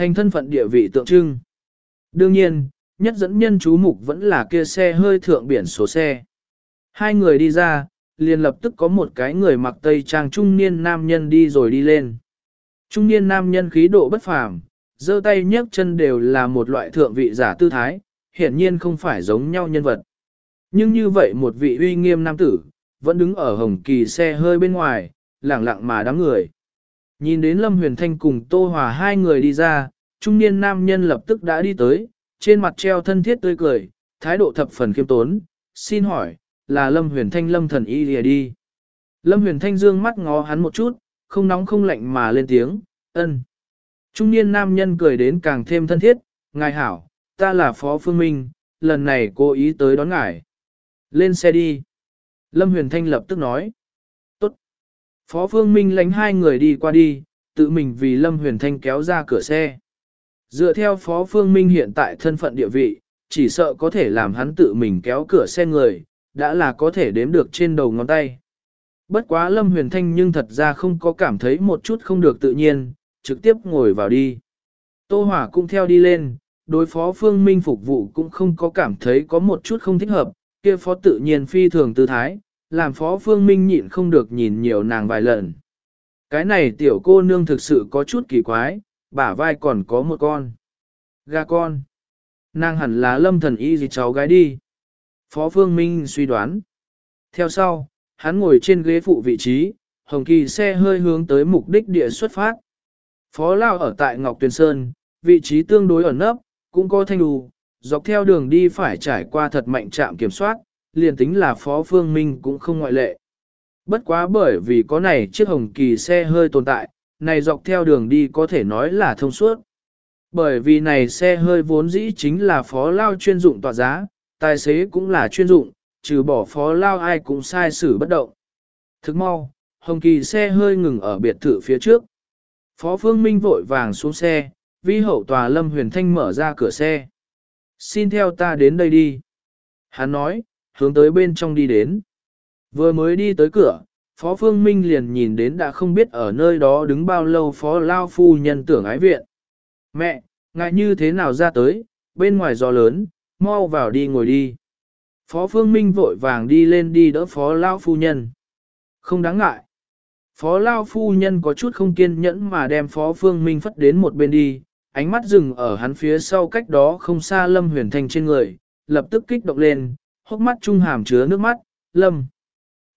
thành thân phận địa vị tượng trưng. Đương nhiên, nhất dẫn nhân chú mục vẫn là kia xe hơi thượng biển số xe. Hai người đi ra, liền lập tức có một cái người mặc tây trang trung niên nam nhân đi rồi đi lên. Trung niên nam nhân khí độ bất phàm, giơ tay nhấc chân đều là một loại thượng vị giả tư thái, hiển nhiên không phải giống nhau nhân vật. Nhưng như vậy một vị uy nghiêm nam tử, vẫn đứng ở hồng kỳ xe hơi bên ngoài, lặng lặng mà đám người. Nhìn đến Lâm Huyền Thanh cùng Tô Hòa hai người đi ra, trung niên nam nhân lập tức đã đi tới, trên mặt treo thân thiết tươi cười, thái độ thập phần khiêm tốn, xin hỏi, là Lâm Huyền Thanh Lâm thần y lìa đi. Lâm Huyền Thanh dương mắt ngó hắn một chút, không nóng không lạnh mà lên tiếng, ân. Trung niên nam nhân cười đến càng thêm thân thiết, ngài hảo, ta là Phó Phương Minh, lần này cố ý tới đón ngài. Lên xe đi. Lâm Huyền Thanh lập tức nói. Phó Phương Minh lánh hai người đi qua đi, tự mình vì Lâm Huyền Thanh kéo ra cửa xe. Dựa theo Phó Phương Minh hiện tại thân phận địa vị, chỉ sợ có thể làm hắn tự mình kéo cửa xe người, đã là có thể đếm được trên đầu ngón tay. Bất quá Lâm Huyền Thanh nhưng thật ra không có cảm thấy một chút không được tự nhiên, trực tiếp ngồi vào đi. Tô Hỏa cũng theo đi lên, đối phó Phương Minh phục vụ cũng không có cảm thấy có một chút không thích hợp, kia phó tự nhiên phi thường tư thái, làm phó Phương Minh nhịn không được nhìn nhiều nàng vài lần. Cái này tiểu cô nương thực sự có chút kỳ quái, bả vai còn có một con. Gà con. Nàng hẳn là lâm thần y gì cháu gái đi. Phó Phương Minh suy đoán. Theo sau, hắn ngồi trên ghế phụ vị trí, hồng kỳ xe hơi hướng tới mục đích địa xuất phát. Phó Lao ở tại Ngọc Tuyền Sơn, vị trí tương đối ẩn nấp, cũng có thanh đù, dọc theo đường đi phải trải qua thật mạnh trạm kiểm soát, liền tính là Phó Phương Minh cũng không ngoại lệ. Bất quá bởi vì có này chiếc hồng kỳ xe hơi tồn tại, này dọc theo đường đi có thể nói là thông suốt. Bởi vì này xe hơi vốn dĩ chính là Phó Lao chuyên dụng tỏa giá, tài xế cũng là chuyên dụng, trừ bỏ Phó Lao ai cũng sai xử bất động. Thức mau, hồng kỳ xe hơi ngừng ở biệt thự phía trước. Phó Phương Minh vội vàng xuống xe, vi hậu tòa Lâm Huyền Thanh mở ra cửa xe. Xin theo ta đến đây đi. Hắn nói, hướng tới bên trong đi đến. Vừa mới đi tới cửa, Phó Phương Minh liền nhìn đến đã không biết ở nơi đó đứng bao lâu Phó Lao Phu nhân tưởng ái viện. Mẹ, ngại như thế nào ra tới, bên ngoài gió lớn, mau vào đi ngồi đi. Phó Phương Minh vội vàng đi lên đi đỡ Phó Lao Phu nhân. Không đáng ngại. Phó Lao Phu Nhân có chút không kiên nhẫn mà đem Phó Phương Minh phất đến một bên đi, ánh mắt dừng ở hắn phía sau cách đó không xa Lâm Huyền Thanh trên người, lập tức kích động lên, hốc mắt trung hàm chứa nước mắt, Lâm.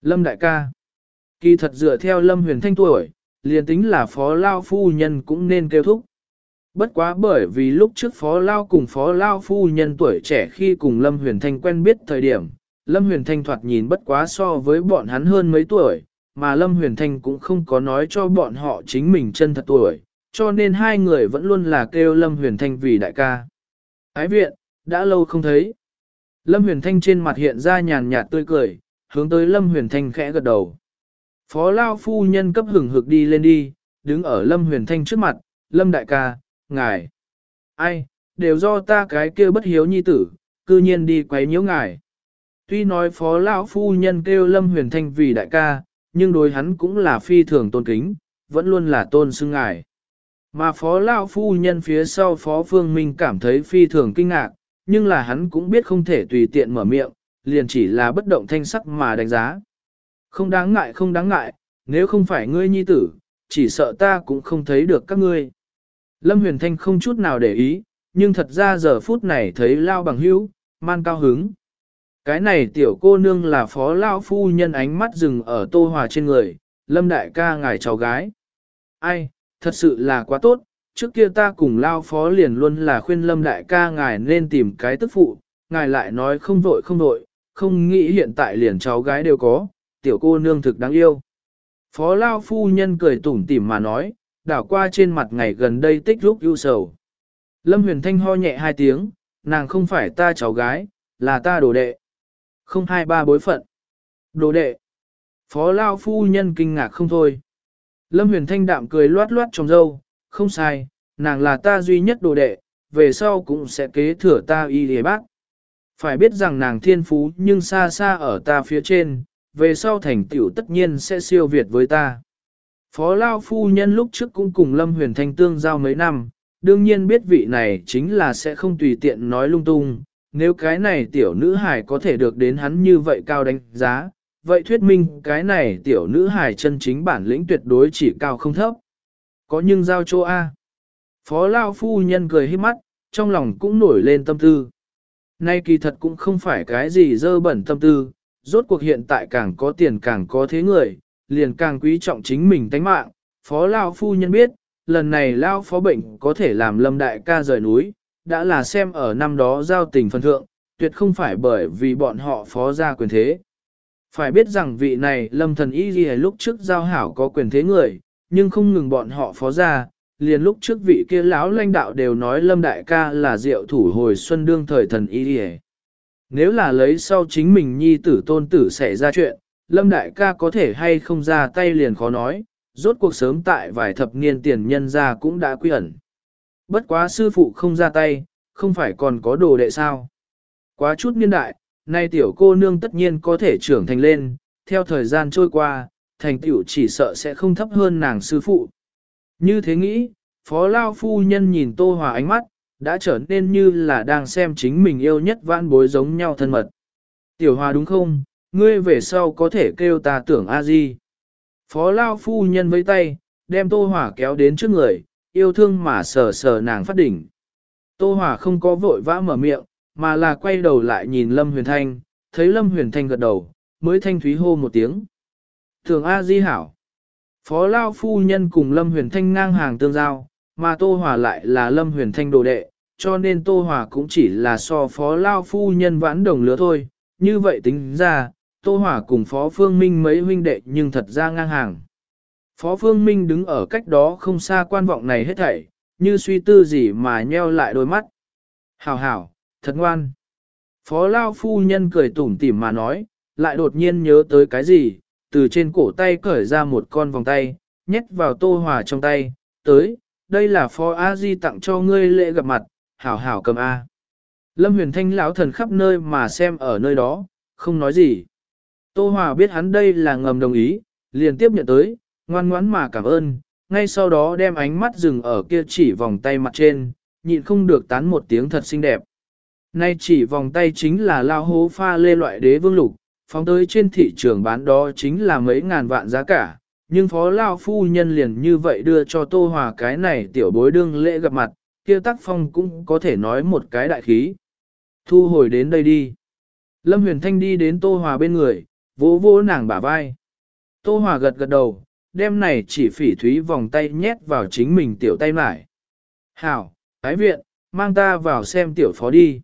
Lâm đại ca. Kỳ thật dựa theo Lâm Huyền Thanh tuổi, liền tính là Phó Lao Phu Nhân cũng nên kêu thúc. Bất quá bởi vì lúc trước Phó Lao cùng Phó Lao Phu Nhân tuổi trẻ khi cùng Lâm Huyền Thanh quen biết thời điểm, Lâm Huyền Thanh thoạt nhìn bất quá so với bọn hắn hơn mấy tuổi, mà Lâm Huyền Thanh cũng không có nói cho bọn họ chính mình chân thật tuổi, cho nên hai người vẫn luôn là kêu Lâm Huyền Thanh vì đại ca. Ái viện, đã lâu không thấy. Lâm Huyền Thanh trên mặt hiện ra nhàn nhạt tươi cười, hướng tới Lâm Huyền Thanh khẽ gật đầu. Phó Lao Phu Nhân cấp hừng hực đi lên đi, đứng ở Lâm Huyền Thanh trước mặt, Lâm đại ca, ngài. Ai, đều do ta cái kia bất hiếu nhi tử, cư nhiên đi quấy nhiễu ngài. Tuy nói Phó Lão Phu Nhân kêu Lâm Huyền Thanh vì đại ca, nhưng đối hắn cũng là phi thường tôn kính, vẫn luôn là tôn xưng ngài. Mà phó lao phu nhân phía sau phó phương minh cảm thấy phi thường kinh ngạc, nhưng là hắn cũng biết không thể tùy tiện mở miệng, liền chỉ là bất động thanh sắc mà đánh giá. Không đáng ngại không đáng ngại, nếu không phải ngươi nhi tử, chỉ sợ ta cũng không thấy được các ngươi. Lâm Huyền Thanh không chút nào để ý, nhưng thật ra giờ phút này thấy lao bằng hữu, man cao hứng. Cái này tiểu cô nương là phó lao phu nhân ánh mắt dừng ở tô hòa trên người, lâm đại ca ngài cháu gái. Ai, thật sự là quá tốt, trước kia ta cùng lao phó liền luôn là khuyên lâm đại ca ngài nên tìm cái tức phụ, ngài lại nói không vội không vội, không nghĩ hiện tại liền cháu gái đều có, tiểu cô nương thực đáng yêu. Phó lao phu nhân cười tủm tỉm mà nói, đảo qua trên mặt ngày gần đây tích lúc ưu sầu. Lâm huyền thanh ho nhẹ hai tiếng, nàng không phải ta cháu gái, là ta đồ đệ. Không hai ba bối phận. Đồ đệ. Phó Lao phu nhân kinh ngạc không thôi. Lâm huyền thanh đạm cười loát loát trong dâu, không sai, nàng là ta duy nhất đồ đệ, về sau cũng sẽ kế thừa ta y lề bác. Phải biết rằng nàng thiên phú nhưng xa xa ở ta phía trên, về sau thành tiểu tất nhiên sẽ siêu việt với ta. Phó Lao phu nhân lúc trước cũng cùng Lâm huyền thanh tương giao mấy năm, đương nhiên biết vị này chính là sẽ không tùy tiện nói lung tung, nếu cái này tiểu nữ hài có thể được đến hắn như vậy cao đánh giá, vậy thuyết minh cái này tiểu nữ hài chân chính bản lĩnh tuyệt đối chỉ cao không thấp. Có nhưng giao chỗ A. Phó Lao Phu Nhân cười hết mắt, trong lòng cũng nổi lên tâm tư. Nay kỳ thật cũng không phải cái gì dơ bẩn tâm tư, rốt cuộc hiện tại càng có tiền càng có thế người, liền càng quý trọng chính mình tánh mạng. Phó Lao Phu Nhân biết, lần này Lao Phó Bệnh có thể làm lâm đại ca rời núi, đã là xem ở năm đó giao tình phân thượng, tuyệt không phải bởi vì bọn họ phó ra quyền thế. Phải biết rằng vị này lâm thần y gì lúc trước giao hảo có quyền thế người, nhưng không ngừng bọn họ phó ra, liền lúc trước vị kia lão lãnh đạo đều nói lâm đại ca là diệu thủ hồi xuân đương thời thần y đi Nếu là lấy sau chính mình nhi tử tôn tử xảy ra chuyện, lâm đại ca có thể hay không ra tay liền khó nói, rốt cuộc sớm tại vài thập niên tiền nhân ra cũng đã quy ẩn. Bất quá sư phụ không ra tay, không phải còn có đồ đệ sao. Quá chút niên đại, nay tiểu cô nương tất nhiên có thể trưởng thành lên, theo thời gian trôi qua, thành tiểu chỉ sợ sẽ không thấp hơn nàng sư phụ. Như thế nghĩ, phó lao phu nhân nhìn tô hòa ánh mắt, đã trở nên như là đang xem chính mình yêu nhất vãn bối giống nhau thân mật. Tiểu hòa đúng không, ngươi về sau có thể kêu ta tưởng A-di. Phó lao phu nhân với tay, đem tô hòa kéo đến trước người, yêu thương mà sờ sờ nàng phát đỉnh. Tô Hòa không có vội vã mở miệng, mà là quay đầu lại nhìn Lâm Huyền Thanh, thấy Lâm Huyền Thanh gật đầu, mới thanh thúy hô một tiếng. Thường A Di Hảo. Phó Lao Phu Nhân cùng Lâm Huyền Thanh ngang hàng tương giao, mà Tô Hòa lại là Lâm Huyền Thanh đồ đệ, cho nên Tô Hòa cũng chỉ là so Phó Lao Phu Nhân vãn đồng lứa thôi. Như vậy tính ra, Tô Hòa cùng Phó Phương Minh mấy huynh đệ nhưng thật ra ngang hàng. Phó Phương Minh đứng ở cách đó không xa quan vọng này hết thảy, như suy tư gì mà nheo lại đôi mắt. Hảo hảo, thật ngoan. Phó Lao Phu Nhân cười tủm tỉm mà nói, lại đột nhiên nhớ tới cái gì, từ trên cổ tay cởi ra một con vòng tay, nhét vào tô hòa trong tay, tới, đây là Phó A Di tặng cho ngươi lễ gặp mặt, hảo hảo cầm A. Lâm huyền thanh lão thần khắp nơi mà xem ở nơi đó, không nói gì. Tô Hòa biết hắn đây là ngầm đồng ý, liền tiếp nhận tới, ngoan ngoãn mà cảm ơn, ngay sau đó đem ánh mắt dừng ở kia chỉ vòng tay mặt trên, nhịn không được tán một tiếng thật xinh đẹp. Nay chỉ vòng tay chính là lao hố pha lê loại đế vương lục, phóng tới trên thị trường bán đó chính là mấy ngàn vạn giá cả, nhưng phó lao phu nhân liền như vậy đưa cho tô hòa cái này tiểu bối đương lễ gặp mặt, kia tác phong cũng có thể nói một cái đại khí. Thu hồi đến đây đi. Lâm huyền thanh đi đến tô hòa bên người, vỗ vỗ nàng bả vai. Tô hòa gật gật đầu, đem này chỉ phỉ thúy vòng tay nhét vào chính mình tiểu tay mải. Hảo, ái viện, mang ta vào xem tiểu phó đi.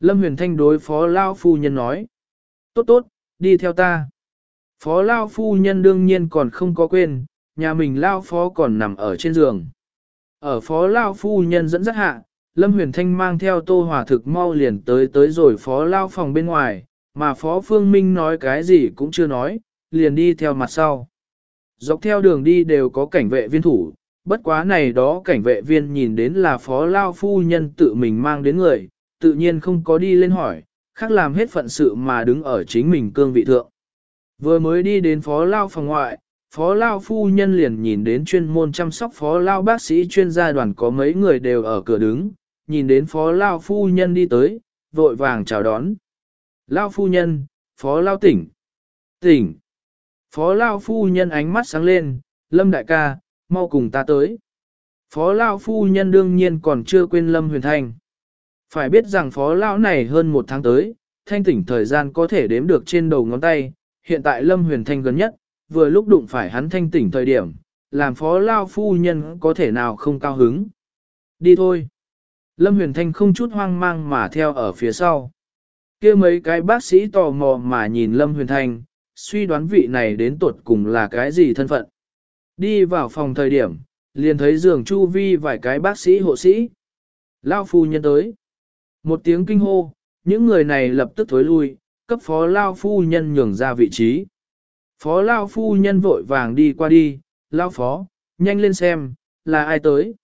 Lâm huyền thanh đối phó lao phu nhân nói. Tốt tốt, đi theo ta. Phó lao phu nhân đương nhiên còn không có quên, nhà mình lao phó còn nằm ở trên giường. Ở phó lao phu nhân dẫn dắt hạ, Lâm Huyền Thanh mang theo tô hòa thực mau liền tới tới rồi phó lao phòng bên ngoài, mà phó phương minh nói cái gì cũng chưa nói, liền đi theo mặt sau. Dọc theo đường đi đều có cảnh vệ viên thủ, bất quá này đó cảnh vệ viên nhìn đến là phó lao phu nhân tự mình mang đến người, tự nhiên không có đi lên hỏi, khác làm hết phận sự mà đứng ở chính mình cương vị thượng. Vừa mới đi đến phó lao phòng ngoại, phó lao phu nhân liền nhìn đến chuyên môn chăm sóc phó lao bác sĩ chuyên gia đoàn có mấy người đều ở cửa đứng, nhìn đến phó lao phu nhân đi tới, vội vàng chào đón. Lao phu nhân, phó lao tỉnh. Tỉnh. Phó Lao Phu Nhân ánh mắt sáng lên, Lâm đại ca, mau cùng ta tới. Phó Lao Phu Nhân đương nhiên còn chưa quên Lâm Huyền Thanh. Phải biết rằng Phó Lão này hơn một tháng tới, thanh tỉnh thời gian có thể đếm được trên đầu ngón tay, hiện tại Lâm Huyền Thanh gần nhất, vừa lúc đụng phải hắn thanh tỉnh thời điểm, làm Phó Lao Phu Nhân có thể nào không cao hứng. Đi thôi. Lâm Huyền Thanh không chút hoang mang mà theo ở phía sau. kia mấy cái bác sĩ tò mò mà nhìn Lâm Huyền Thanh, suy đoán vị này đến tuột cùng là cái gì thân phận. Đi vào phòng thời điểm, liền thấy giường chu vi vài cái bác sĩ hộ sĩ. Lao phu nhân tới. Một tiếng kinh hô, những người này lập tức thối lui, cấp phó Lao phu nhân nhường ra vị trí. Phó Lao phu nhân vội vàng đi qua đi, Lao phó, nhanh lên xem, là ai tới.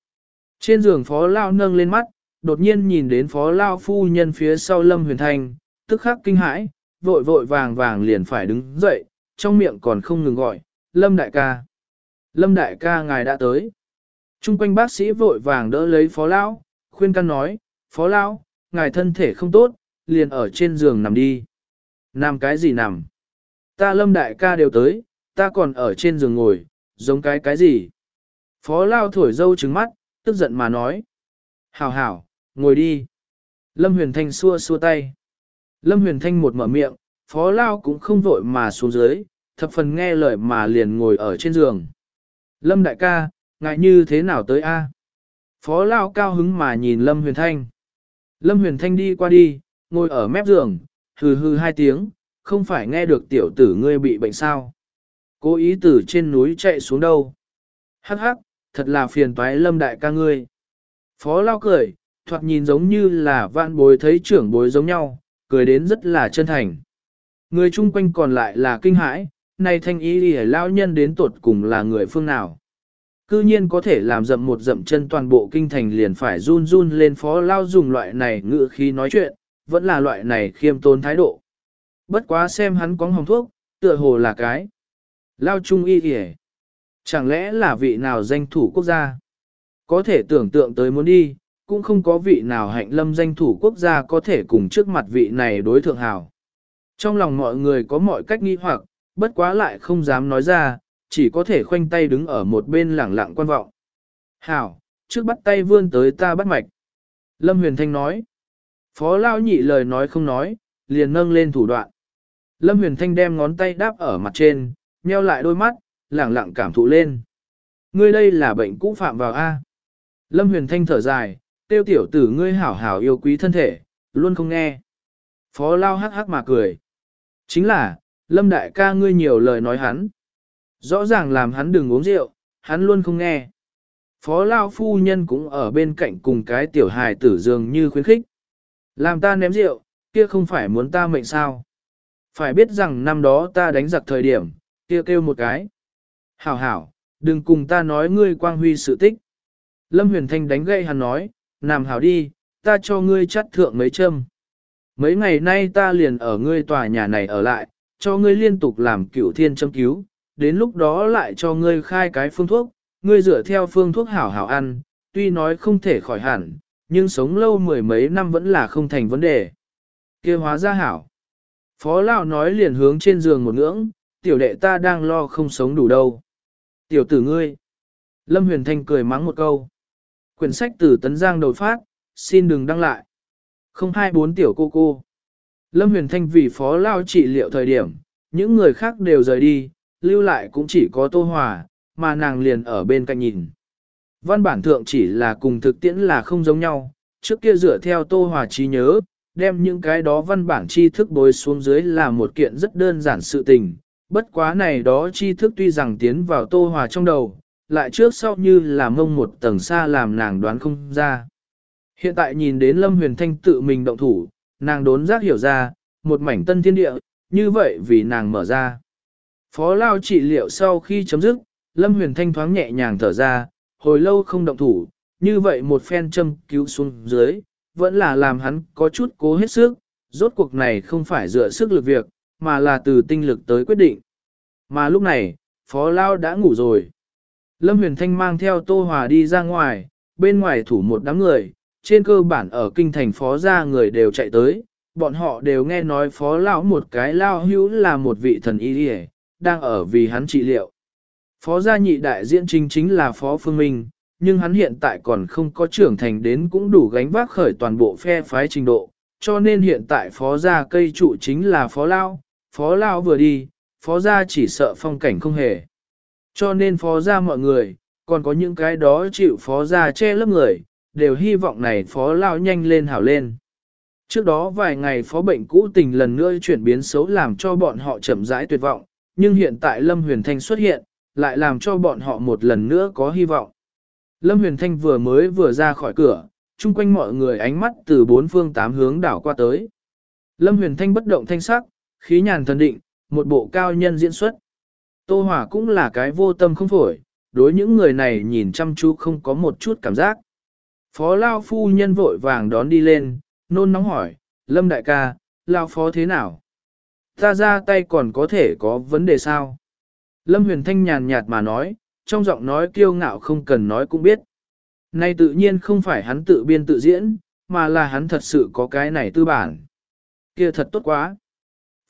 Trên giường phó Lao nâng lên mắt, đột nhiên nhìn đến phó Lao phu nhân phía sau Lâm Huyền thanh, tức khắc kinh hãi, vội vội vàng vàng liền phải đứng dậy, trong miệng còn không ngừng gọi, Lâm đại ca. Lâm đại ca ngài đã tới. Trung quanh bác sĩ vội vàng đỡ lấy phó lão, khuyên can nói, phó lão, ngài thân thể không tốt, liền ở trên giường nằm đi. Nằm cái gì nằm? Ta lâm đại ca đều tới, ta còn ở trên giường ngồi, giống cái cái gì? Phó lao thổi dâu trứng mắt, tức giận mà nói. Hảo hảo, ngồi đi. Lâm huyền thanh xua xua tay. Lâm huyền thanh một mở miệng, phó lao cũng không vội mà xuống dưới, thập phần nghe lời mà liền ngồi ở trên giường. Lâm đại ca, ngại như thế nào tới a? Phó lao cao hứng mà nhìn Lâm huyền thanh. Lâm huyền thanh đi qua đi, ngồi ở mép giường, hừ hừ hai tiếng, không phải nghe được tiểu tử ngươi bị bệnh sao. Cố ý từ trên núi chạy xuống đâu. Hắc hắc, thật là phiền toái lâm đại ca ngươi. Phó lao cười, thoạt nhìn giống như là vạn bối thấy trưởng bối giống nhau, cười đến rất là chân thành. Người chung quanh còn lại là kinh hãi, này thanh ý đi lao nhân đến tuột cùng là người phương nào. Cư nhiên có thể làm dậm một dậm chân toàn bộ kinh thành liền phải run run lên phó lao dùng loại này ngựa khi nói chuyện, vẫn là loại này khiêm tốn thái độ. Bất quá xem hắn có hồng thuốc, tựa hồ là cái. Lao trung y kìa. Chẳng lẽ là vị nào danh thủ quốc gia? Có thể tưởng tượng tới muốn đi, cũng không có vị nào hạnh lâm danh thủ quốc gia có thể cùng trước mặt vị này đối thượng hào. Trong lòng mọi người có mọi cách nghi hoặc, bất quá lại không dám nói ra, chỉ có thể khoanh tay đứng ở một bên lẳng lặng quan vọng. Hảo, trước bắt tay vươn tới ta bắt mạch. Lâm Huyền Thanh nói. Phó Lao nhị lời nói không nói, liền nâng lên thủ đoạn. Lâm Huyền Thanh đem ngón tay đáp ở mặt trên, nheo lại đôi mắt, lẳng lặng cảm thụ lên. Ngươi đây là bệnh cũ phạm vào A. Lâm Huyền Thanh thở dài, tiêu tiểu tử ngươi hảo hảo yêu quý thân thể, luôn không nghe. Phó Lao hắc hắc mà cười. Chính là, Lâm Đại ca ngươi nhiều lời nói hắn. Rõ ràng làm hắn đừng uống rượu, hắn luôn không nghe. Phó Lao phu nhân cũng ở bên cạnh cùng cái tiểu hài tử dường như khuyến khích. Làm ta ném rượu, kia không phải muốn ta mệnh sao. Phải biết rằng năm đó ta đánh giặc thời điểm, kia kêu, kêu một cái. Hảo hảo, đừng cùng ta nói ngươi quang huy sự tích. Lâm Huyền Thanh đánh gậy hắn nói, nằm hảo đi, ta cho ngươi chắt thượng mấy châm. Mấy ngày nay ta liền ở ngươi tòa nhà này ở lại, cho ngươi liên tục làm cửu thiên châm cứu, đến lúc đó lại cho ngươi khai cái phương thuốc, ngươi dựa theo phương thuốc hảo hảo ăn, tuy nói không thể khỏi hẳn, nhưng sống lâu mười mấy năm vẫn là không thành vấn đề. kia hóa ra hảo. Phó Lão nói liền hướng trên giường một ngưỡng, tiểu đệ ta đang lo không sống đủ đâu. Tiểu tử ngươi. Lâm Huyền Thanh cười mắng một câu. Quyển sách từ Tấn Giang đầu phát, xin đừng đăng lại. 024 tiểu cô cô. Lâm Huyền Thanh vì phó lao trị liệu thời điểm, những người khác đều rời đi, lưu lại cũng chỉ có Tô Hòa, mà nàng liền ở bên cạnh nhìn. Văn bản thượng chỉ là cùng thực tiễn là không giống nhau, trước kia dựa theo Tô Hòa trí nhớ, đem những cái đó văn bản tri thức bồi xuống dưới là một kiện rất đơn giản sự tình, bất quá này đó tri thức tuy rằng tiến vào Tô Hòa trong đầu, lại trước sau như là mông một tầng xa làm nàng đoán không ra. Hiện tại nhìn đến Lâm Huyền Thanh tự mình động thủ, nàng đốn giác hiểu ra, một mảnh tân thiên địa, như vậy vì nàng mở ra. Phó Lao trị liệu sau khi chấm dứt, Lâm Huyền Thanh thoáng nhẹ nhàng thở ra, hồi lâu không động thủ, như vậy một phen châm cứu xuống dưới, vẫn là làm hắn có chút cố hết sức, rốt cuộc này không phải dựa sức lực việc, mà là từ tinh lực tới quyết định. Mà lúc này, Phó Lao đã ngủ rồi. Lâm Huyền Thanh mang theo Tô Hòa đi ra ngoài, bên ngoài thủ một đám người, trên cơ bản ở kinh thành phó gia người đều chạy tới, bọn họ đều nghe nói phó lão một cái lao hữu là một vị thần y đi đang ở vì hắn trị liệu. Phó gia nhị đại diễn chính chính là phó phương minh, nhưng hắn hiện tại còn không có trưởng thành đến cũng đủ gánh vác khởi toàn bộ phe phái trình độ, cho nên hiện tại phó gia cây trụ chính là phó lao, phó lao vừa đi, phó gia chỉ sợ phong cảnh không hề. Cho nên phó gia mọi người, còn có những cái đó chịu phó gia che lớp người, đều hy vọng này phó lao nhanh lên hảo lên. Trước đó vài ngày phó bệnh cũ tình lần nữa chuyển biến xấu làm cho bọn họ chậm rãi tuyệt vọng, nhưng hiện tại Lâm Huyền Thanh xuất hiện, lại làm cho bọn họ một lần nữa có hy vọng. Lâm Huyền Thanh vừa mới vừa ra khỏi cửa, chung quanh mọi người ánh mắt từ bốn phương tám hướng đảo qua tới. Lâm Huyền Thanh bất động thanh sắc, khí nhàn thần định, một bộ cao nhân diễn xuất. Tô Hỏa cũng là cái vô tâm không phổi, đối những người này nhìn chăm chú không có một chút cảm giác. Phó Lao Phu Nhân vội vàng đón đi lên, nôn nóng hỏi, Lâm Đại ca, Lao Phó thế nào? Ta ra tay còn có thể có vấn đề sao? Lâm Huyền Thanh nhàn nhạt mà nói, trong giọng nói kiêu ngạo không cần nói cũng biết. Nay tự nhiên không phải hắn tự biên tự diễn, mà là hắn thật sự có cái này tư bản. Kia thật tốt quá.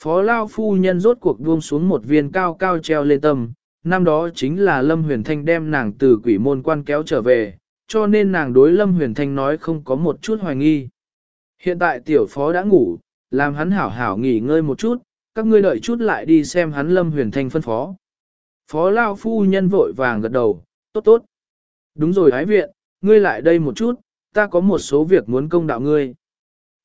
Phó Lao Phu Nhân rốt cuộc buông xuống một viên cao cao treo lên tâm, năm đó chính là Lâm Huyền Thanh đem nàng từ quỷ môn quan kéo trở về, cho nên nàng đối Lâm Huyền Thanh nói không có một chút hoài nghi. Hiện tại tiểu phó đã ngủ, làm hắn hảo hảo nghỉ ngơi một chút, các ngươi đợi chút lại đi xem hắn Lâm Huyền Thanh phân phó. Phó Lao Phu Nhân vội vàng gật đầu, tốt tốt. Đúng rồi ái viện, ngươi lại đây một chút, ta có một số việc muốn công đạo ngươi.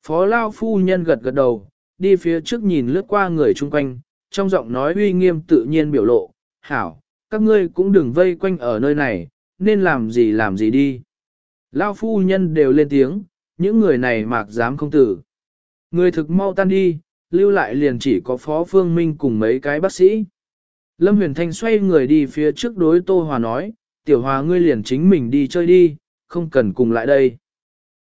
Phó Lao Phu Nhân gật gật đầu, đi phía trước nhìn lướt qua người chung quanh, trong giọng nói uy nghiêm tự nhiên biểu lộ, hảo, các ngươi cũng đừng vây quanh ở nơi này, nên làm gì làm gì đi. Lao Phu Nhân đều lên tiếng, những người này mạc dám không tử. Người thực mau tan đi, lưu lại liền chỉ có Phó Phương Minh cùng mấy cái bác sĩ. Lâm Huyền Thanh xoay người đi phía trước đối Tô Hòa nói, tiểu hòa ngươi liền chính mình đi chơi đi, không cần cùng lại đây.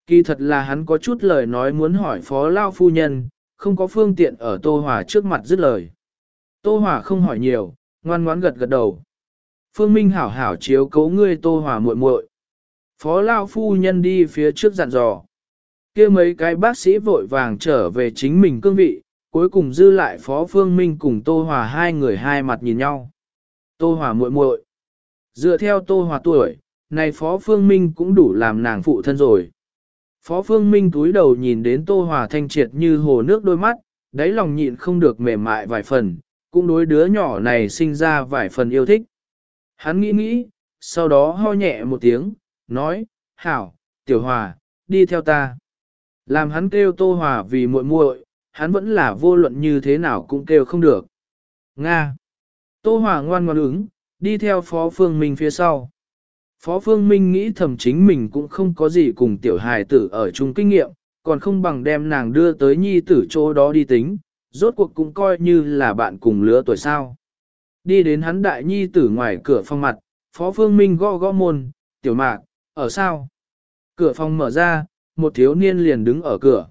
Kỳ thật là hắn có chút lời nói muốn hỏi phó lao phu nhân, không có phương tiện ở Tô Hòa trước mặt dứt lời. Tô Hòa không hỏi nhiều, ngoan ngoãn gật gật đầu. Phương Minh hảo hảo chiếu cấu ngươi Tô Hòa muội muội. Phó lao phu nhân đi phía trước dặn dò. kia mấy cái bác sĩ vội vàng trở về chính mình cương vị, cuối cùng dư lại Phó Phương Minh cùng Tô Hòa hai người hai mặt nhìn nhau. Tô Hòa muội muội. Dựa theo Tô Hòa tuổi, này Phó Phương Minh cũng đủ làm nàng phụ thân rồi. Phó Phương Minh túi đầu nhìn đến Tô Hòa thanh triệt như hồ nước đôi mắt, đáy lòng nhịn không được mềm mại vài phần, cũng đối đứa nhỏ này sinh ra vài phần yêu thích. Hắn nghĩ nghĩ, sau đó ho nhẹ một tiếng, nói, Hảo, Tiểu Hòa, đi theo ta. Làm hắn kêu Tô Hòa vì muội muội, hắn vẫn là vô luận như thế nào cũng kêu không được. Nga. Tô Hòa ngoan ngoan ứng, đi theo Phó Phương Minh phía sau. Phó Phương Minh nghĩ thầm chính mình cũng không có gì cùng tiểu hài tử ở chung kinh nghiệm, còn không bằng đem nàng đưa tới nhi tử chỗ đó đi tính, rốt cuộc cũng coi như là bạn cùng lứa tuổi sao. Đi đến hắn đại nhi tử ngoài cửa phòng mặt, Phó Phương Minh gõ gõ môn, tiểu mạc, ở sao? Cửa phòng mở ra, một thiếu niên liền đứng ở cửa.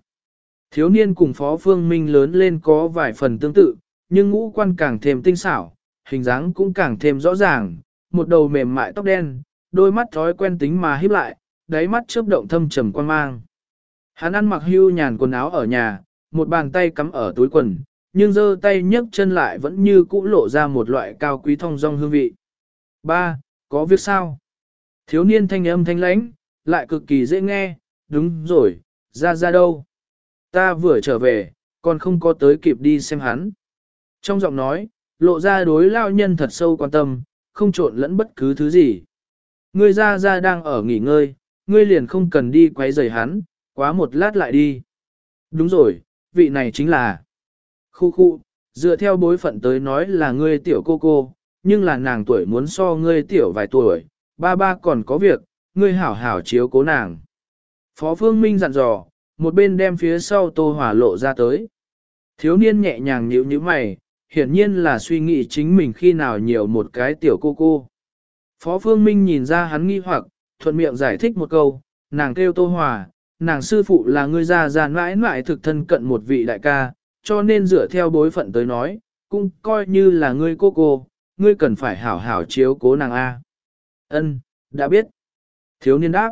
Thiếu niên cùng Phó Phương Minh lớn lên có vài phần tương tự, nhưng ngũ quan càng thêm tinh xảo, hình dáng cũng càng thêm rõ ràng, một đầu mềm mại tóc đen, đôi mắt thói quen tính mà híp lại, đáy mắt chớp động thâm trầm quan mang. Hắn ăn mặc hưu nhàn quần áo ở nhà, một bàn tay cắm ở túi quần, nhưng giơ tay nhấc chân lại vẫn như cũ lộ ra một loại cao quý thông dong hương vị. Ba, có việc sao? Thiếu niên thanh âm thanh lãnh, lại cực kỳ dễ nghe, đúng rồi, ra ra đâu? Ta vừa trở về, còn không có tới kịp đi xem hắn. Trong giọng nói, lộ ra đối lao nhân thật sâu quan tâm, không trộn lẫn bất cứ thứ gì. Ngươi ra ra đang ở nghỉ ngơi, ngươi liền không cần đi quấy rầy hắn, quá một lát lại đi. Đúng rồi, vị này chính là. Khu khu, dựa theo bối phận tới nói là ngươi tiểu cô cô, nhưng là nàng tuổi muốn so ngươi tiểu vài tuổi, ba ba còn có việc, ngươi hảo hảo chiếu cố nàng. Phó Phương Minh dặn dò, một bên đem phía sau tô hỏa lộ ra tới. Thiếu niên nhẹ nhàng nhíu nhíu mày, hiển nhiên là suy nghĩ chính mình khi nào nhiều một cái tiểu cô cô. Phó Phương Minh nhìn ra hắn nghi hoặc, thuận miệng giải thích một câu, nàng kêu Tô Hòa, nàng sư phụ là người già già mãi mãi thực thân cận một vị đại ca, cho nên dựa theo bối phận tới nói, cũng coi như là ngươi cô cô, ngươi cần phải hảo hảo chiếu cố nàng A. Ân, đã biết. Thiếu niên đáp.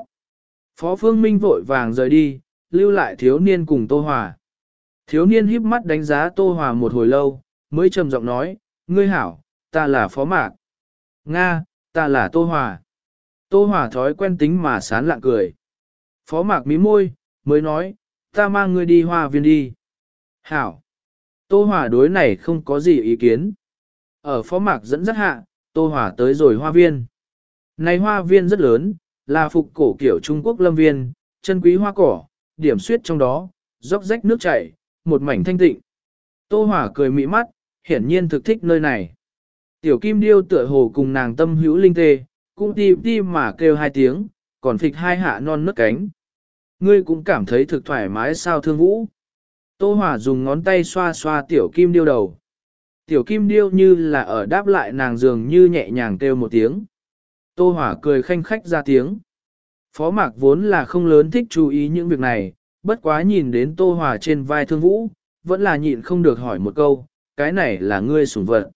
Phó Phương Minh vội vàng rời đi, lưu lại thiếu niên cùng Tô Hòa. Thiếu niên híp mắt đánh giá Tô Hòa một hồi lâu, mới trầm giọng nói, ngươi hảo, ta là Phó Mạc. Nga, ta là Tô Hòa. Tô Hòa thói quen tính mà sán lạng cười. Phó mạc mí môi, mới nói, ta mang ngươi đi hoa viên đi. Hảo. Tô Hòa đối này không có gì ý kiến. Ở phó mạc dẫn dắt hạ, Tô Hòa tới rồi hoa viên. Này hoa viên rất lớn, là phục cổ kiểu Trung Quốc lâm viên, chân quý hoa cỏ, điểm suyết trong đó, róc rách nước chảy, một mảnh thanh tịnh. Tô Hỏa cười mỹ mắt, hiển nhiên thực thích nơi này. Tiểu kim điêu tựa hồ cùng nàng tâm hữu linh tê, cũng ti ti mà kêu hai tiếng, còn phịch hai hạ non nứt cánh. Ngươi cũng cảm thấy thực thoải mái sao thương vũ. Tô Hỏa dùng ngón tay xoa xoa tiểu kim điêu đầu. Tiểu kim điêu như là ở đáp lại nàng dường như nhẹ nhàng kêu một tiếng. Tô Hỏa cười khanh khách ra tiếng. Phó mạc vốn là không lớn thích chú ý những việc này, bất quá nhìn đến Tô Hòa trên vai thương vũ, vẫn là nhịn không được hỏi một câu, cái này là ngươi sủng vật.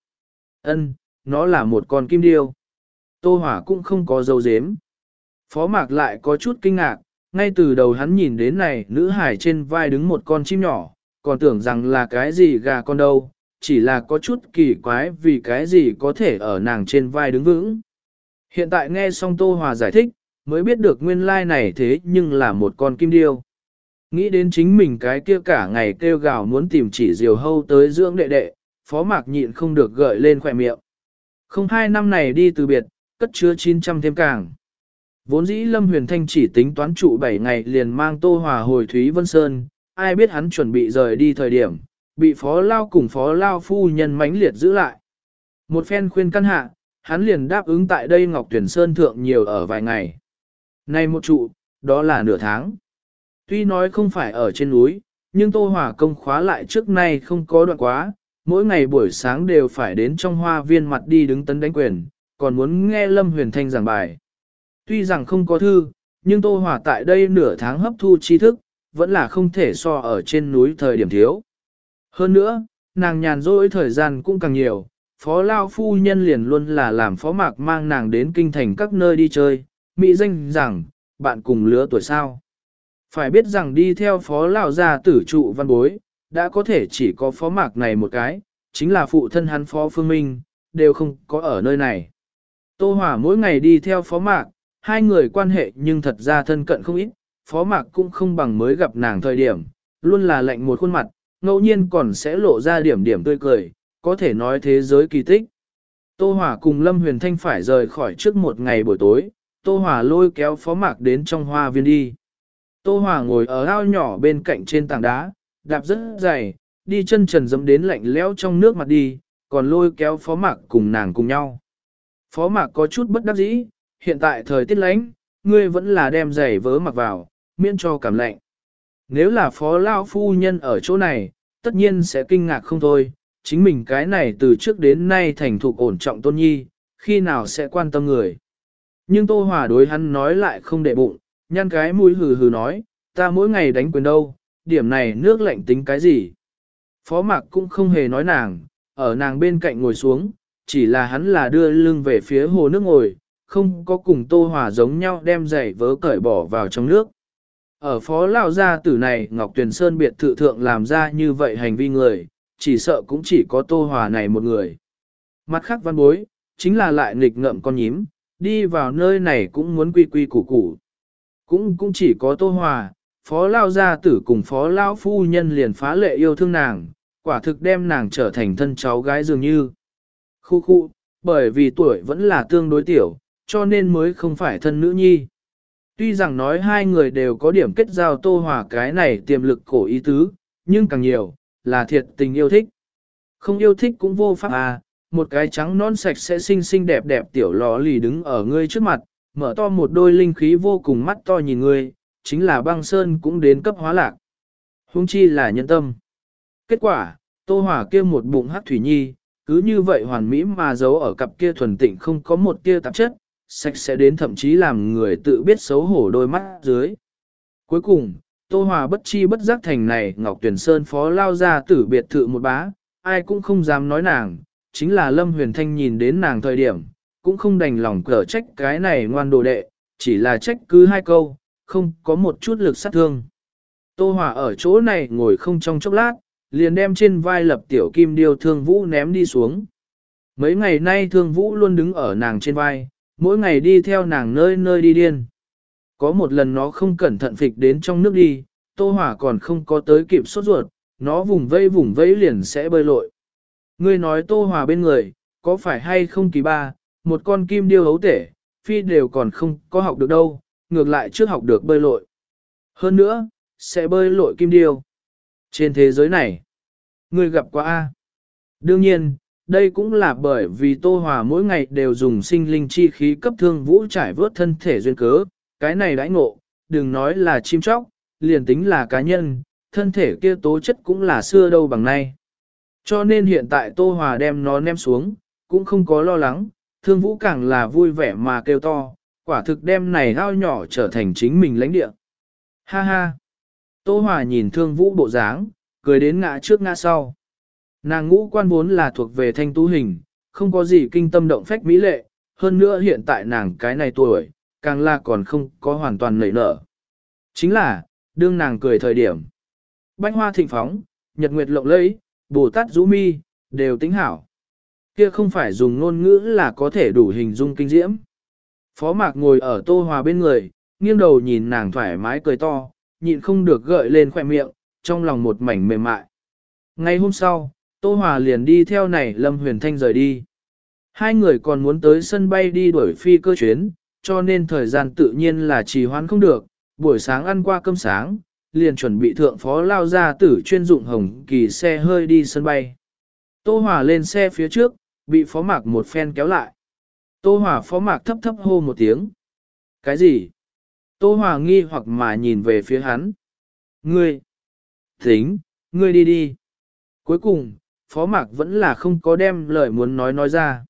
Ân, nó là một con kim điêu. Tô Hỏa cũng không có dấu dếm. Phó Mạc lại có chút kinh ngạc, ngay từ đầu hắn nhìn đến này nữ hải trên vai đứng một con chim nhỏ, còn tưởng rằng là cái gì gà con đâu, chỉ là có chút kỳ quái vì cái gì có thể ở nàng trên vai đứng vững. Hiện tại nghe xong Tô Hòa giải thích, mới biết được nguyên lai này thế nhưng là một con kim điêu. Nghĩ đến chính mình cái kia cả ngày kêu gào muốn tìm chỉ diều hâu tới dưỡng đệ đệ, phó mạc nhịn không được gợi lên khỏe miệng. Không hai năm này đi từ biệt, cất chứa 900 thêm càng. Vốn dĩ Lâm Huyền Thanh chỉ tính toán trụ 7 ngày liền mang Tô Hòa hồi Thúy Vân Sơn, ai biết hắn chuẩn bị rời đi thời điểm, bị phó lao cùng phó lao phu nhân mãnh liệt giữ lại. Một phen khuyên căn hạ, hắn liền đáp ứng tại đây Ngọc Tuyển Sơn thượng nhiều ở vài ngày. Nay một trụ, đó là nửa tháng. Tuy nói không phải ở trên núi, nhưng Tô Hòa công khóa lại trước nay không có đoạn quá, mỗi ngày buổi sáng đều phải đến trong hoa viên mặt đi đứng tấn đánh quyền, còn muốn nghe Lâm Huyền Thanh giảng bài. Tuy rằng không có thư, nhưng Tô Hòa tại đây nửa tháng hấp thu tri thức, vẫn là không thể so ở trên núi thời điểm thiếu. Hơn nữa, nàng nhàn rỗi thời gian cũng càng nhiều, phó lao phu nhân liền luôn là làm phó mạc mang nàng đến kinh thành các nơi đi chơi, mỹ danh rằng, bạn cùng lứa tuổi sao. Phải biết rằng đi theo phó lão gia tử trụ văn bối, đã có thể chỉ có phó mạc này một cái, chính là phụ thân hắn phó phương minh, đều không có ở nơi này. Tô Hòa mỗi ngày đi theo phó mạc, hai người quan hệ nhưng thật ra thân cận không ít, phó mạc cũng không bằng mới gặp nàng thời điểm, luôn là lạnh một khuôn mặt, ngẫu nhiên còn sẽ lộ ra điểm điểm tươi cười, có thể nói thế giới kỳ tích. Tô Hòa cùng Lâm Huyền Thanh phải rời khỏi trước một ngày buổi tối, Tô Hòa lôi kéo phó mạc đến trong hoa viên đi. Tô Hòa ngồi ở ao nhỏ bên cạnh trên tảng đá, đạp rất dày, đi chân trần dẫm đến lạnh lẽo trong nước mặt đi, còn lôi kéo phó mạc cùng nàng cùng nhau. Phó mạc có chút bất đắc dĩ, hiện tại thời tiết lạnh, ngươi vẫn là đem giày vớ mặc vào, miễn cho cảm lạnh. Nếu là phó lao phu nhân ở chỗ này, tất nhiên sẽ kinh ngạc không thôi, chính mình cái này từ trước đến nay thành thục ổn trọng tôn nhi, khi nào sẽ quan tâm người. Nhưng Tô Hòa đối hắn nói lại không để bụng, nhăn cái mũi hừ hừ nói, ta mỗi ngày đánh quyền đâu, điểm này nước lạnh tính cái gì. Phó Mạc cũng không hề nói nàng, ở nàng bên cạnh ngồi xuống, chỉ là hắn là đưa lưng về phía hồ nước ngồi, không có cùng Tô Hòa giống nhau đem giày vớ cởi bỏ vào trong nước. Ở phó lao gia tử này Ngọc Tuyền Sơn biệt thự thượng làm ra như vậy hành vi người, chỉ sợ cũng chỉ có Tô Hòa này một người. Mặt khác văn bối, chính là lại nghịch ngợm con nhím, đi vào nơi này cũng muốn quy quy củ củ. Cũng cũng chỉ có Tô Hòa, phó lao gia tử cùng phó lao phu nhân liền phá lệ yêu thương nàng, quả thực đem nàng trở thành thân cháu gái dường như. Khu khu, bởi vì tuổi vẫn là tương đối tiểu, cho nên mới không phải thân nữ nhi. Tuy rằng nói hai người đều có điểm kết giao tô hòa cái này tiềm lực cổ ý tứ, nhưng càng nhiều, là thiệt tình yêu thích. Không yêu thích cũng vô pháp à, một cái trắng non sạch sẽ xinh xinh đẹp đẹp tiểu lò lì đứng ở ngươi trước mặt, mở to một đôi linh khí vô cùng mắt to nhìn ngươi, chính là băng sơn cũng đến cấp hóa lạc. Hung chi là nhân tâm. Kết quả, tô hỏa kia một bụng hát thủy nhi, cứ như vậy hoàn mỹ mà giấu ở cặp kia thuần tịnh không có một kia tạp chất, sạch sẽ đến thậm chí làm người tự biết xấu hổ đôi mắt dưới. Cuối cùng, Tô Hòa bất chi bất giác thành này Ngọc Tuyển Sơn phó lao ra tử biệt thự một bá, ai cũng không dám nói nàng, chính là Lâm Huyền Thanh nhìn đến nàng thời điểm, cũng không đành lòng cở trách cái này ngoan đồ đệ, chỉ là trách cứ hai câu, không có một chút lực sát thương. Tô Hòa ở chỗ này ngồi không trong chốc lát, liền đem trên vai lập tiểu kim điêu thương vũ ném đi xuống. Mấy ngày nay thương vũ luôn đứng ở nàng trên vai, mỗi ngày đi theo nàng nơi nơi đi điên. Có một lần nó không cẩn thận phịch đến trong nước đi, Tô Hỏa còn không có tới kịp sốt ruột, nó vùng vây vùng vây liền sẽ bơi lội. Ngươi nói Tô hòa bên người, có phải hay không kỳ ba, một con kim điêu hấu tể, phi đều còn không có học được đâu, ngược lại trước học được bơi lội. Hơn nữa, sẽ bơi lội kim điêu. Trên thế giới này, ngươi gặp qua A. Đương nhiên, đây cũng là bởi vì Tô Hòa mỗi ngày đều dùng sinh linh chi khí cấp thương vũ trải vớt thân thể duyên cớ, cái này đãi ngộ, đừng nói là chim chóc, liền tính là cá nhân, thân thể kia tố chất cũng là xưa đâu bằng nay. Cho nên hiện tại Tô Hòa đem nó ném xuống, cũng không có lo lắng, thương vũ càng là vui vẻ mà kêu to, quả thực đem này ao nhỏ trở thành chính mình lãnh địa. Ha ha! Tô Hòa nhìn thương vũ bộ dáng, cười đến ngã trước ngã sau. Nàng ngũ quan vốn là thuộc về thanh tú hình, không có gì kinh tâm động phách mỹ lệ, hơn nữa hiện tại nàng cái này tuổi, càng là còn không có hoàn toàn nảy nở. Chính là, đương nàng cười thời điểm. Bánh hoa thịnh phóng, nhật nguyệt lộng lẫy, bồ tát Dũ mi, đều tính hảo. Kia không phải dùng ngôn ngữ là có thể đủ hình dung kinh diễm. Phó mạc ngồi ở tô hòa bên người, nghiêng đầu nhìn nàng thoải mái cười to, nhịn không được gợi lên khoẻ miệng, trong lòng một mảnh mềm mại. Ngay hôm sau, Tô Hòa liền đi theo này Lâm Huyền Thanh rời đi. Hai người còn muốn tới sân bay đi đuổi phi cơ chuyến, cho nên thời gian tự nhiên là trì hoãn không được, buổi sáng ăn qua cơm sáng, liền chuẩn bị thượng phó lao ra tử chuyên dụng hồng kỳ xe hơi đi sân bay. Tô Hòa lên xe phía trước, bị phó mạc một phen kéo lại. Tô Hòa phó mạc thấp thấp hô một tiếng. Cái gì? Tô Hòa nghi hoặc mà nhìn về phía hắn. Ngươi! Tính, ngươi đi đi. Cuối cùng, phó mạc vẫn là không có đem lời muốn nói nói ra.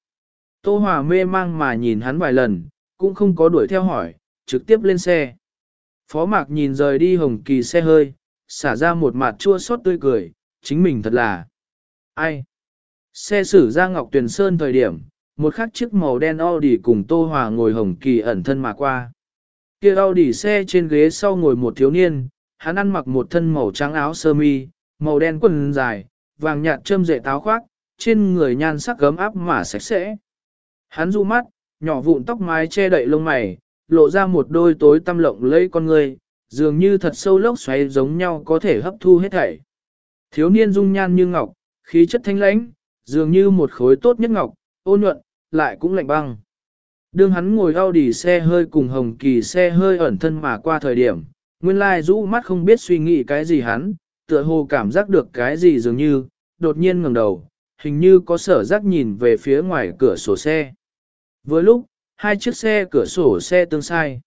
Tô Hòa mê mang mà nhìn hắn vài lần, cũng không có đuổi theo hỏi, trực tiếp lên xe. Phó mạc nhìn rời đi hồng kỳ xe hơi, xả ra một mặt chua xót tươi cười, chính mình thật là... Ai? Xe xử ra Ngọc Tuyền Sơn thời điểm, một khắc chiếc màu đen Audi cùng Tô Hòa ngồi hồng kỳ ẩn thân mà qua. Kia Audi xe trên ghế sau ngồi một thiếu niên, hắn ăn mặc một thân màu trắng áo sơ mi, màu đen quần dài, vàng nhạt châm rễ táo khoác, trên người nhan sắc gấm áp mà sạch sẽ. Hắn du mắt, nhỏ vụn tóc mái che đậy lông mày, lộ ra một đôi tối tăm lộng lẫy con người, dường như thật sâu lốc xoáy giống nhau có thể hấp thu hết thảy. Thiếu niên dung nhan như ngọc, khí chất thanh lãnh, dường như một khối tốt nhất ngọc, ôn nhuận, lại cũng lạnh băng. Đương hắn ngồi Audi xe hơi cùng Hồng Kỳ xe hơi ẩn thân mà qua thời điểm, nguyên lai rũ mắt không biết suy nghĩ cái gì hắn, tựa hồ cảm giác được cái gì dường như, đột nhiên ngẩng đầu, hình như có sở giác nhìn về phía ngoài cửa sổ xe. Với lúc, hai chiếc xe cửa sổ xe tương sai.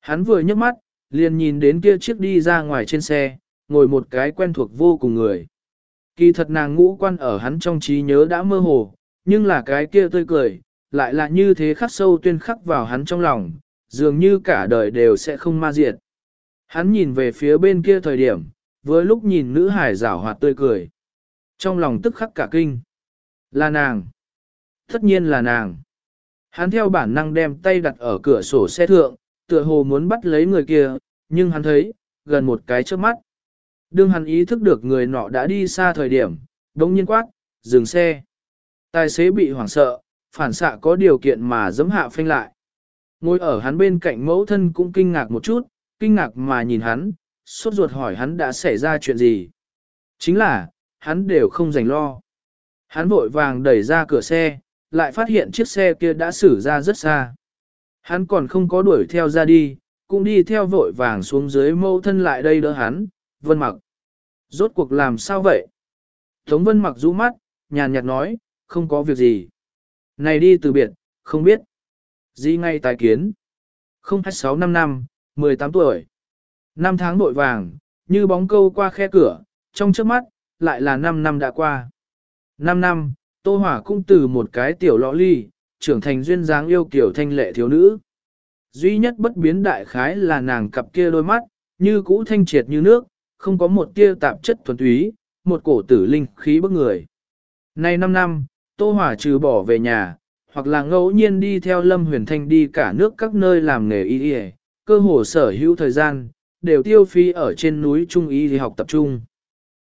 Hắn vừa nhấc mắt, liền nhìn đến kia chiếc đi ra ngoài trên xe, ngồi một cái quen thuộc vô cùng người. Kỳ thật nàng ngũ quan ở hắn trong trí nhớ đã mơ hồ, nhưng là cái kia tươi cười, lại là như thế khắc sâu tuyên khắc vào hắn trong lòng, dường như cả đời đều sẽ không ma diệt. Hắn nhìn về phía bên kia thời điểm, với lúc nhìn nữ hải rảo hoạt tươi cười. Trong lòng tức khắc cả kinh. Là nàng. Tất nhiên là nàng. Hắn theo bản năng đem tay đặt ở cửa sổ xe thượng, tựa hồ muốn bắt lấy người kia, nhưng hắn thấy, gần một cái trước mắt. Đương hắn ý thức được người nọ đã đi xa thời điểm, đống nhiên quát, dừng xe. Tài xế bị hoảng sợ, phản xạ có điều kiện mà giấm hạ phanh lại. Ngồi ở hắn bên cạnh mẫu thân cũng kinh ngạc một chút, kinh ngạc mà nhìn hắn, sốt ruột hỏi hắn đã xảy ra chuyện gì. Chính là, hắn đều không dành lo. Hắn vội vàng đẩy ra cửa xe, lại phát hiện chiếc xe kia đã xử ra rất xa. Hắn còn không có đuổi theo ra đi, cũng đi theo vội vàng xuống dưới mâu thân lại đây đỡ hắn, vân mặc. Rốt cuộc làm sao vậy? Tống vân mặc rũ mắt, nhàn nhạt nói, không có việc gì. Này đi từ biệt, không biết. Di ngay tài kiến. Không hai sáu năm năm, 18 tuổi. Năm tháng vội vàng, như bóng câu qua khe cửa, trong trước mắt, lại là 5 năm đã qua. 5 năm, Tô Hỏa cũng từ một cái tiểu lọ ly, trưởng thành duyên dáng yêu kiểu thanh lệ thiếu nữ. Duy nhất bất biến đại khái là nàng cặp kia đôi mắt, như cũ thanh triệt như nước, không có một tia tạp chất thuần túy, một cổ tử linh khí bức người. Nay 5 năm, Tô Hỏa trừ bỏ về nhà, hoặc là ngẫu nhiên đi theo Lâm Huyền Thanh đi cả nước các nơi làm nghề y y, cơ hồ sở hữu thời gian, đều tiêu phí ở trên núi Trung Y thì học tập trung.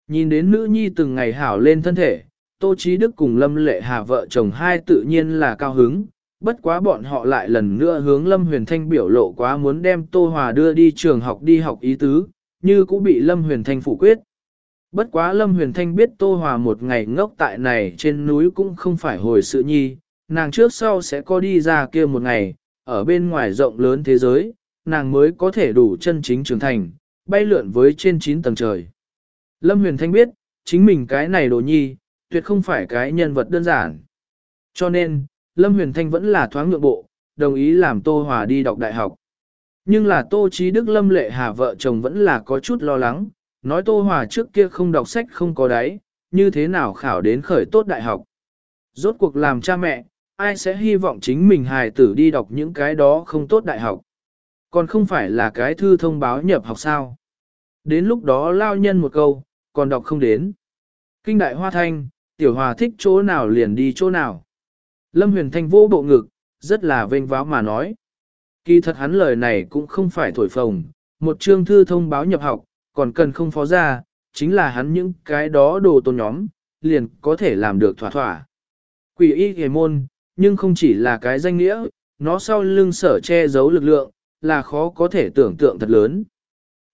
Nhìn đến nữ nhi từng ngày hảo lên thân thể, Tô Chí Đức cùng Lâm Lệ Hà vợ chồng hai tự nhiên là cao hứng, bất quá bọn họ lại lần nữa hướng Lâm Huyền Thanh biểu lộ quá muốn đem Tô Hòa đưa đi trường học đi học ý tứ, như cũng bị Lâm Huyền Thanh phủ quyết. Bất quá Lâm Huyền Thanh biết Tô Hòa một ngày ngốc tại này trên núi cũng không phải hồi sự nhi, nàng trước sau sẽ có đi ra kia một ngày, ở bên ngoài rộng lớn thế giới, nàng mới có thể đủ chân chính trưởng thành, bay lượn với trên 9 tầng trời. Lâm Huyền Thanh biết, chính mình cái này đồ nhi, tuyệt không phải cái nhân vật đơn giản. Cho nên, Lâm Huyền Thanh vẫn là thoáng nhượng bộ, đồng ý làm Tô Hòa đi đọc đại học. Nhưng là Tô Chí Đức Lâm Lệ Hà vợ chồng vẫn là có chút lo lắng, nói Tô Hòa trước kia không đọc sách không có đáy, như thế nào khảo đến khởi tốt đại học. Rốt cuộc làm cha mẹ, ai sẽ hy vọng chính mình hài tử đi đọc những cái đó không tốt đại học. Còn không phải là cái thư thông báo nhập học sao. Đến lúc đó lao nhân một câu, còn đọc không đến. Kinh đại hoa thanh, tiểu hòa thích chỗ nào liền đi chỗ nào. Lâm huyền thanh vô bộ ngực, rất là vênh váo mà nói. Kỳ thật hắn lời này cũng không phải thổi phồng, một chương thư thông báo nhập học, còn cần không phó ra, chính là hắn những cái đó đồ tôn nhóm, liền có thể làm được thỏa thỏa. Quỷ y hề môn, nhưng không chỉ là cái danh nghĩa, nó sau lưng sở che giấu lực lượng, là khó có thể tưởng tượng thật lớn.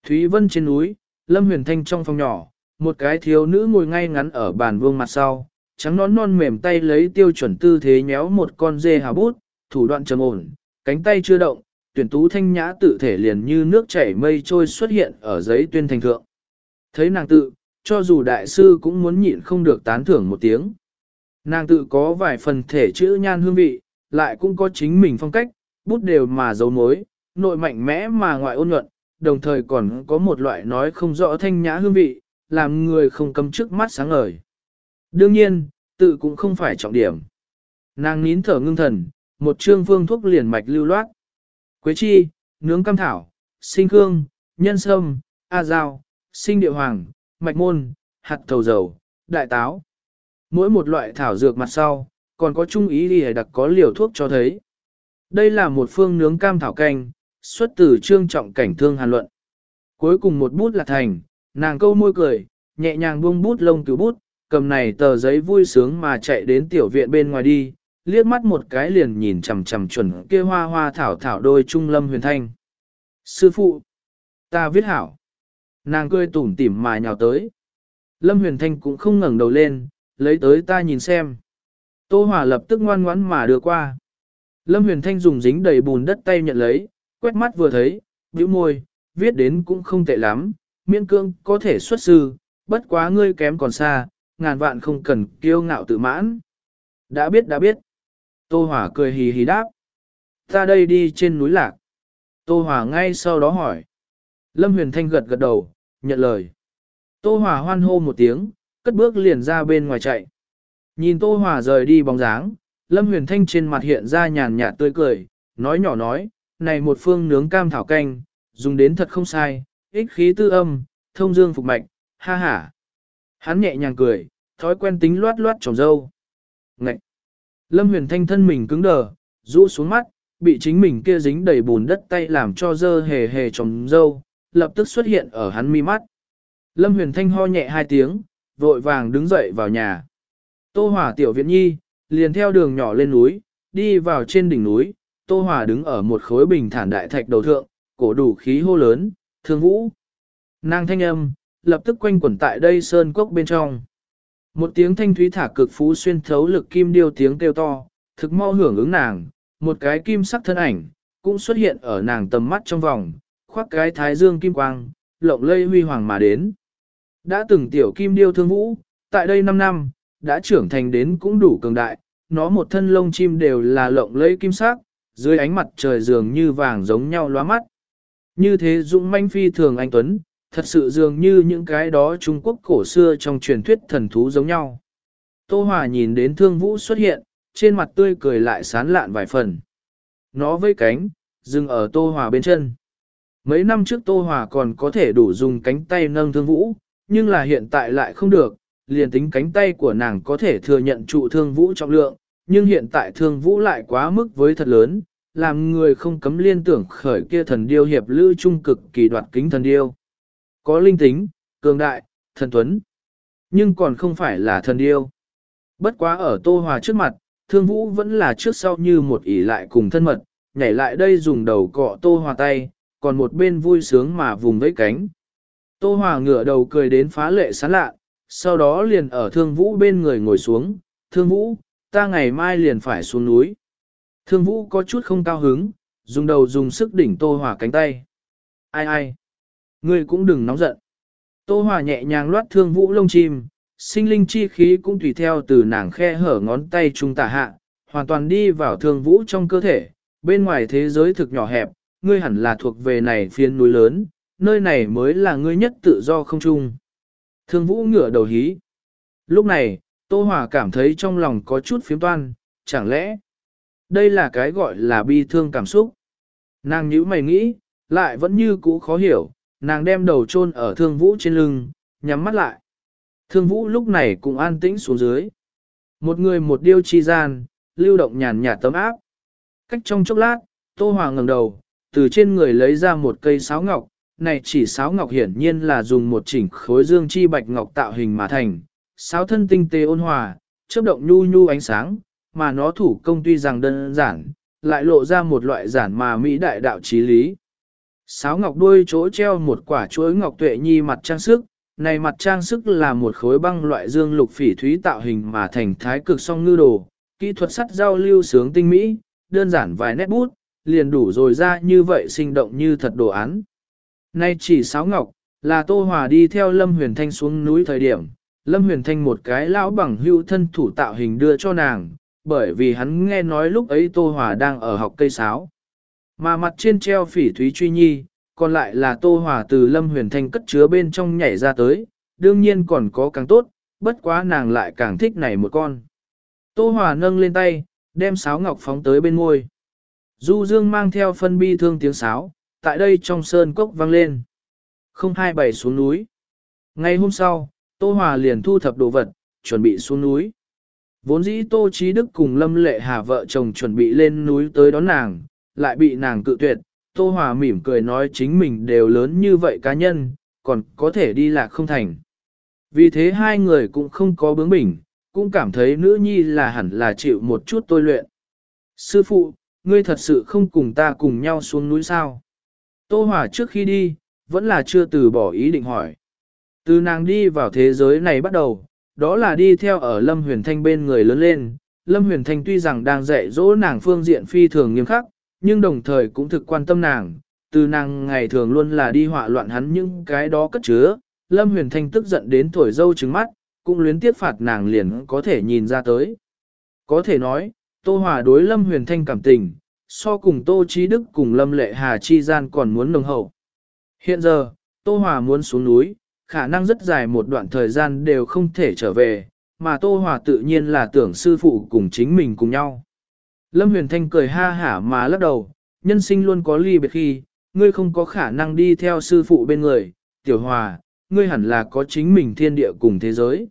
Thúy Vân trên núi, Lâm Huyền Thanh trong phòng nhỏ, một cái thiếu nữ ngồi ngay ngắn ở bàn vương mặt sau, trắng nón non mềm tay lấy tiêu chuẩn tư thế nhéo một con dê hào bút, thủ đoạn trầm ổn, cánh tay chưa động, tuyển tú thanh nhã tự thể liền như nước chảy mây trôi xuất hiện ở giấy tuyên thành thượng. Thấy nàng tự, cho dù đại sư cũng muốn nhịn không được tán thưởng một tiếng. Nàng tự có vài phần thể chữ nhan hương vị, lại cũng có chính mình phong cách, bút đều mà dấu mối, nội mạnh mẽ mà ngoại ôn nhuận, đồng thời còn có một loại nói không rõ thanh nhã hương vị, làm người không cầm trước mắt sáng ngời. Đương nhiên, tự cũng không phải trọng điểm. Nàng nín thở ngưng thần, một trương phương thuốc liền mạch lưu loát. Quế chi, nướng cam thảo, sinh hương, nhân sâm, a dao, sinh địa hoàng, mạch môn, hạt thầu dầu, đại táo. Mỗi một loại thảo dược mặt sau, còn có trung ý đi đặc có liều thuốc cho thấy. Đây là một phương nướng cam thảo canh, xuất từ trương trọng cảnh thương hàn luận. Cuối cùng một bút là thành, nàng câu môi cười, nhẹ nhàng buông bút lông cứu bút, cầm này tờ giấy vui sướng mà chạy đến tiểu viện bên ngoài đi, liếc mắt một cái liền nhìn chằm chằm chuẩn kia hoa hoa thảo thảo đôi trung lâm huyền thanh. Sư phụ, ta viết hảo. Nàng cười tủm tỉm mà nhào tới. Lâm huyền thanh cũng không ngẩng đầu lên, lấy tới ta nhìn xem. Tô Hòa lập tức ngoan ngoãn mà đưa qua. Lâm huyền thanh dùng dính đầy bùn đất tay nhận lấy, quét mắt vừa thấy, bĩu môi, viết đến cũng không tệ lắm, miễn cương có thể xuất sư, bất quá ngươi kém còn xa, ngàn vạn không cần kiêu ngạo tự mãn. Đã biết đã biết. Tô Hòa cười hì hì đáp. Ta đây đi trên núi lạc. Tô Hòa ngay sau đó hỏi. Lâm Huyền Thanh gật gật đầu, nhận lời. Tô Hòa hoan hô một tiếng, cất bước liền ra bên ngoài chạy. Nhìn Tô Hòa rời đi bóng dáng, Lâm Huyền Thanh trên mặt hiện ra nhàn nhạt tươi cười, nói nhỏ nói, này một phương nướng cam thảo canh, dùng đến thật không sai, ích khí tư âm, thông dương phục mạch, ha ha. Hắn nhẹ nhàng cười, thói quen tính loát loát trồng dâu. Ngậy! Lâm huyền thanh thân mình cứng đờ, rũ xuống mắt, bị chính mình kia dính đầy bùn đất tay làm cho dơ hề hề trồng dâu, lập tức xuất hiện ở hắn mi mắt. Lâm huyền thanh ho nhẹ hai tiếng, vội vàng đứng dậy vào nhà. Tô hỏa tiểu viện nhi, liền theo đường nhỏ lên núi, đi vào trên đỉnh núi, Tô Hòa đứng ở một khối bình thản đại thạch đầu thượng, cổ đủ khí hô lớn, thương vũ. Nàng thanh âm, lập tức quanh quẩn tại đây sơn cốc bên trong. Một tiếng thanh thúy thả cực phú xuyên thấu lực kim điêu tiếng kêu to, thực mau hưởng ứng nàng, một cái kim sắc thân ảnh, cũng xuất hiện ở nàng tầm mắt trong vòng, khoác cái thái dương kim quang, lộng lây huy hoàng mà đến. Đã từng tiểu kim điêu thương vũ, tại đây 5 năm, đã trưởng thành đến cũng đủ cường đại, nó một thân lông chim đều là lộng lây kim sắc, dưới ánh mặt trời dường như vàng giống nhau lóa mắt. Như thế dũng manh phi thường anh Tuấn, thật sự dường như những cái đó Trung Quốc cổ xưa trong truyền thuyết thần thú giống nhau. Tô Hòa nhìn đến thương vũ xuất hiện, trên mặt tươi cười lại sán lạn vài phần. Nó với cánh, dừng ở Tô Hòa bên chân. Mấy năm trước Tô Hòa còn có thể đủ dùng cánh tay nâng thương vũ, nhưng là hiện tại lại không được, liền tính cánh tay của nàng có thể thừa nhận trụ thương vũ trọng lượng, nhưng hiện tại thương vũ lại quá mức với thật lớn, làm người không cấm liên tưởng khởi kia thần điêu hiệp lữ trung cực kỳ đoạt kính thần điêu. Có linh tính, cường đại, thần tuấn, nhưng còn không phải là thần điêu. Bất quá ở Tô Hòa trước mặt, thương vũ vẫn là trước sau như một ỷ lại cùng thân mật, nhảy lại đây dùng đầu cọ Tô Hòa tay, còn một bên vui sướng mà vùng vẫy cánh. Tô Hòa ngửa đầu cười đến phá lệ sán lạ, sau đó liền ở thương vũ bên người ngồi xuống, thương vũ, ta ngày mai liền phải xuống núi. Thương vũ có chút không cao hứng, dùng đầu dùng sức đỉnh tô hỏa cánh tay. Ai ai? Ngươi cũng đừng nóng giận. Tô hỏa nhẹ nhàng loát thương vũ lông chim, sinh linh chi khí cũng tùy theo từ nàng khe hở ngón tay trung tả hạ, hoàn toàn đi vào thương vũ trong cơ thể. Bên ngoài thế giới thực nhỏ hẹp, ngươi hẳn là thuộc về này phiên núi lớn, nơi này mới là ngươi nhất tự do không chung. Thương vũ ngửa đầu hí. Lúc này, Tô Hòa cảm thấy trong lòng có chút phiếm toan, chẳng lẽ đây là cái gọi là bi thương cảm xúc. Nàng nhíu mày nghĩ, lại vẫn như cũ khó hiểu, nàng đem đầu chôn ở thương vũ trên lưng, nhắm mắt lại. Thương vũ lúc này cũng an tĩnh xuống dưới. Một người một điêu chi gian, lưu động nhàn nhạt tấm áp. Cách trong chốc lát, Tô Hòa ngẩng đầu, từ trên người lấy ra một cây sáo ngọc, này chỉ sáo ngọc hiển nhiên là dùng một chỉnh khối dương chi bạch ngọc tạo hình mà thành, sáo thân tinh tế ôn hòa, chớp động nhu nhu ánh sáng, mà nó thủ công tuy rằng đơn giản, lại lộ ra một loại giản mà mỹ đại đạo trí lý. Sáo ngọc đuôi chỗ treo một quả chuối ngọc tuệ nhi mặt trang sức, này mặt trang sức là một khối băng loại dương lục phỉ thúy tạo hình mà thành thái cực song ngư đồ, kỹ thuật sắt giao lưu sướng tinh mỹ, đơn giản vài nét bút, liền đủ rồi ra như vậy sinh động như thật đồ án. Nay chỉ sáo ngọc, là Tô Hòa đi theo Lâm Huyền Thanh xuống núi thời điểm, Lâm Huyền Thanh một cái lão bằng hưu thân thủ tạo hình đưa cho nàng, bởi vì hắn nghe nói lúc ấy Tô Hòa đang ở học cây sáo. Mà mặt trên treo phỉ thúy truy nhi, còn lại là Tô Hòa từ Lâm Huyền Thanh cất chứa bên trong nhảy ra tới, đương nhiên còn có càng tốt, bất quá nàng lại càng thích này một con. Tô Hòa nâng lên tay, đem sáo ngọc phóng tới bên môi. Du Dương mang theo phân bi thương tiếng sáo, tại đây trong sơn cốc vang lên. Không hai bảy xuống núi. Ngày hôm sau, Tô Hòa liền thu thập đồ vật, chuẩn bị xuống núi. Vốn dĩ Tô Chí Đức cùng Lâm Lệ Hà vợ chồng chuẩn bị lên núi tới đón nàng, lại bị nàng cự tuyệt. Tô Hòa mỉm cười nói chính mình đều lớn như vậy cá nhân, còn có thể đi lạc không thành. Vì thế hai người cũng không có bướng bỉnh, cũng cảm thấy nữ nhi là hẳn là chịu một chút tôi luyện. Sư phụ, ngươi thật sự không cùng ta cùng nhau xuống núi sao? Tô Hòa trước khi đi, vẫn là chưa từ bỏ ý định hỏi. Từ nàng đi vào thế giới này bắt đầu, đó là đi theo ở Lâm Huyền Thanh bên người lớn lên. Lâm Huyền Thanh tuy rằng đang dạy dỗ nàng phương diện phi thường nghiêm khắc, nhưng đồng thời cũng thực quan tâm nàng. Từ nàng ngày thường luôn là đi họa loạn hắn những cái đó cất chứa. Lâm Huyền Thanh tức giận đến thổi dâu trứng mắt, cũng luyến tiếc phạt nàng liền có thể nhìn ra tới. Có thể nói, Tô Hòa đối Lâm Huyền Thanh cảm tình, so cùng Tô Chí Đức cùng Lâm Lệ Hà chi gian còn muốn nồng hậu. Hiện giờ, Tô Hòa muốn xuống núi, khả năng rất dài một đoạn thời gian đều không thể trở về, mà Tô Hòa tự nhiên là tưởng sư phụ cùng chính mình cùng nhau. Lâm Huyền Thanh cười ha hả mà lắc đầu, nhân sinh luôn có ly biệt khi, ngươi không có khả năng đi theo sư phụ bên người, tiểu hòa, ngươi hẳn là có chính mình thiên địa cùng thế giới.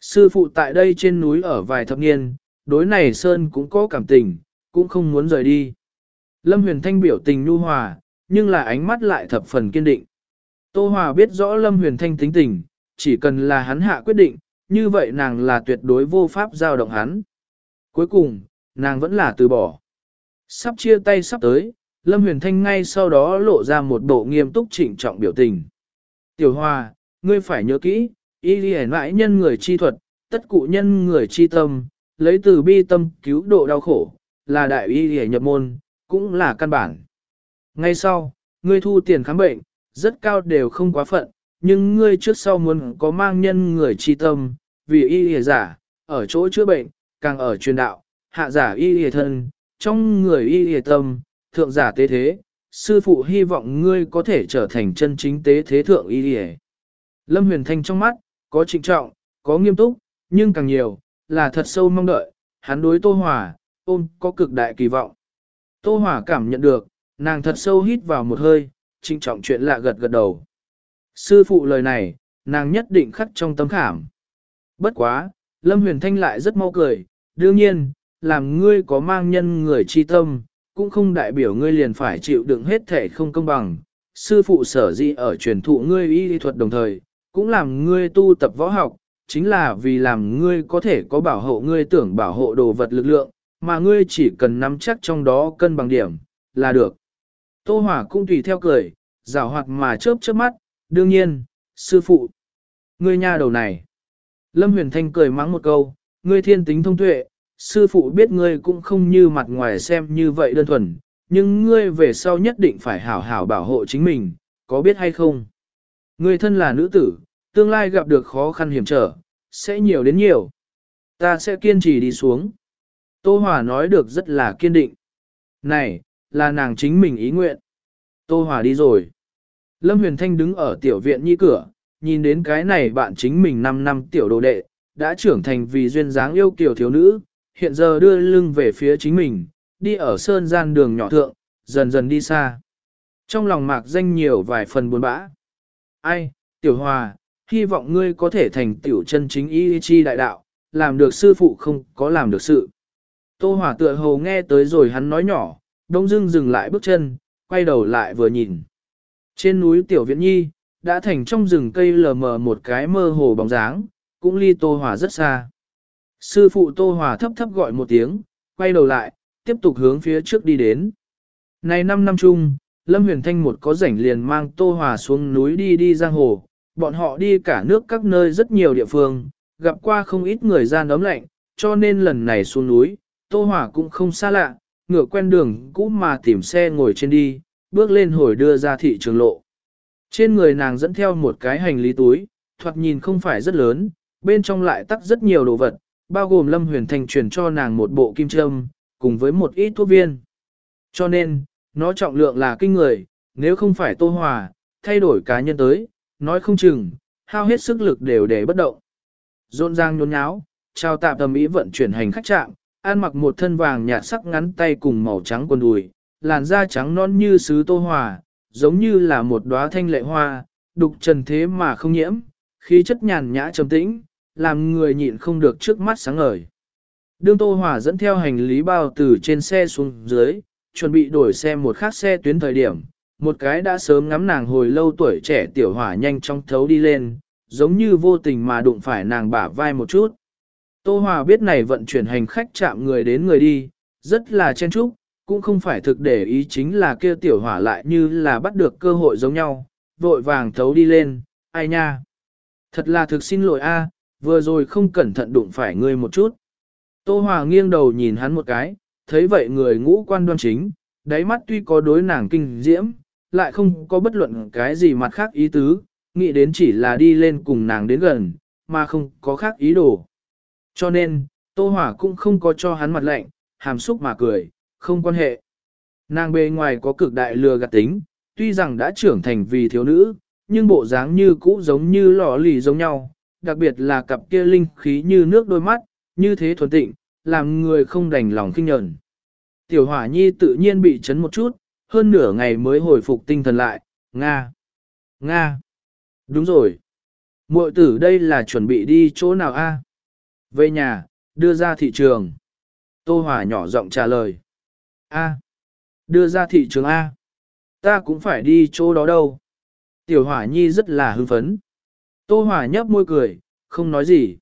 Sư phụ tại đây trên núi ở vài thập niên, đối này Sơn cũng có cảm tình, cũng không muốn rời đi. Lâm Huyền Thanh biểu tình nhu hòa, nhưng là ánh mắt lại thập phần kiên định. Tô Hòa biết rõ Lâm Huyền Thanh tính tình, chỉ cần là hắn hạ quyết định, như vậy nàng là tuyệt đối vô pháp giao động hắn. Cuối cùng, nàng vẫn là từ bỏ. Sắp chia tay sắp tới, Lâm Huyền Thanh ngay sau đó lộ ra một bộ nghiêm túc trịnh trọng biểu tình. Tiểu Hòa, ngươi phải nhớ kỹ, y đi mãi nhân người chi thuật, tất cụ nhân người chi tâm, lấy từ bi tâm cứu độ đau khổ, là đại y đi nhập môn, cũng là căn bản. Ngay sau, ngươi thu tiền khám bệnh, rất cao đều không quá phận, nhưng ngươi trước sau muốn có mang nhân người chi tâm, vì y y giả, ở chỗ chữa bệnh, càng ở truyền đạo, hạ giả y y thân, trong người y y tâm, thượng giả tế thế, sư phụ hy vọng ngươi có thể trở thành chân chính tế thế thượng y y. Lâm huyền thanh trong mắt, có trịnh trọng, có nghiêm túc, nhưng càng nhiều, là thật sâu mong đợi, hắn đối Tô Hòa, ôm có cực đại kỳ vọng. Tô Hòa cảm nhận được, nàng thật sâu hít vào một hơi, trinh trọng chuyện lạ gật gật đầu. Sư phụ lời này, nàng nhất định khắc trong tâm khảm. Bất quá, Lâm Huyền Thanh lại rất mau cười, đương nhiên, làm ngươi có mang nhân người chi tâm, cũng không đại biểu ngươi liền phải chịu đựng hết thể không công bằng. Sư phụ sở dĩ ở truyền thụ ngươi y thuật đồng thời, cũng làm ngươi tu tập võ học, chính là vì làm ngươi có thể có bảo hộ ngươi tưởng bảo hộ đồ vật lực lượng, mà ngươi chỉ cần nắm chắc trong đó cân bằng điểm, là được. Tô Hỏa cũng tùy theo cười, rào hoạt mà chớp chớp mắt, đương nhiên, sư phụ. Ngươi nha đầu này. Lâm Huyền Thanh cười mắng một câu, ngươi thiên tính thông tuệ, sư phụ biết ngươi cũng không như mặt ngoài xem như vậy đơn thuần, nhưng ngươi về sau nhất định phải hảo hảo bảo hộ chính mình, có biết hay không? Ngươi thân là nữ tử, tương lai gặp được khó khăn hiểm trở, sẽ nhiều đến nhiều. Ta sẽ kiên trì đi xuống. Tô Hòa nói được rất là kiên định. Này, là nàng chính mình ý nguyện. Tô Hòa đi rồi. Lâm Huyền Thanh đứng ở tiểu viện nhi cửa, nhìn đến cái này bạn chính mình 5 năm tiểu đồ đệ, đã trưởng thành vì duyên dáng yêu kiều thiếu nữ, hiện giờ đưa lưng về phía chính mình, đi ở sơn gian đường nhỏ thượng, dần dần đi xa. Trong lòng mạc danh nhiều vài phần buồn bã. Ai, tiểu hòa, hy vọng ngươi có thể thành tiểu chân chính y chi đại đạo, làm được sư phụ không có làm được sự. Tô Hòa tựa hồ nghe tới rồi hắn nói nhỏ, đông dưng dừng lại bước chân, quay đầu lại vừa nhìn. Trên núi Tiểu Viễn Nhi, đã thành trong rừng cây lờ mờ một cái mơ hồ bóng dáng, cũng ly Tô Hòa rất xa. Sư phụ Tô Hòa thấp thấp gọi một tiếng, quay đầu lại, tiếp tục hướng phía trước đi đến. Này năm năm chung, Lâm Huyền Thanh một có rảnh liền mang Tô Hòa xuống núi đi đi giang hồ, bọn họ đi cả nước các nơi rất nhiều địa phương, gặp qua không ít người gian ấm lạnh, cho nên lần này xuống núi, Tô Hòa cũng không xa lạ, ngựa quen đường cũ mà tìm xe ngồi trên đi, bước lên hồi đưa ra thị trường lộ. Trên người nàng dẫn theo một cái hành lý túi, thoạt nhìn không phải rất lớn, bên trong lại tắc rất nhiều đồ vật, bao gồm Lâm Huyền Thành truyền cho nàng một bộ kim châm, cùng với một ít thuốc viên. Cho nên, nó trọng lượng là kinh người, nếu không phải Tô Hòa, thay đổi cá nhân tới, nói không chừng, hao hết sức lực đều để bất động. Rộn ràng nhốn nháo, trao tạm tầm ý vận chuyển hành khách trạm, ăn mặc một thân vàng nhạt sắc ngắn tay cùng màu trắng quần đùi, làn da trắng non như sứ tô hòa, giống như là một đóa thanh lệ hoa, đục trần thế mà không nhiễm, khí chất nhàn nhã trầm tĩnh, làm người nhịn không được trước mắt sáng ngời. Đương Tô Hòa dẫn theo hành lý bao từ trên xe xuống dưới, chuẩn bị đổi xe một khác xe tuyến thời điểm, một cái đã sớm ngắm nàng hồi lâu tuổi trẻ tiểu hỏa nhanh chóng thấu đi lên, giống như vô tình mà đụng phải nàng bả vai một chút. Tô Hòa biết này vận chuyển hành khách chạm người đến người đi, rất là chen chúc, cũng không phải thực để ý chính là kia tiểu hỏa lại như là bắt được cơ hội giống nhau, vội vàng thấu đi lên, ai nha. Thật là thực xin lỗi a, vừa rồi không cẩn thận đụng phải ngươi một chút. Tô Hòa nghiêng đầu nhìn hắn một cái, thấy vậy người ngũ quan đoan chính, đáy mắt tuy có đối nàng kinh diễm, lại không có bất luận cái gì mặt khác ý tứ, nghĩ đến chỉ là đi lên cùng nàng đến gần, mà không có khác ý đồ. Cho nên, Tô Hỏa cũng không có cho hắn mặt lạnh, hàm xúc mà cười, không quan hệ. Nàng bề ngoài có cực đại lừa gạt tính, tuy rằng đã trưởng thành vì thiếu nữ, nhưng bộ dáng như cũ giống như lò lì giống nhau, đặc biệt là cặp kia linh khí như nước đôi mắt, như thế thuần tịnh, làm người không đành lòng kinh nhẫn. Tiểu hỏa nhi tự nhiên bị chấn một chút, hơn nửa ngày mới hồi phục tinh thần lại, Nga, Nga, đúng rồi. muội tử đây là chuẩn bị đi chỗ nào a? Về nhà, đưa ra thị trường. Tô Hòa nhỏ giọng trả lời. A. Đưa ra thị trường A. Ta cũng phải đi chỗ đó đâu. Tiểu Hỏa Nhi rất là hưng phấn. Tô Hòa nhấp môi cười, không nói gì.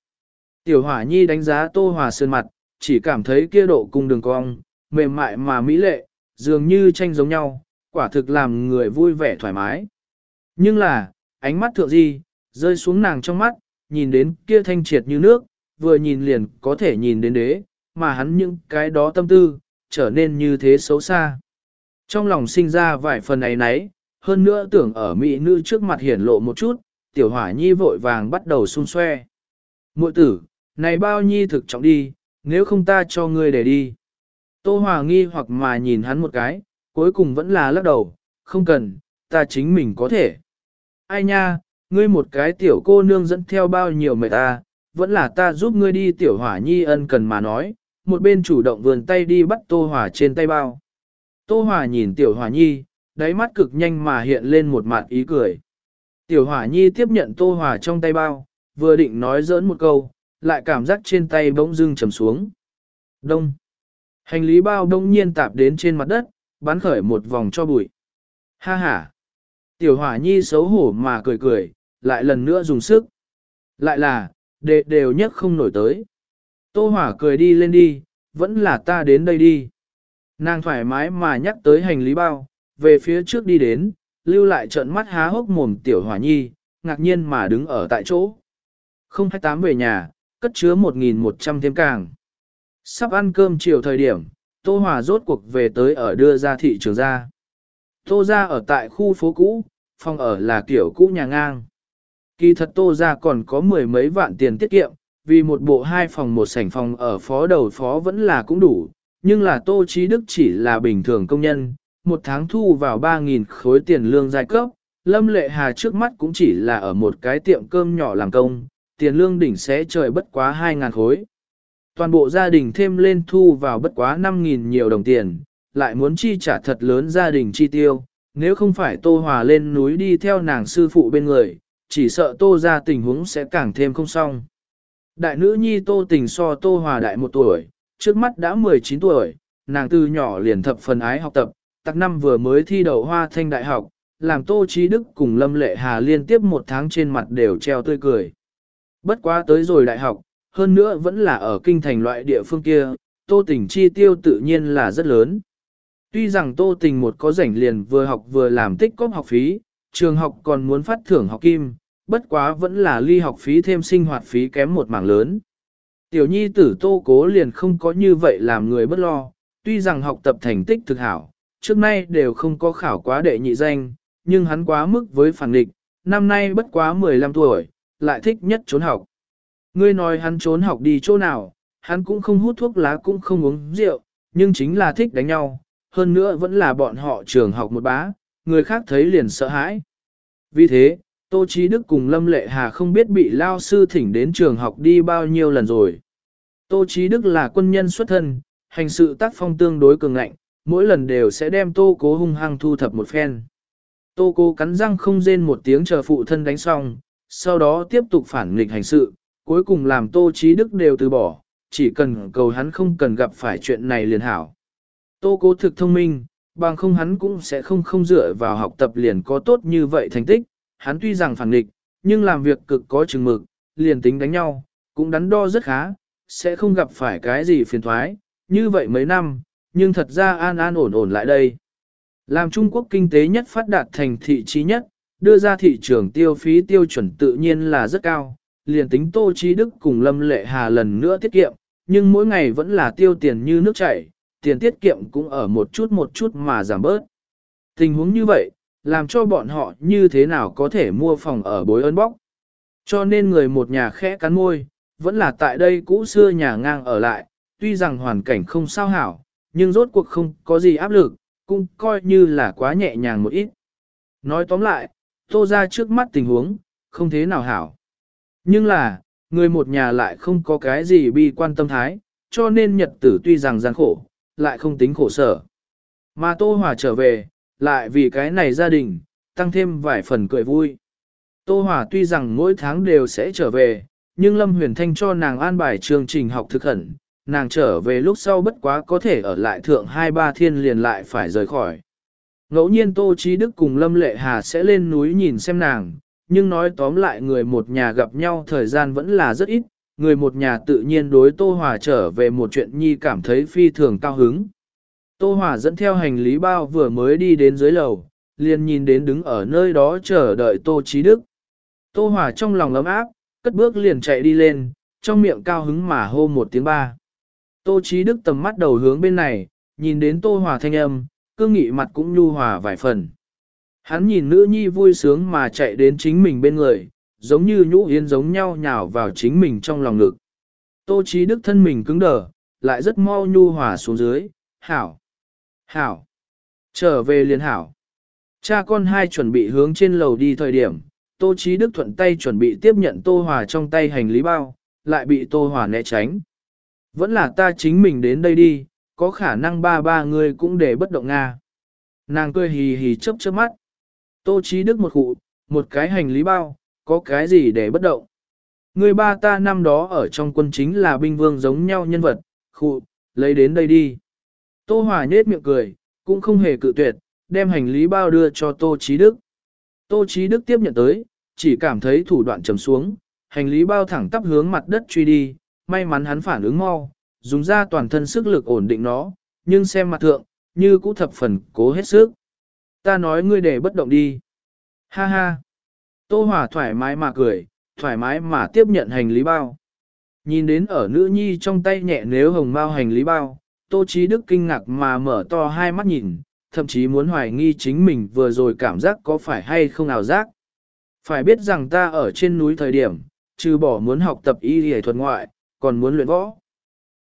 Tiểu Hỏa Nhi đánh giá Tô Hòa sơn mặt, chỉ cảm thấy kia độ cung đường cong, mềm mại mà mỹ lệ, dường như tranh giống nhau, quả thực làm người vui vẻ thoải mái. Nhưng là, ánh mắt thượng di, rơi xuống nàng trong mắt, nhìn đến kia thanh triệt như nước, vừa nhìn liền có thể nhìn đến đế, mà hắn những cái đó tâm tư, trở nên như thế xấu xa. Trong lòng sinh ra vài phần ấy nấy, hơn nữa tưởng ở mỹ nữ trước mặt hiển lộ một chút, tiểu hỏa nhi vội vàng bắt đầu xung xoe. Muội tử, này bao nhi thực trọng đi, nếu không ta cho ngươi để đi. Tô Hòa nghi hoặc mà nhìn hắn một cái, cuối cùng vẫn là lắc đầu, không cần, ta chính mình có thể. Ai nha, ngươi một cái tiểu cô nương dẫn theo bao nhiêu mệt ta, vẫn là ta giúp ngươi đi tiểu hỏa nhi ân cần mà nói, một bên chủ động vườn tay đi bắt tô hỏa trên tay bao. Tô hỏa nhìn tiểu hỏa nhi, đáy mắt cực nhanh mà hiện lên một mặt ý cười. Tiểu hỏa nhi tiếp nhận tô hỏa trong tay bao, vừa định nói giỡn một câu, lại cảm giác trên tay bỗng dưng trầm xuống. Đông. Hành lý bao đông nhiên tạp đến trên mặt đất, bắn khởi một vòng cho bụi. Ha ha. Tiểu hỏa nhi xấu hổ mà cười cười, lại lần nữa dùng sức. Lại là, đệ đều nhất không nổi tới. Tô Hỏa cười đi lên đi, vẫn là ta đến đây đi. Nàng thoải mái mà nhắc tới hành lý bao, về phía trước đi đến, lưu lại trận mắt há hốc mồm tiểu hỏa nhi, ngạc nhiên mà đứng ở tại chỗ. Không hai tám về nhà, cất chứa 1.100 thêm càng. Sắp ăn cơm chiều thời điểm, Tô Hòa rốt cuộc về tới ở đưa ra thị trường ra. Tô ra ở tại khu phố cũ, phòng ở là kiểu cũ nhà ngang. Kỳ thật tô ra còn có mười mấy vạn tiền tiết kiệm, vì một bộ hai phòng một sảnh phòng ở phó đầu phó vẫn là cũng đủ, nhưng là tô trí đức chỉ là bình thường công nhân, một tháng thu vào 3.000 khối tiền lương giai cấp, lâm lệ hà trước mắt cũng chỉ là ở một cái tiệm cơm nhỏ làm công, tiền lương đỉnh sẽ trời bất quá 2.000 khối. Toàn bộ gia đình thêm lên thu vào bất quá 5.000 nhiều đồng tiền, lại muốn chi trả thật lớn gia đình chi tiêu, nếu không phải tô hòa lên núi đi theo nàng sư phụ bên người chỉ sợ tô ra tình huống sẽ càng thêm không xong. Đại nữ nhi tô tình so tô hòa đại một tuổi, trước mắt đã 19 tuổi, nàng từ nhỏ liền thập phần ái học tập, tắc năm vừa mới thi đậu hoa thanh đại học, làm Tô trí Đức cùng Lâm Lệ Hà liên tiếp một tháng trên mặt đều treo tươi cười. Bất quá tới rồi đại học, hơn nữa vẫn là ở kinh thành loại địa phương kia, Tô Tình chi tiêu tự nhiên là rất lớn. Tuy rằng Tô Tình một có rảnh liền vừa học vừa làm tích cóp học phí, trường học còn muốn phát thưởng học kim, bất quá vẫn là ly học phí thêm sinh hoạt phí kém một mảng lớn. Tiểu nhi tử Tô Cố liền không có như vậy làm người bất lo, tuy rằng học tập thành tích thực hảo, trước nay đều không có khảo quá đệ nhị danh, nhưng hắn quá mức với phản địch, năm nay bất quá 15 tuổi, lại thích nhất trốn học. Ngươi nói hắn trốn học đi chỗ nào, hắn cũng không hút thuốc lá cũng không uống rượu, nhưng chính là thích đánh nhau, hơn nữa vẫn là bọn họ trường học một bá, người khác thấy liền sợ hãi. Vì thế, Tô Chí Đức cùng Lâm Lệ Hà không biết bị lao sư thỉnh đến trường học đi bao nhiêu lần rồi. Tô Chí Đức là quân nhân xuất thân, hành sự tác phong tương đối cường ngạnh, mỗi lần đều sẽ đem Tô Cố hung hăng thu thập một phen. Tô Cố cắn răng không rên một tiếng chờ phụ thân đánh xong, sau đó tiếp tục phản nghịch hành sự, cuối cùng làm Tô Chí Đức đều từ bỏ, chỉ cần cầu hắn không cần gặp phải chuyện này liền hảo. Tô Cố thực thông minh, bằng không hắn cũng sẽ không không dựa vào học tập liền có tốt như vậy thành tích, hắn tuy rằng phản nghịch, nhưng làm việc cực có chừng mực, liền tính đánh nhau, cũng đắn đo rất khá, sẽ không gặp phải cái gì phiền thoái, như vậy mấy năm, nhưng thật ra an an ổn ổn lại đây. Làm Trung Quốc kinh tế nhất phát đạt thành thị trí nhất, đưa ra thị trường tiêu phí tiêu chuẩn tự nhiên là rất cao, liền tính Tô Chí Đức cùng Lâm Lệ Hà lần nữa tiết kiệm, nhưng mỗi ngày vẫn là tiêu tiền như nước chảy, tiền tiết kiệm cũng ở một chút một chút mà giảm bớt. Tình huống như vậy, làm cho bọn họ như thế nào có thể mua phòng ở bối ơn bóc. Cho nên người một nhà khẽ cắn môi, vẫn là tại đây cũ xưa nhà ngang ở lại, tuy rằng hoàn cảnh không sao hảo, nhưng rốt cuộc không có gì áp lực, cũng coi như là quá nhẹ nhàng một ít. Nói tóm lại, tô ra trước mắt tình huống, không thế nào hảo. Nhưng là, người một nhà lại không có cái gì bi quan tâm thái, cho nên nhật tử tuy rằng gian khổ, lại không tính khổ sở. Mà Tô Hòa trở về, lại vì cái này gia đình, tăng thêm vài phần cười vui. Tô Hòa tuy rằng mỗi tháng đều sẽ trở về, nhưng Lâm Huyền Thanh cho nàng an bài chương trình học thực hẳn, nàng trở về lúc sau bất quá có thể ở lại thượng hai ba thiên liền lại phải rời khỏi. Ngẫu nhiên Tô Chí Đức cùng Lâm Lệ Hà sẽ lên núi nhìn xem nàng, nhưng nói tóm lại người một nhà gặp nhau thời gian vẫn là rất ít, người một nhà tự nhiên đối Tô Hòa trở về một chuyện nhi cảm thấy phi thường cao hứng. Tô Hòa dẫn theo hành lý bao vừa mới đi đến dưới lầu, liền nhìn đến đứng ở nơi đó chờ đợi Tô Chí Đức. Tô Hòa trong lòng ấm áp, cất bước liền chạy đi lên, trong miệng cao hứng mà hô một tiếng ba. Tô Chí Đức tầm mắt đầu hướng bên này, nhìn đến Tô Hòa thanh âm, cương nghị mặt cũng nhu hòa vài phần. Hắn nhìn nữ nhi vui sướng mà chạy đến chính mình bên người, giống như nhũ yên giống nhau nhào vào chính mình trong lòng ngực. Tô Chí Đức thân mình cứng đờ, lại rất mau nhu hòa xuống dưới, hảo, hảo, trở về liền hảo. Cha con hai chuẩn bị hướng trên lầu đi thời điểm, Tô Chí Đức thuận tay chuẩn bị tiếp nhận Tô Hòa trong tay hành lý bao, lại bị Tô Hòa né tránh. Vẫn là ta chính mình đến đây đi, có khả năng ba ba người cũng để bất động Nga. Nàng cười hì hì chớp chớp mắt. Tô Chí Đức một cụ, một cái hành lý bao, có cái gì để bất động. Người ba ta năm đó ở trong quân chính là binh vương giống nhau nhân vật, khụ, lấy đến đây đi. Tô Hòa nết miệng cười, cũng không hề cự tuyệt, đem hành lý bao đưa cho Tô Chí Đức. Tô Chí Đức tiếp nhận tới, chỉ cảm thấy thủ đoạn trầm xuống, hành lý bao thẳng tắp hướng mặt đất truy đi, may mắn hắn phản ứng mau, dùng ra toàn thân sức lực ổn định nó, nhưng xem mặt thượng, như cũ thập phần cố hết sức. Ta nói ngươi để bất động đi. Ha ha. Tô Hòa thoải mái mà cười, thoải mái mà tiếp nhận hành lý bao. Nhìn đến ở nữ nhi trong tay nhẹ nếu hồng bao hành lý bao, Tô Chí Đức kinh ngạc mà mở to hai mắt nhìn, thậm chí muốn hoài nghi chính mình vừa rồi cảm giác có phải hay không ảo giác. Phải biết rằng ta ở trên núi thời điểm, trừ bỏ muốn học tập y y thuật ngoại, còn muốn luyện võ.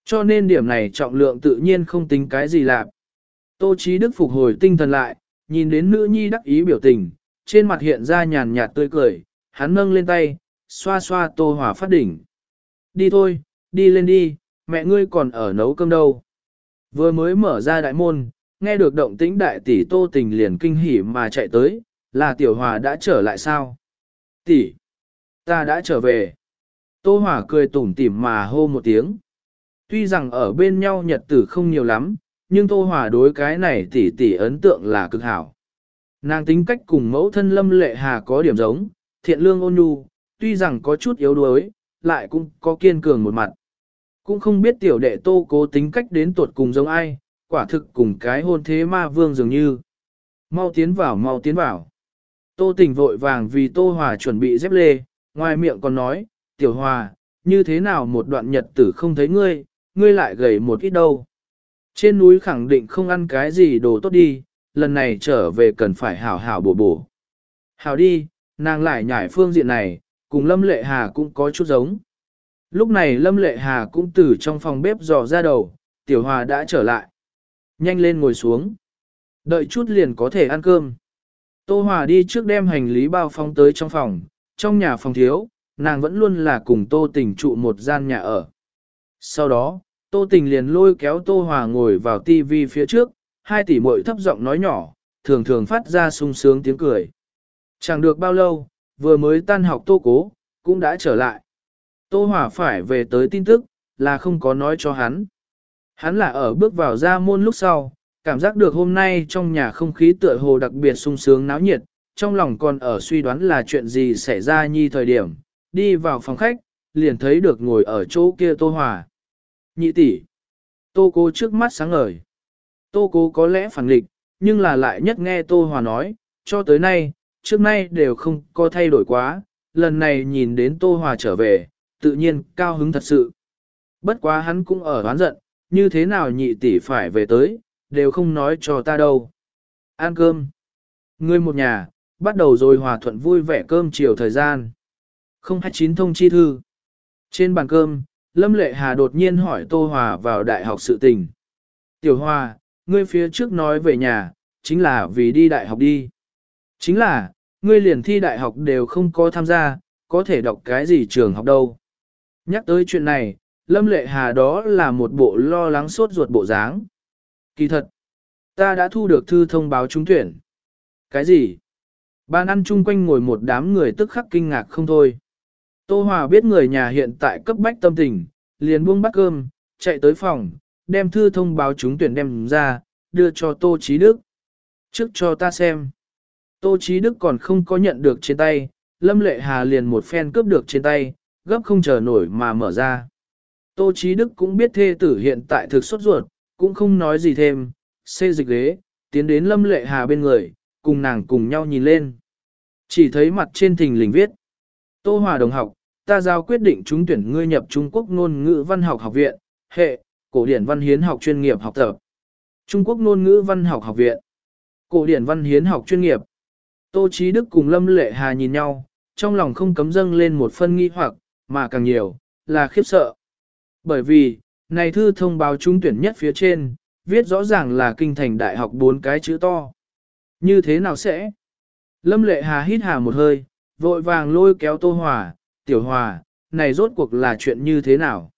Cho nên điểm này trọng lượng tự nhiên không tính cái gì lạc. Tô Chí Đức phục hồi tinh thần lại, nhìn đến nữ nhi đắc ý biểu tình, trên mặt hiện ra nhàn nhạt tươi cười, hắn nâng lên tay, xoa xoa tô hỏa phát đỉnh. Đi thôi, đi lên đi, mẹ ngươi còn ở nấu cơm đâu. Vừa mới mở ra đại môn, nghe được động tĩnh đại tỷ tô tình liền kinh hỉ mà chạy tới, là tiểu hòa đã trở lại sao? Tỷ, ta đã trở về. Tô hòa cười tủm tỉm mà hô một tiếng. Tuy rằng ở bên nhau nhật tử không nhiều lắm, nhưng Tô Hòa đối cái này tỷ tỷ ấn tượng là cực hảo. Nàng tính cách cùng mẫu thân Lâm Lệ Hà có điểm giống, thiện lương ôn nhu, tuy rằng có chút yếu đuối, lại cũng có kiên cường một mặt. Cũng không biết tiểu đệ Tô cố tính cách đến tuột cùng giống ai, quả thực cùng cái hôn thế ma vương dường như. Mau tiến vào, mau tiến vào. Tô tình vội vàng vì Tô Hòa chuẩn bị dép lê, ngoài miệng còn nói, tiểu Hòa, như thế nào một đoạn nhật tử không thấy ngươi, ngươi lại gầy một ít đâu. Trên núi khẳng định không ăn cái gì đồ tốt đi, lần này trở về cần phải hảo hảo bổ bổ. Hảo đi, nàng lại nhảy phương diện này, cùng Lâm Lệ Hà cũng có chút giống. Lúc này Lâm Lệ Hà cũng từ trong phòng bếp dò ra đầu, Tiểu Hòa đã trở lại. Nhanh lên ngồi xuống. Đợi chút liền có thể ăn cơm. Tô Hòa đi trước đem hành lý bao phong tới trong phòng, trong nhà phòng thiếu, nàng vẫn luôn là cùng Tô Tình trụ một gian nhà ở. Sau đó, Tô Tình liền lôi kéo Tô Hòa ngồi vào tivi phía trước, hai tỷ muội thấp giọng nói nhỏ, thường thường phát ra sung sướng tiếng cười. Chẳng được bao lâu, vừa mới tan học Tô Cố, cũng đã trở lại. Tô Hòa phải về tới tin tức, là không có nói cho hắn. Hắn là ở bước vào ra môn lúc sau, cảm giác được hôm nay trong nhà không khí tựa hồ đặc biệt sung sướng náo nhiệt, trong lòng còn ở suy đoán là chuyện gì xảy ra nhi thời điểm, đi vào phòng khách, liền thấy được ngồi ở chỗ kia Tô Hòa. Nhị tỷ, Tô Cố trước mắt sáng ngời. Tô Cố có lẽ phản nghịch, nhưng là lại nhất nghe Tô Hòa nói, cho tới nay, trước nay đều không có thay đổi quá, lần này nhìn đến Tô Hòa trở về, tự nhiên cao hứng thật sự. Bất quá hắn cũng ở oán giận, như thế nào nhị tỷ phải về tới, đều không nói cho ta đâu. Ăn cơm. Người một nhà, bắt đầu rồi hòa thuận vui vẻ cơm chiều thời gian. Không hai chín thông chi thư. Trên bàn cơm, Lâm Lệ Hà đột nhiên hỏi Tô Hòa vào đại học sự tình. Tiểu Hòa, ngươi phía trước nói về nhà, chính là vì đi đại học đi. Chính là, ngươi liền thi đại học đều không có tham gia, có thể đọc cái gì trường học đâu. Nhắc tới chuyện này, Lâm Lệ Hà đó là một bộ lo lắng sốt ruột bộ dáng. Kỳ thật, ta đã thu được thư thông báo trúng tuyển. Cái gì? Ban ăn chung quanh ngồi một đám người tức khắc kinh ngạc không thôi. Tô Hòa biết người nhà hiện tại cấp bách tâm tình, liền buông bát cơm, chạy tới phòng, đem thư thông báo trúng tuyển đem ra, đưa cho Tô Chí Đức. Trước cho ta xem. Tô Chí Đức còn không có nhận được trên tay, Lâm Lệ Hà liền một phen cướp được trên tay, gấp không chờ nổi mà mở ra. Tô Chí Đức cũng biết thê tử hiện tại thực xuất ruột, cũng không nói gì thêm, xê dịch ghế, tiến đến Lâm Lệ Hà bên người, cùng nàng cùng nhau nhìn lên. Chỉ thấy mặt trên thình lình viết. Tô Hòa đồng học, ta giao quyết định trúng tuyển ngươi nhập Trung Quốc ngôn ngữ văn học học viện, hệ, cổ điển văn hiến học chuyên nghiệp học tập. Trung Quốc ngôn ngữ văn học học viện, cổ điển văn hiến học chuyên nghiệp. Tô Chí Đức cùng Lâm Lệ Hà nhìn nhau, trong lòng không cấm dâng lên một phân nghi hoặc, mà càng nhiều, là khiếp sợ. Bởi vì, này thư thông báo trúng tuyển nhất phía trên, viết rõ ràng là kinh thành đại học bốn cái chữ to. Như thế nào sẽ? Lâm Lệ Hà hít hà một hơi, vội vàng lôi kéo Tô Hòa, Tiểu Hòa, này rốt cuộc là chuyện như thế nào?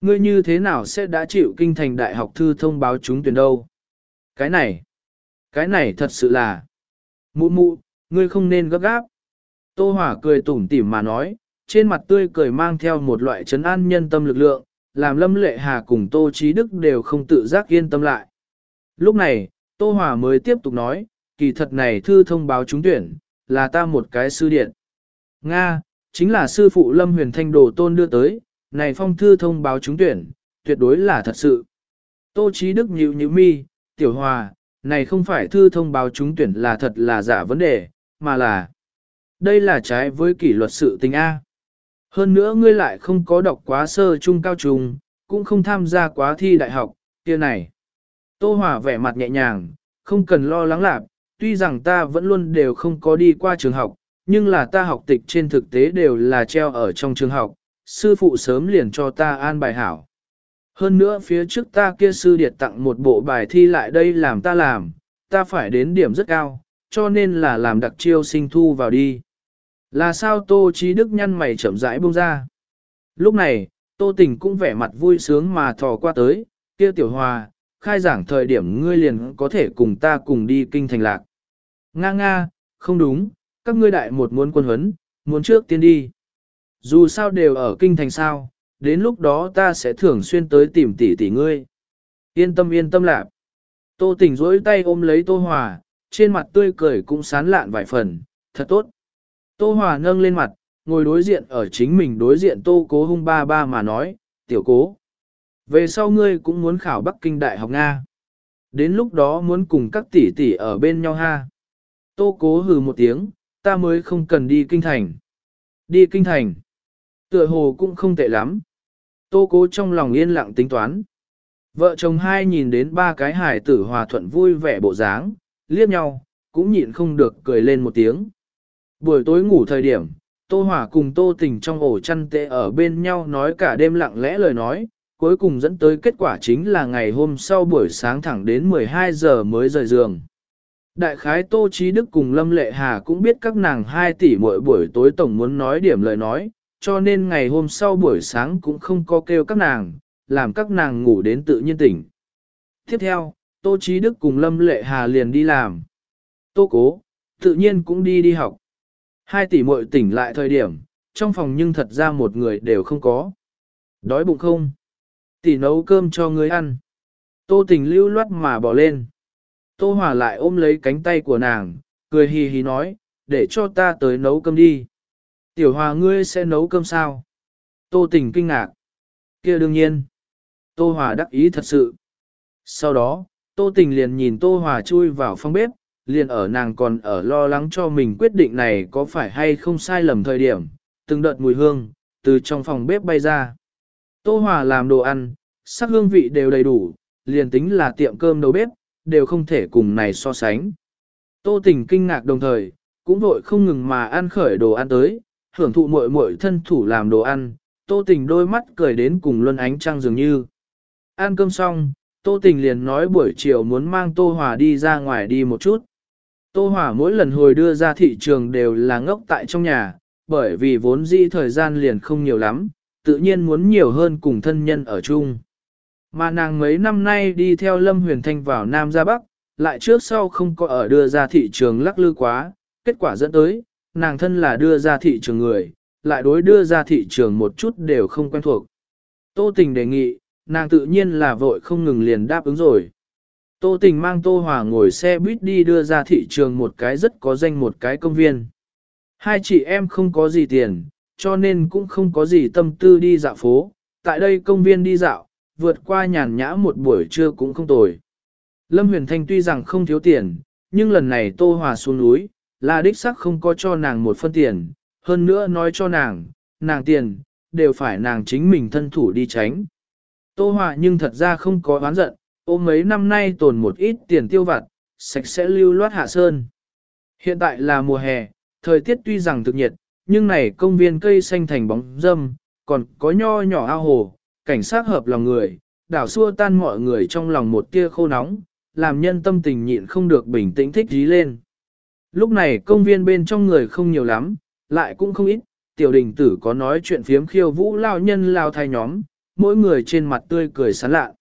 Ngươi như thế nào sẽ đã chịu kinh thành đại học thư thông báo trúng tuyển đâu? Cái này, cái này thật sự là... Mụ mụ, ngươi không nên gấp gáp. Tô Hòa cười tủm tỉm mà nói, trên mặt tươi cười mang theo một loại trấn an nhân tâm lực lượng, làm Lâm Lệ Hà cùng Tô Chí Đức đều không tự giác yên tâm lại. Lúc này, Tô Hòa mới tiếp tục nói, kỳ thật này thư thông báo trúng tuyển, là ta một cái sư điện. Nga, chính là sư phụ Lâm Huyền Thanh Đồ Tôn đưa tới, này phong thư thông báo trúng tuyển, tuyệt đối là thật sự. Tô Chí Đức nhíu nhíu mi, tiểu hòa, này không phải thư thông báo trúng tuyển là thật là giả vấn đề, mà là đây là trái với kỷ luật sự tình A. Hơn nữa ngươi lại không có đọc quá sơ trung cao trung, cũng không tham gia quá thi đại học, kia này. Tô Hòa vẻ mặt nhẹ nhàng, không cần lo lắng lạc, tuy rằng ta vẫn luôn đều không có đi qua trường học, nhưng là ta học tịch trên thực tế đều là treo ở trong trường học, sư phụ sớm liền cho ta an bài hảo. Hơn nữa phía trước ta kia sư điệt tặng một bộ bài thi lại đây làm ta làm, ta phải đến điểm rất cao, cho nên là làm đặc chiêu sinh thu vào đi. Là sao Tô Chí Đức nhăn mày chậm rãi buông ra. Lúc này, Tô Tình cũng vẻ mặt vui sướng mà thò qua tới, kia tiểu hòa, khai giảng thời điểm ngươi liền có thể cùng ta cùng đi kinh thành lạc. Nga nga, không đúng, các ngươi đại một muốn quân huấn, muốn trước tiên đi. Dù sao đều ở kinh thành sao, đến lúc đó ta sẽ thường xuyên tới tìm tỷ tỷ ngươi. Yên tâm yên tâm lạc. Tô tình duỗi tay ôm lấy Tô Hòa, trên mặt tươi cười cũng sán lạn vài phần, thật tốt. Tô Hòa nâng lên mặt, ngồi đối diện ở chính mình đối diện Tô Cố hung ba ba mà nói, tiểu cố. Về sau ngươi cũng muốn khảo Bắc Kinh Đại học Nga. Đến lúc đó muốn cùng các tỷ tỷ ở bên nhau ha. Tô Cố hừ một tiếng, ta mới không cần đi kinh thành. Đi kinh thành. Tựa hồ cũng không tệ lắm. Tô Cố trong lòng yên lặng tính toán. Vợ chồng hai nhìn đến ba cái hải tử hòa thuận vui vẻ bộ dáng, liếc nhau, cũng nhịn không được cười lên một tiếng. Buổi tối ngủ thời điểm, Tô Hỏa cùng Tô Tình trong ổ chăn tệ ở bên nhau nói cả đêm lặng lẽ lời nói, cuối cùng dẫn tới kết quả chính là ngày hôm sau buổi sáng thẳng đến 12 giờ mới rời giường. Đại khái Tô Chí Đức cùng Lâm Lệ Hà cũng biết các nàng hai tỷ mỗi buổi tối tổng muốn nói điểm lời nói, cho nên ngày hôm sau buổi sáng cũng không có kêu các nàng, làm các nàng ngủ đến tự nhiên tỉnh. Tiếp theo, Tô Chí Đức cùng Lâm Lệ Hà liền đi làm. Tô Cố, tự nhiên cũng đi đi học. Hai tỷ muội tỉnh lại thời điểm, trong phòng nhưng thật ra một người đều không có. Đói bụng không? Tỷ nấu cơm cho ngươi ăn. Tô tình lưu loát mà bỏ lên. Tô Hòa lại ôm lấy cánh tay của nàng, cười hì hì nói, để cho ta tới nấu cơm đi. Tiểu Hòa ngươi sẽ nấu cơm sao? Tô tình kinh ngạc. kia đương nhiên. Tô Hòa đắc ý thật sự. Sau đó, Tô tình liền nhìn Tô Hòa chui vào phòng bếp, liền ở nàng còn ở lo lắng cho mình quyết định này có phải hay không sai lầm thời điểm, từng đợt mùi hương, từ trong phòng bếp bay ra. Tô Hòa làm đồ ăn, sắc hương vị đều đầy đủ, liền tính là tiệm cơm đầu bếp, đều không thể cùng này so sánh. Tô tình kinh ngạc đồng thời, cũng vội không ngừng mà ăn khởi đồ ăn tới, hưởng thụ muội muội thân thủ làm đồ ăn, tô tình đôi mắt cười đến cùng luân ánh trăng dường như. Ăn cơm xong, tô tình liền nói buổi chiều muốn mang tô hòa đi ra ngoài đi một chút. Tô Hòa mỗi lần hồi đưa ra thị trường đều là ngốc tại trong nhà, bởi vì vốn dĩ thời gian liền không nhiều lắm, tự nhiên muốn nhiều hơn cùng thân nhân ở chung. Mà nàng mấy năm nay đi theo Lâm Huyền Thanh vào Nam ra Bắc, lại trước sau không có ở đưa ra thị trường lắc lư quá, kết quả dẫn tới, nàng thân là đưa ra thị trường người, lại đối đưa ra thị trường một chút đều không quen thuộc. Tô Tình đề nghị, nàng tự nhiên là vội không ngừng liền đáp ứng rồi. Tô Tình mang Tô Hòa ngồi xe buýt đi đưa ra thị trường một cái rất có danh một cái công viên. Hai chị em không có gì tiền, cho nên cũng không có gì tâm tư đi dạo phố. Tại đây công viên đi dạo, vượt qua nhàn nhã một buổi trưa cũng không tồi. Lâm Huyền Thanh tuy rằng không thiếu tiền, nhưng lần này Tô Hòa xuống núi, là đích sắc không có cho nàng một phân tiền, hơn nữa nói cho nàng, nàng tiền, đều phải nàng chính mình thân thủ đi tránh. Tô Hòa nhưng thật ra không có oán giận, ôm mấy năm nay tồn một ít tiền tiêu vặt, sạch sẽ lưu loát hạ sơn. Hiện tại là mùa hè, thời tiết tuy rằng thực nhiệt, nhưng này công viên cây xanh thành bóng dâm, còn có nho nhỏ ao hồ, cảnh sát hợp lòng người, đảo xua tan mọi người trong lòng một tia khô nóng, làm nhân tâm tình nhịn không được bình tĩnh thích dí lên. Lúc này công viên bên trong người không nhiều lắm, lại cũng không ít, tiểu đình tử có nói chuyện phiếm khiêu vũ lao nhân lao thai nhóm, mỗi người trên mặt tươi cười sán lạ.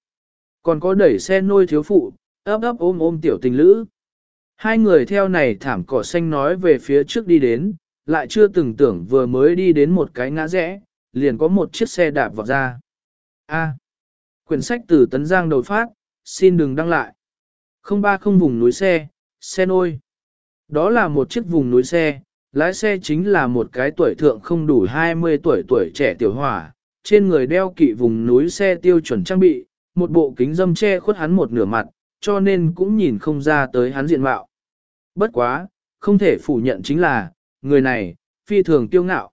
Còn có đẩy xe nôi thiếu phụ, ấp ấp ôm ôm tiểu tình lữ. Hai người theo này thảm cỏ xanh nói về phía trước đi đến, lại chưa từng tưởng vừa mới đi đến một cái ngã rẽ, liền có một chiếc xe đạp vào ra. A. quyển sách từ Tấn Giang đầu phát, xin đừng đăng lại. Không ba không vùng núi xe, xe nôi. Đó là một chiếc vùng núi xe, lái xe chính là một cái tuổi thượng không đủ 20 tuổi tuổi trẻ tiểu hỏa, trên người đeo kỵ vùng núi xe tiêu chuẩn trang bị, một bộ kính dâm che khuất hắn một nửa mặt, cho nên cũng nhìn không ra tới hắn diện mạo. Bất quá, không thể phủ nhận chính là, người này, phi thường tiêu ngạo.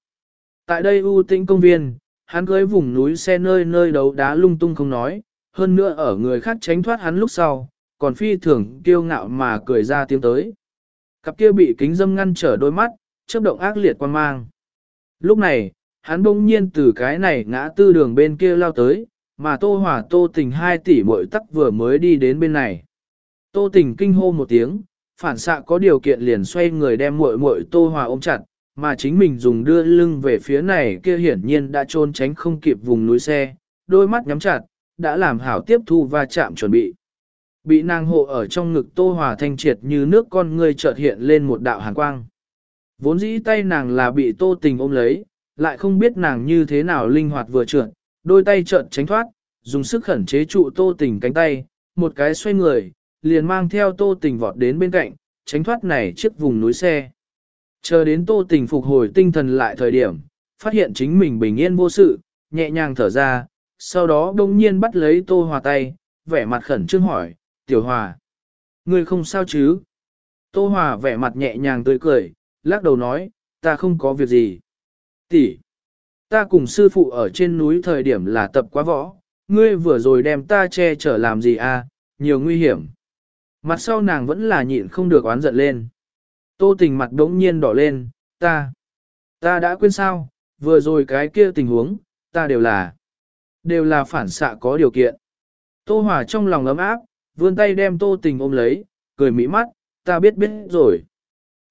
Tại đây ưu tĩnh công viên, hắn cưới vùng núi xe nơi nơi đấu đá lung tung không nói, hơn nữa ở người khác tránh thoát hắn lúc sau, còn phi thường tiêu ngạo mà cười ra tiếng tới. Cặp kia bị kính dâm ngăn trở đôi mắt, chớp động ác liệt quan mang. Lúc này, hắn bỗng nhiên từ cái này ngã tư đường bên kia lao tới, mà Tô Hòa Tô Tình hai tỷ muội tắc vừa mới đi đến bên này. Tô Tình kinh hô một tiếng, phản xạ có điều kiện liền xoay người đem muội muội Tô Hòa ôm chặt, mà chính mình dùng đưa lưng về phía này kia hiển nhiên đã trốn tránh không kịp vùng núi xe, đôi mắt nhắm chặt, đã làm hảo tiếp thu và chạm chuẩn bị. Bị nàng hộ ở trong ngực Tô Hòa thanh triệt như nước con ngươi chợt hiện lên một đạo hàn quang. Vốn dĩ tay nàng là bị Tô Tình ôm lấy, lại không biết nàng như thế nào linh hoạt vừa trượt, đôi tay trợn tránh thoát, dùng sức khẩn chế trụ tô tình cánh tay, một cái xoay người, liền mang theo tô tình vọt đến bên cạnh, tránh thoát này chiếc vùng núi xe. Chờ đến tô tình phục hồi tinh thần lại thời điểm, phát hiện chính mình bình yên vô sự, nhẹ nhàng thở ra, sau đó đông nhiên bắt lấy tô hòa tay, vẻ mặt khẩn trương hỏi, tiểu hòa, ngươi không sao chứ? Tô hòa vẻ mặt nhẹ nhàng tươi cười, lắc đầu nói, ta không có việc gì. Tỷ, ta cùng sư phụ ở trên núi thời điểm là tập quá võ, ngươi vừa rồi đem ta che chở làm gì à, nhiều nguy hiểm. Mặt sau nàng vẫn là nhịn không được oán giận lên. Tô tình mặt đống nhiên đỏ lên, ta, ta đã quên sao, vừa rồi cái kia tình huống, ta đều là, đều là phản xạ có điều kiện. Tô hỏa trong lòng ấm áp, vươn tay đem tô tình ôm lấy, cười mỹ mắt, ta biết biết rồi.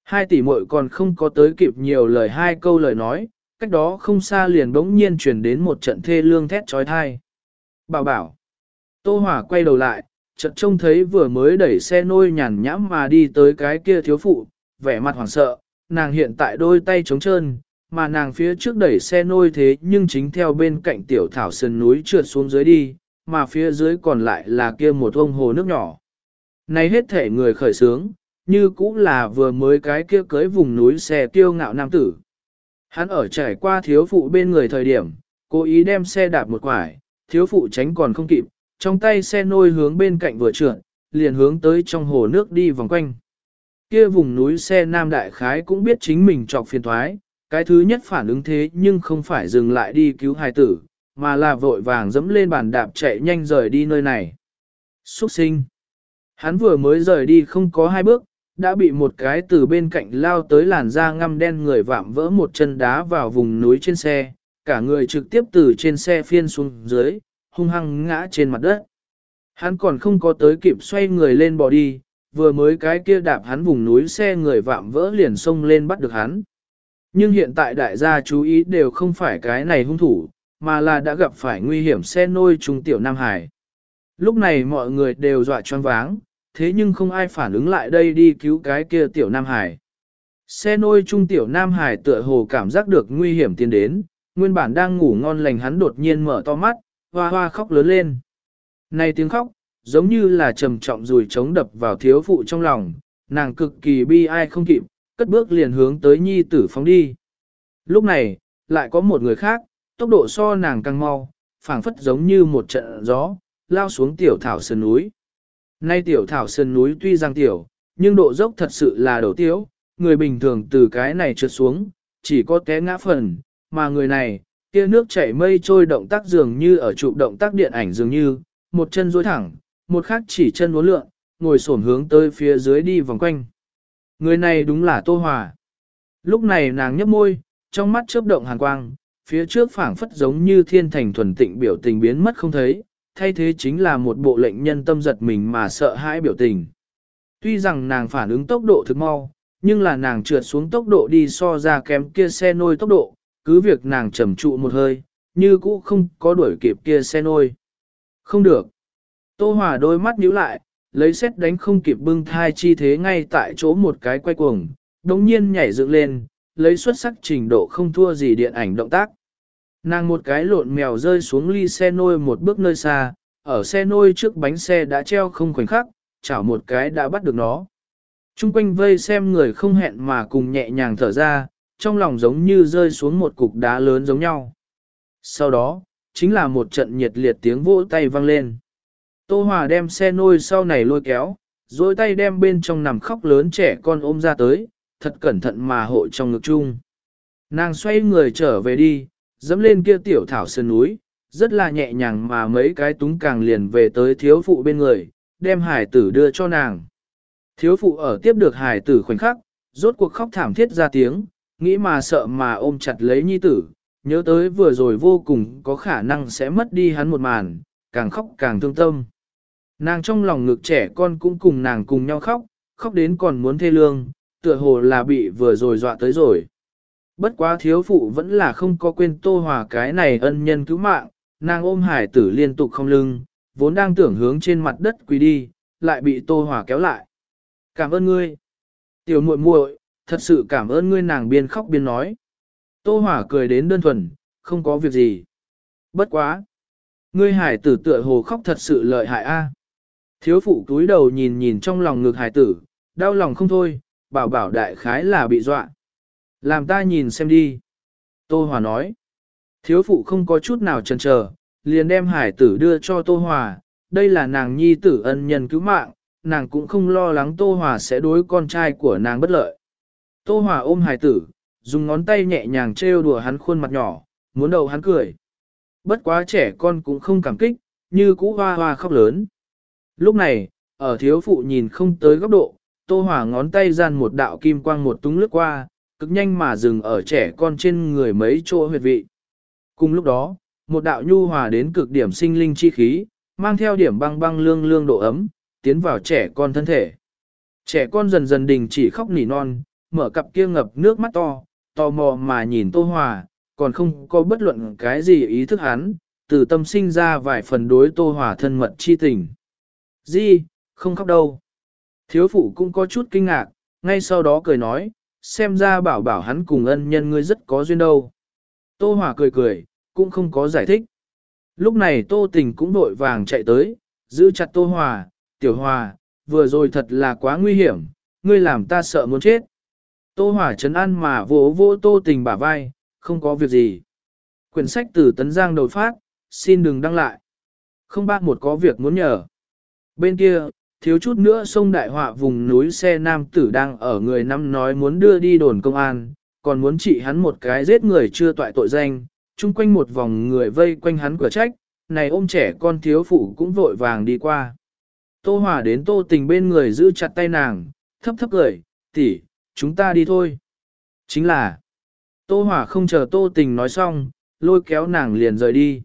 Hai tỷ muội còn không có tới kịp nhiều lời hai câu lời nói, cách đó không xa liền bỗng nhiên chuyển đến một trận thê lương thét trói thai. Bảo bảo. Tô Hòa quay đầu lại, chợt trông thấy vừa mới đẩy xe nôi nhàn nhãm mà đi tới cái kia thiếu phụ, vẻ mặt hoảng sợ, nàng hiện tại đôi tay trống trơn, mà nàng phía trước đẩy xe nôi thế nhưng chính theo bên cạnh tiểu thảo sơn núi trượt xuống dưới đi, mà phía dưới còn lại là kia một ông hồ nước nhỏ. Này hết thể người khởi sướng, như cũng là vừa mới cái kia cưới vùng núi xe tiêu ngạo nam tử. Hắn ở trải qua thiếu phụ bên người thời điểm, cố ý đem xe đạp một quải, thiếu phụ tránh còn không kịp, trong tay xe nôi hướng bên cạnh vừa trượt, liền hướng tới trong hồ nước đi vòng quanh. Kia vùng núi xe nam đại khái cũng biết chính mình trọc phiền thoái, cái thứ nhất phản ứng thế nhưng không phải dừng lại đi cứu hài tử, mà là vội vàng dẫm lên bàn đạp chạy nhanh rời đi nơi này. Xuất sinh. Hắn vừa mới rời đi không có hai bước, đã bị một cái từ bên cạnh lao tới làn da ngăm đen người vạm vỡ một chân đá vào vùng núi trên xe, cả người trực tiếp từ trên xe phiên xuống dưới, hung hăng ngã trên mặt đất. Hắn còn không có tới kịp xoay người lên bỏ đi, vừa mới cái kia đạp hắn vùng núi xe người vạm vỡ liền xông lên bắt được hắn. Nhưng hiện tại đại gia chú ý đều không phải cái này hung thủ, mà là đã gặp phải nguy hiểm xe nôi trung tiểu Nam Hải. Lúc này mọi người đều dọa choáng váng, thế nhưng không ai phản ứng lại đây đi cứu cái kia tiểu Nam Hải. Xe nôi trung tiểu Nam Hải tựa hồ cảm giác được nguy hiểm tiến đến, nguyên bản đang ngủ ngon lành hắn đột nhiên mở to mắt, hoa hoa khóc lớn lên. Này tiếng khóc, giống như là trầm trọng rùi trống đập vào thiếu phụ trong lòng, nàng cực kỳ bi ai không kịp, cất bước liền hướng tới nhi tử phóng đi. Lúc này, lại có một người khác, tốc độ so nàng càng mau, phảng phất giống như một trận gió, lao xuống tiểu thảo sơn núi. Nay tiểu thảo sơn núi tuy rằng tiểu, nhưng độ dốc thật sự là đầu tiếu, người bình thường từ cái này trượt xuống, chỉ có té ngã phần, mà người này, kia nước chảy mây trôi động tác dường như ở trụ động tác điện ảnh dường như, một chân duỗi thẳng, một khác chỉ chân uốn lượn, ngồi xổm hướng tới phía dưới đi vòng quanh. Người này đúng là Tô Hòa. Lúc này nàng nhấp môi, trong mắt chớp động hàn quang, phía trước phảng phất giống như thiên thành thuần tịnh biểu tình biến mất không thấy, thay thế chính là một bộ lệnh nhân tâm giật mình mà sợ hãi biểu tình. Tuy rằng nàng phản ứng tốc độ thực mau, nhưng là nàng trượt xuống tốc độ đi so ra kém kia xe nôi tốc độ, cứ việc nàng trầm trụ một hơi, như cũ không có đuổi kịp kia xe nôi. Không được. Tô Hòa đôi mắt nhíu lại, lấy xét đánh không kịp bưng thai chi thế ngay tại chỗ một cái quay cuồng, đống nhiên nhảy dựng lên, lấy xuất sắc trình độ không thua gì điện ảnh động tác. Nàng một cái lộn mèo rơi xuống ly xe nôi một bước nơi xa, ở xe nôi trước bánh xe đã treo không khoảnh khắc, chảo một cái đã bắt được nó. Trung quanh vây xem người không hẹn mà cùng nhẹ nhàng thở ra, trong lòng giống như rơi xuống một cục đá lớn giống nhau. Sau đó, chính là một trận nhiệt liệt tiếng vỗ tay vang lên. Tô Hòa đem xe nôi sau này lôi kéo, dối tay đem bên trong nằm khóc lớn trẻ con ôm ra tới, thật cẩn thận mà hộ trong ngực chung. Nàng xoay người trở về đi, dẫm lên kia tiểu thảo sơn núi, rất là nhẹ nhàng mà mấy cái túng càng liền về tới thiếu phụ bên người, đem hải tử đưa cho nàng. Thiếu phụ ở tiếp được hải tử khoảnh khắc, rốt cuộc khóc thảm thiết ra tiếng, nghĩ mà sợ mà ôm chặt lấy nhi tử, nhớ tới vừa rồi vô cùng có khả năng sẽ mất đi hắn một màn, càng khóc càng thương tâm. Nàng trong lòng ngực trẻ con cũng cùng nàng cùng nhau khóc, khóc đến còn muốn thê lương, tựa hồ là bị vừa rồi dọa tới rồi. Bất quá thiếu phụ vẫn là không có quên tô hòa cái này ân nhân cứu mạng, nàng ôm hải tử liên tục không lưng, vốn đang tưởng hướng trên mặt đất quỳ đi, lại bị tô hòa kéo lại. Cảm ơn ngươi. Tiểu muội muội, thật sự cảm ơn ngươi nàng biên khóc biên nói. Tô hòa cười đến đơn thuần, không có việc gì. Bất quá. Ngươi hải tử tựa hồ khóc thật sự lợi hại a. Thiếu phụ túi đầu nhìn nhìn trong lòng ngực hải tử, đau lòng không thôi, bảo bảo đại khái là bị dọa. Làm ta nhìn xem đi. Tô Hòa nói. Thiếu phụ không có chút nào chần chờ, liền đem hải tử đưa cho Tô Hòa. Đây là nàng nhi tử ân nhân cứu mạng, nàng cũng không lo lắng Tô Hòa sẽ đối con trai của nàng bất lợi. Tô Hòa ôm hải tử, dùng ngón tay nhẹ nhàng trêu đùa hắn khuôn mặt nhỏ, muốn đầu hắn cười. Bất quá trẻ con cũng không cảm kích, như cũ hoa hoa khóc lớn. Lúc này, ở thiếu phụ nhìn không tới góc độ, Tô Hòa ngón tay gian một đạo kim quang một túng lướt qua, cực nhanh mà dừng ở trẻ con trên người mấy chỗ huyệt vị. Cùng lúc đó, một đạo nhu hòa đến cực điểm sinh linh chi khí, mang theo điểm băng băng lương lương độ ấm, tiến vào trẻ con thân thể. Trẻ con dần dần đình chỉ khóc nỉ non, mở cặp kia ngập nước mắt to, tò mò mà nhìn Tô Hòa, còn không có bất luận cái gì ý thức hắn, từ tâm sinh ra vài phần đối Tô Hòa thân mật chi tình. Di, không khóc đâu. Thiếu phụ cũng có chút kinh ngạc, ngay sau đó cười nói, xem ra bảo bảo hắn cùng ân nhân ngươi rất có duyên đâu. Tô Hòa cười cười, cũng không có giải thích. Lúc này Tô Tình cũng vội vàng chạy tới, giữ chặt Tô Hòa, Tiểu Hòa, vừa rồi thật là quá nguy hiểm, ngươi làm ta sợ muốn chết. Tô Hòa chấn an mà vỗ vỗ Tô Tình bả vai, không có việc gì. Quyển sách từ Tấn Giang đột phát, xin đừng đăng lại. Không bác một có việc muốn nhờ. Bên kia, thiếu chút nữa sông đại họa vùng núi xe nam tử đang ở người năm nói muốn đưa đi đồn công an, còn muốn trị hắn một cái giết người chưa toại tội danh, chung quanh một vòng người vây quanh hắn cửa trách, này ôm trẻ con thiếu phụ cũng vội vàng đi qua. Tô Hòa đến Tô Tình bên người giữ chặt tay nàng, thấp thấp cười, tỷ, chúng ta đi thôi. Chính là, Tô Hòa không chờ Tô Tình nói xong, lôi kéo nàng liền rời đi.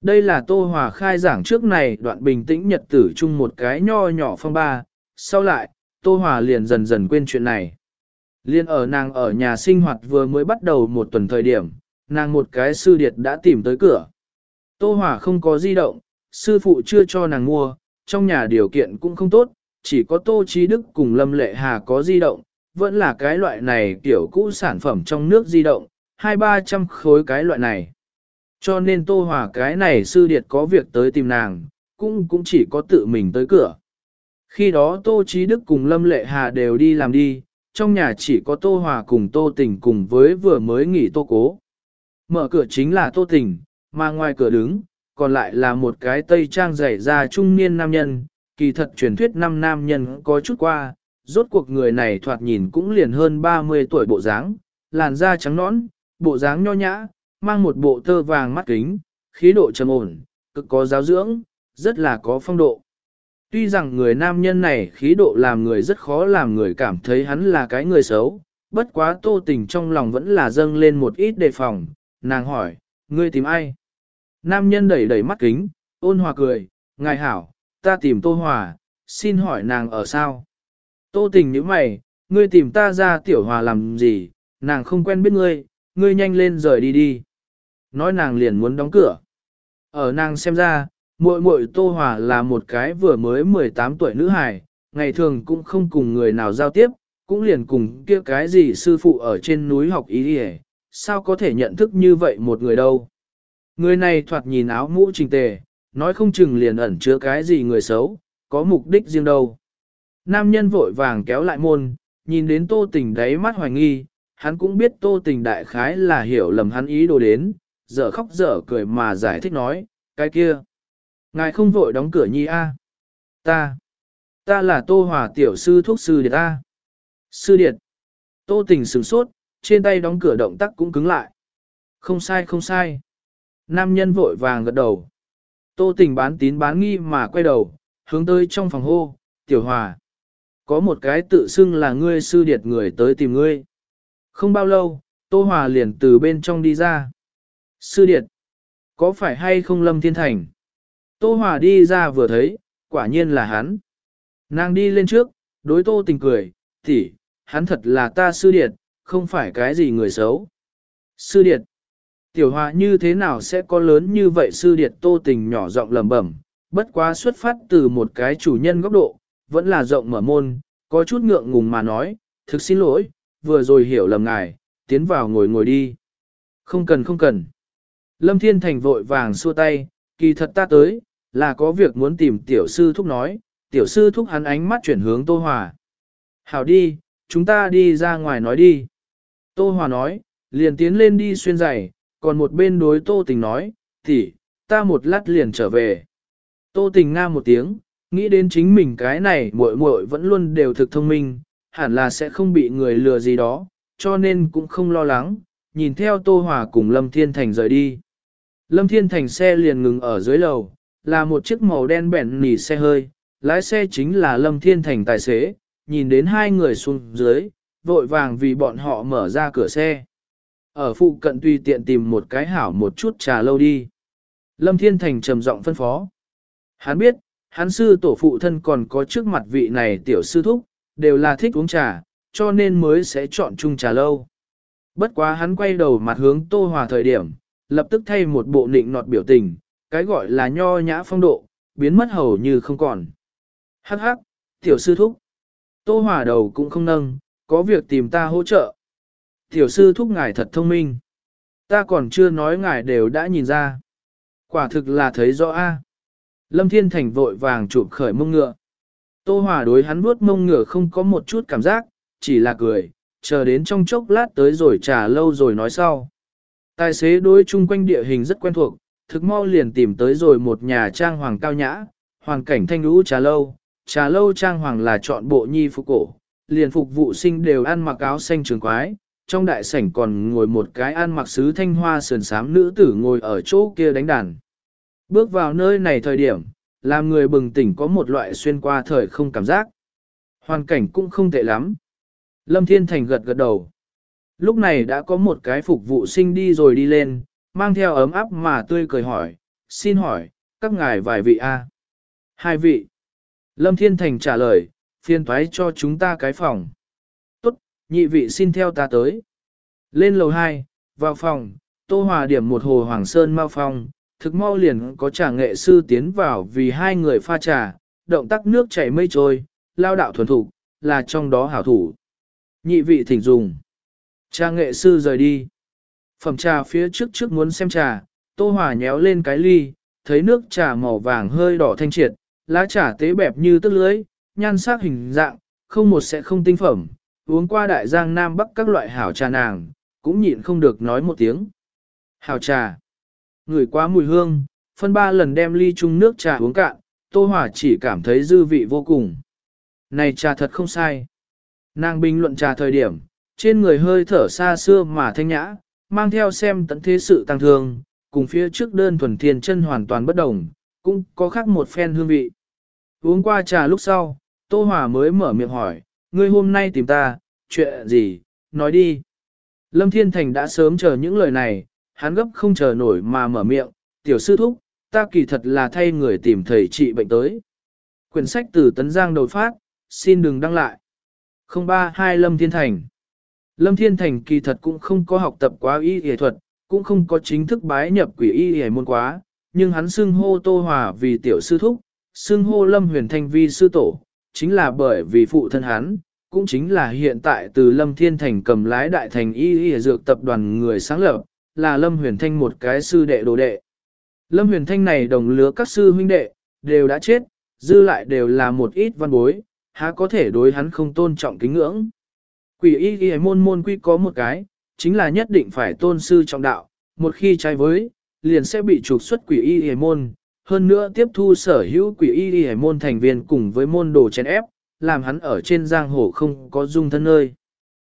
Đây là Tô Hòa khai giảng trước này đoạn bình tĩnh nhật tử chung một cái nho nhỏ phong ba, sau lại, Tô Hòa liền dần dần quên chuyện này. Liên ở nàng ở nhà sinh hoạt vừa mới bắt đầu một tuần thời điểm, nàng một cái sư điệt đã tìm tới cửa. Tô Hòa không có di động, sư phụ chưa cho nàng mua, trong nhà điều kiện cũng không tốt, chỉ có Tô Trí Đức cùng Lâm Lệ Hà có di động, vẫn là cái loại này kiểu cũ sản phẩm trong nước di động, hai ba trăm khối cái loại này. Cho nên Tô Hòa cái này sư điệt có việc tới tìm nàng, cũng cũng chỉ có tự mình tới cửa. Khi đó Tô Trí Đức cùng Lâm Lệ Hà đều đi làm đi, trong nhà chỉ có Tô Hòa cùng Tô Tình cùng với vừa mới nghỉ Tô Cố. Mở cửa chính là Tô Tình, mà ngoài cửa đứng, còn lại là một cái tây trang dày ra trung niên nam nhân, kỳ thật truyền thuyết năm nam nhân có chút qua, rốt cuộc người này thoạt nhìn cũng liền hơn 30 tuổi bộ dáng, làn da trắng nõn, bộ dáng nho nhã, mang một bộ tơ vàng mắt kính, khí độ trầm ổn, cực có giáo dưỡng, rất là có phong độ. Tuy rằng người nam nhân này khí độ làm người rất khó làm người cảm thấy hắn là cái người xấu, bất quá tô tình trong lòng vẫn là dâng lên một ít đề phòng, nàng hỏi, ngươi tìm ai? Nam nhân đẩy đẩy mắt kính, ôn hòa cười, ngài hảo, ta tìm tô hòa, xin hỏi nàng ở sao? Tô tình như mày, ngươi tìm ta ra tiểu hòa làm gì, nàng không quen biết ngươi, ngươi nhanh lên rời đi đi. Nói nàng liền muốn đóng cửa. Ở nàng xem ra, muội muội Tô Hòa là một cái vừa mới 18 tuổi nữ hài, ngày thường cũng không cùng người nào giao tiếp, cũng liền cùng kia cái gì sư phụ ở trên núi học ý đi sao có thể nhận thức như vậy một người đâu. Người này thoạt nhìn áo mũ trình tề, nói không chừng liền ẩn chứa cái gì người xấu, có mục đích riêng đâu. Nam nhân vội vàng kéo lại môn, nhìn đến tô tình đáy mắt hoài nghi, hắn cũng biết tô tình đại khái là hiểu lầm hắn ý đồ đến, dở khóc dở cười mà giải thích nói, cái kia. Ngài không vội đóng cửa nhi a Ta. Ta là tô hòa tiểu sư thuốc sư điệt a Sư điệt. Tô tình sửng sốt, trên tay đóng cửa động tác cũng cứng lại. Không sai không sai. Nam nhân vội vàng gật đầu. Tô tình bán tín bán nghi mà quay đầu, hướng tới trong phòng hô, tiểu hòa. Có một cái tự xưng là ngươi sư điệt người tới tìm ngươi. Không bao lâu, Tô Hòa liền từ bên trong đi ra. Sư điệt, có phải hay không Lâm Thiên Thành? Tô Hòa đi ra vừa thấy, quả nhiên là hắn. Nàng đi lên trước, đối Tô tình cười, tỷ, hắn thật là ta sư điệt, không phải cái gì người xấu. Sư điệt, tiểu hòa như thế nào sẽ có lớn như vậy sư điệt Tô tình nhỏ giọng lẩm bẩm, bất quá xuất phát từ một cái chủ nhân góc độ, vẫn là rộng mở môn, có chút ngượng ngùng mà nói, thực xin lỗi, vừa rồi hiểu lầm ngài, tiến vào ngồi ngồi đi. Không cần không cần. Lâm Thiên Thành vội vàng xua tay, kỳ thật ta tới, là có việc muốn tìm tiểu sư thúc nói, tiểu sư thúc hắn ánh mắt chuyển hướng Tô Hòa. Hảo đi, chúng ta đi ra ngoài nói đi. Tô Hòa nói, liền tiến lên đi xuyên giày, còn một bên đối Tô Tình nói, tỷ, ta một lát liền trở về. Tô Tình nga một tiếng, nghĩ đến chính mình cái này muội muội vẫn luôn đều thực thông minh, hẳn là sẽ không bị người lừa gì đó, cho nên cũng không lo lắng, nhìn theo Tô Hòa cùng Lâm Thiên Thành rời đi. Lâm Thiên Thành xe liền ngừng ở dưới lầu, là một chiếc màu đen bẹn nỉ xe hơi, lái xe chính là Lâm Thiên Thành tài xế, nhìn đến hai người xuống dưới, vội vàng vì bọn họ mở ra cửa xe. Ở phụ cận tùy tiện tìm một cái hảo một chút trà lâu đi. Lâm Thiên Thành trầm giọng phân phó. Hắn biết, hắn sư tổ phụ thân còn có trước mặt vị này tiểu sư thúc, đều là thích uống trà, cho nên mới sẽ chọn chung trà lâu. Bất quá hắn quay đầu mặt hướng Tô Hòa thời điểm, lập tức thay một bộ nịnh nọt biểu tình, cái gọi là nho nhã phong độ, biến mất hầu như không còn. Hắc hắc, tiểu sư thúc. Tô Hòa đầu cũng không nâng, có việc tìm ta hỗ trợ. Tiểu sư thúc ngài thật thông minh. Ta còn chưa nói ngài đều đã nhìn ra. Quả thực là thấy rõ a. Lâm Thiên Thành vội vàng chụp khởi mông ngựa. Tô Hòa đối hắn vuốt mông ngựa không có một chút cảm giác, chỉ là cười, chờ đến trong chốc lát tới rồi trả lâu rồi nói sau. Tài xế đối chung quanh địa hình rất quen thuộc, thực mau liền tìm tới rồi một nhà trang hoàng cao nhã, hoàn cảnh thanh lũ trà lâu, trà lâu trang hoàng là chọn bộ nhi phục cổ, liền phục vụ sinh đều ăn mặc áo xanh trường quái, trong đại sảnh còn ngồi một cái ăn mặc sứ thanh hoa sườn sám nữ tử ngồi ở chỗ kia đánh đàn. Bước vào nơi này thời điểm, làm người bừng tỉnh có một loại xuyên qua thời không cảm giác. Hoàn cảnh cũng không tệ lắm. Lâm Thiên Thành gật gật đầu. Lúc này đã có một cái phục vụ sinh đi rồi đi lên, mang theo ấm áp mà tươi cười hỏi, xin hỏi, các ngài vài vị a Hai vị. Lâm Thiên Thành trả lời, phiên thoái cho chúng ta cái phòng. Tốt, nhị vị xin theo ta tới. Lên lầu 2, vào phòng, Tô Hòa điểm một hồ Hoàng Sơn mau phòng, thực mau liền có trà nghệ sư tiến vào vì hai người pha trà, động tác nước chảy mây trôi, lao đạo thuần thủ, là trong đó hảo thủ. Nhị vị thỉnh dùng. Cha nghệ sư rời đi. Phẩm trà phía trước trước muốn xem trà, Tô Hòa nhéo lên cái ly, thấy nước trà màu vàng hơi đỏ thanh triệt, lá trà tế bẹp như tức lưới, nhan sắc hình dạng, không một sẽ không tinh phẩm, uống qua đại giang nam bắc các loại hảo trà nàng, cũng nhịn không được nói một tiếng. Hảo trà, ngửi quá mùi hương, phân ba lần đem ly chung nước trà uống cạn, Tô Hòa chỉ cảm thấy dư vị vô cùng. Này trà thật không sai. Nàng bình luận trà thời điểm, trên người hơi thở xa xưa mà thanh nhã, mang theo xem tận thế sự tăng thương, cùng phía trước đơn thuần thiên chân hoàn toàn bất đồng, cũng có khác một phen hương vị. Uống qua trà lúc sau, Tô Hòa mới mở miệng hỏi, ngươi hôm nay tìm ta, chuyện gì, nói đi. Lâm Thiên Thành đã sớm chờ những lời này, hắn gấp không chờ nổi mà mở miệng, tiểu sư thúc, ta kỳ thật là thay người tìm thầy trị bệnh tới. Quyển sách từ Tấn Giang đột phát, xin đừng đăng lại. 032 Lâm Thiên Thành Lâm Thiên Thành kỳ thật cũng không có học tập quá y y thuật, cũng không có chính thức bái nhập quỷ y y môn quá, nhưng hắn xưng hô Tô Hòa vì tiểu sư thúc, xưng hô Lâm Huyền Thanh vi sư tổ, chính là bởi vì phụ thân hắn, cũng chính là hiện tại từ Lâm Thiên Thành cầm lái đại thành y y dược tập đoàn người sáng lập, là Lâm Huyền Thanh một cái sư đệ đồ đệ. Lâm Huyền Thanh này đồng lứa các sư huynh đệ, đều đã chết, dư lại đều là một ít văn bối, há có thể đối hắn không tôn trọng kính ngưỡng. Quỷ y ghi môn môn quy có một cái, chính là nhất định phải tôn sư trọng đạo, một khi trái với, liền sẽ bị trục xuất quỷ y ghi môn, hơn nữa tiếp thu sở hữu quỷ y ghi môn thành viên cùng với môn đồ chèn ép, làm hắn ở trên giang hồ không có dung thân nơi.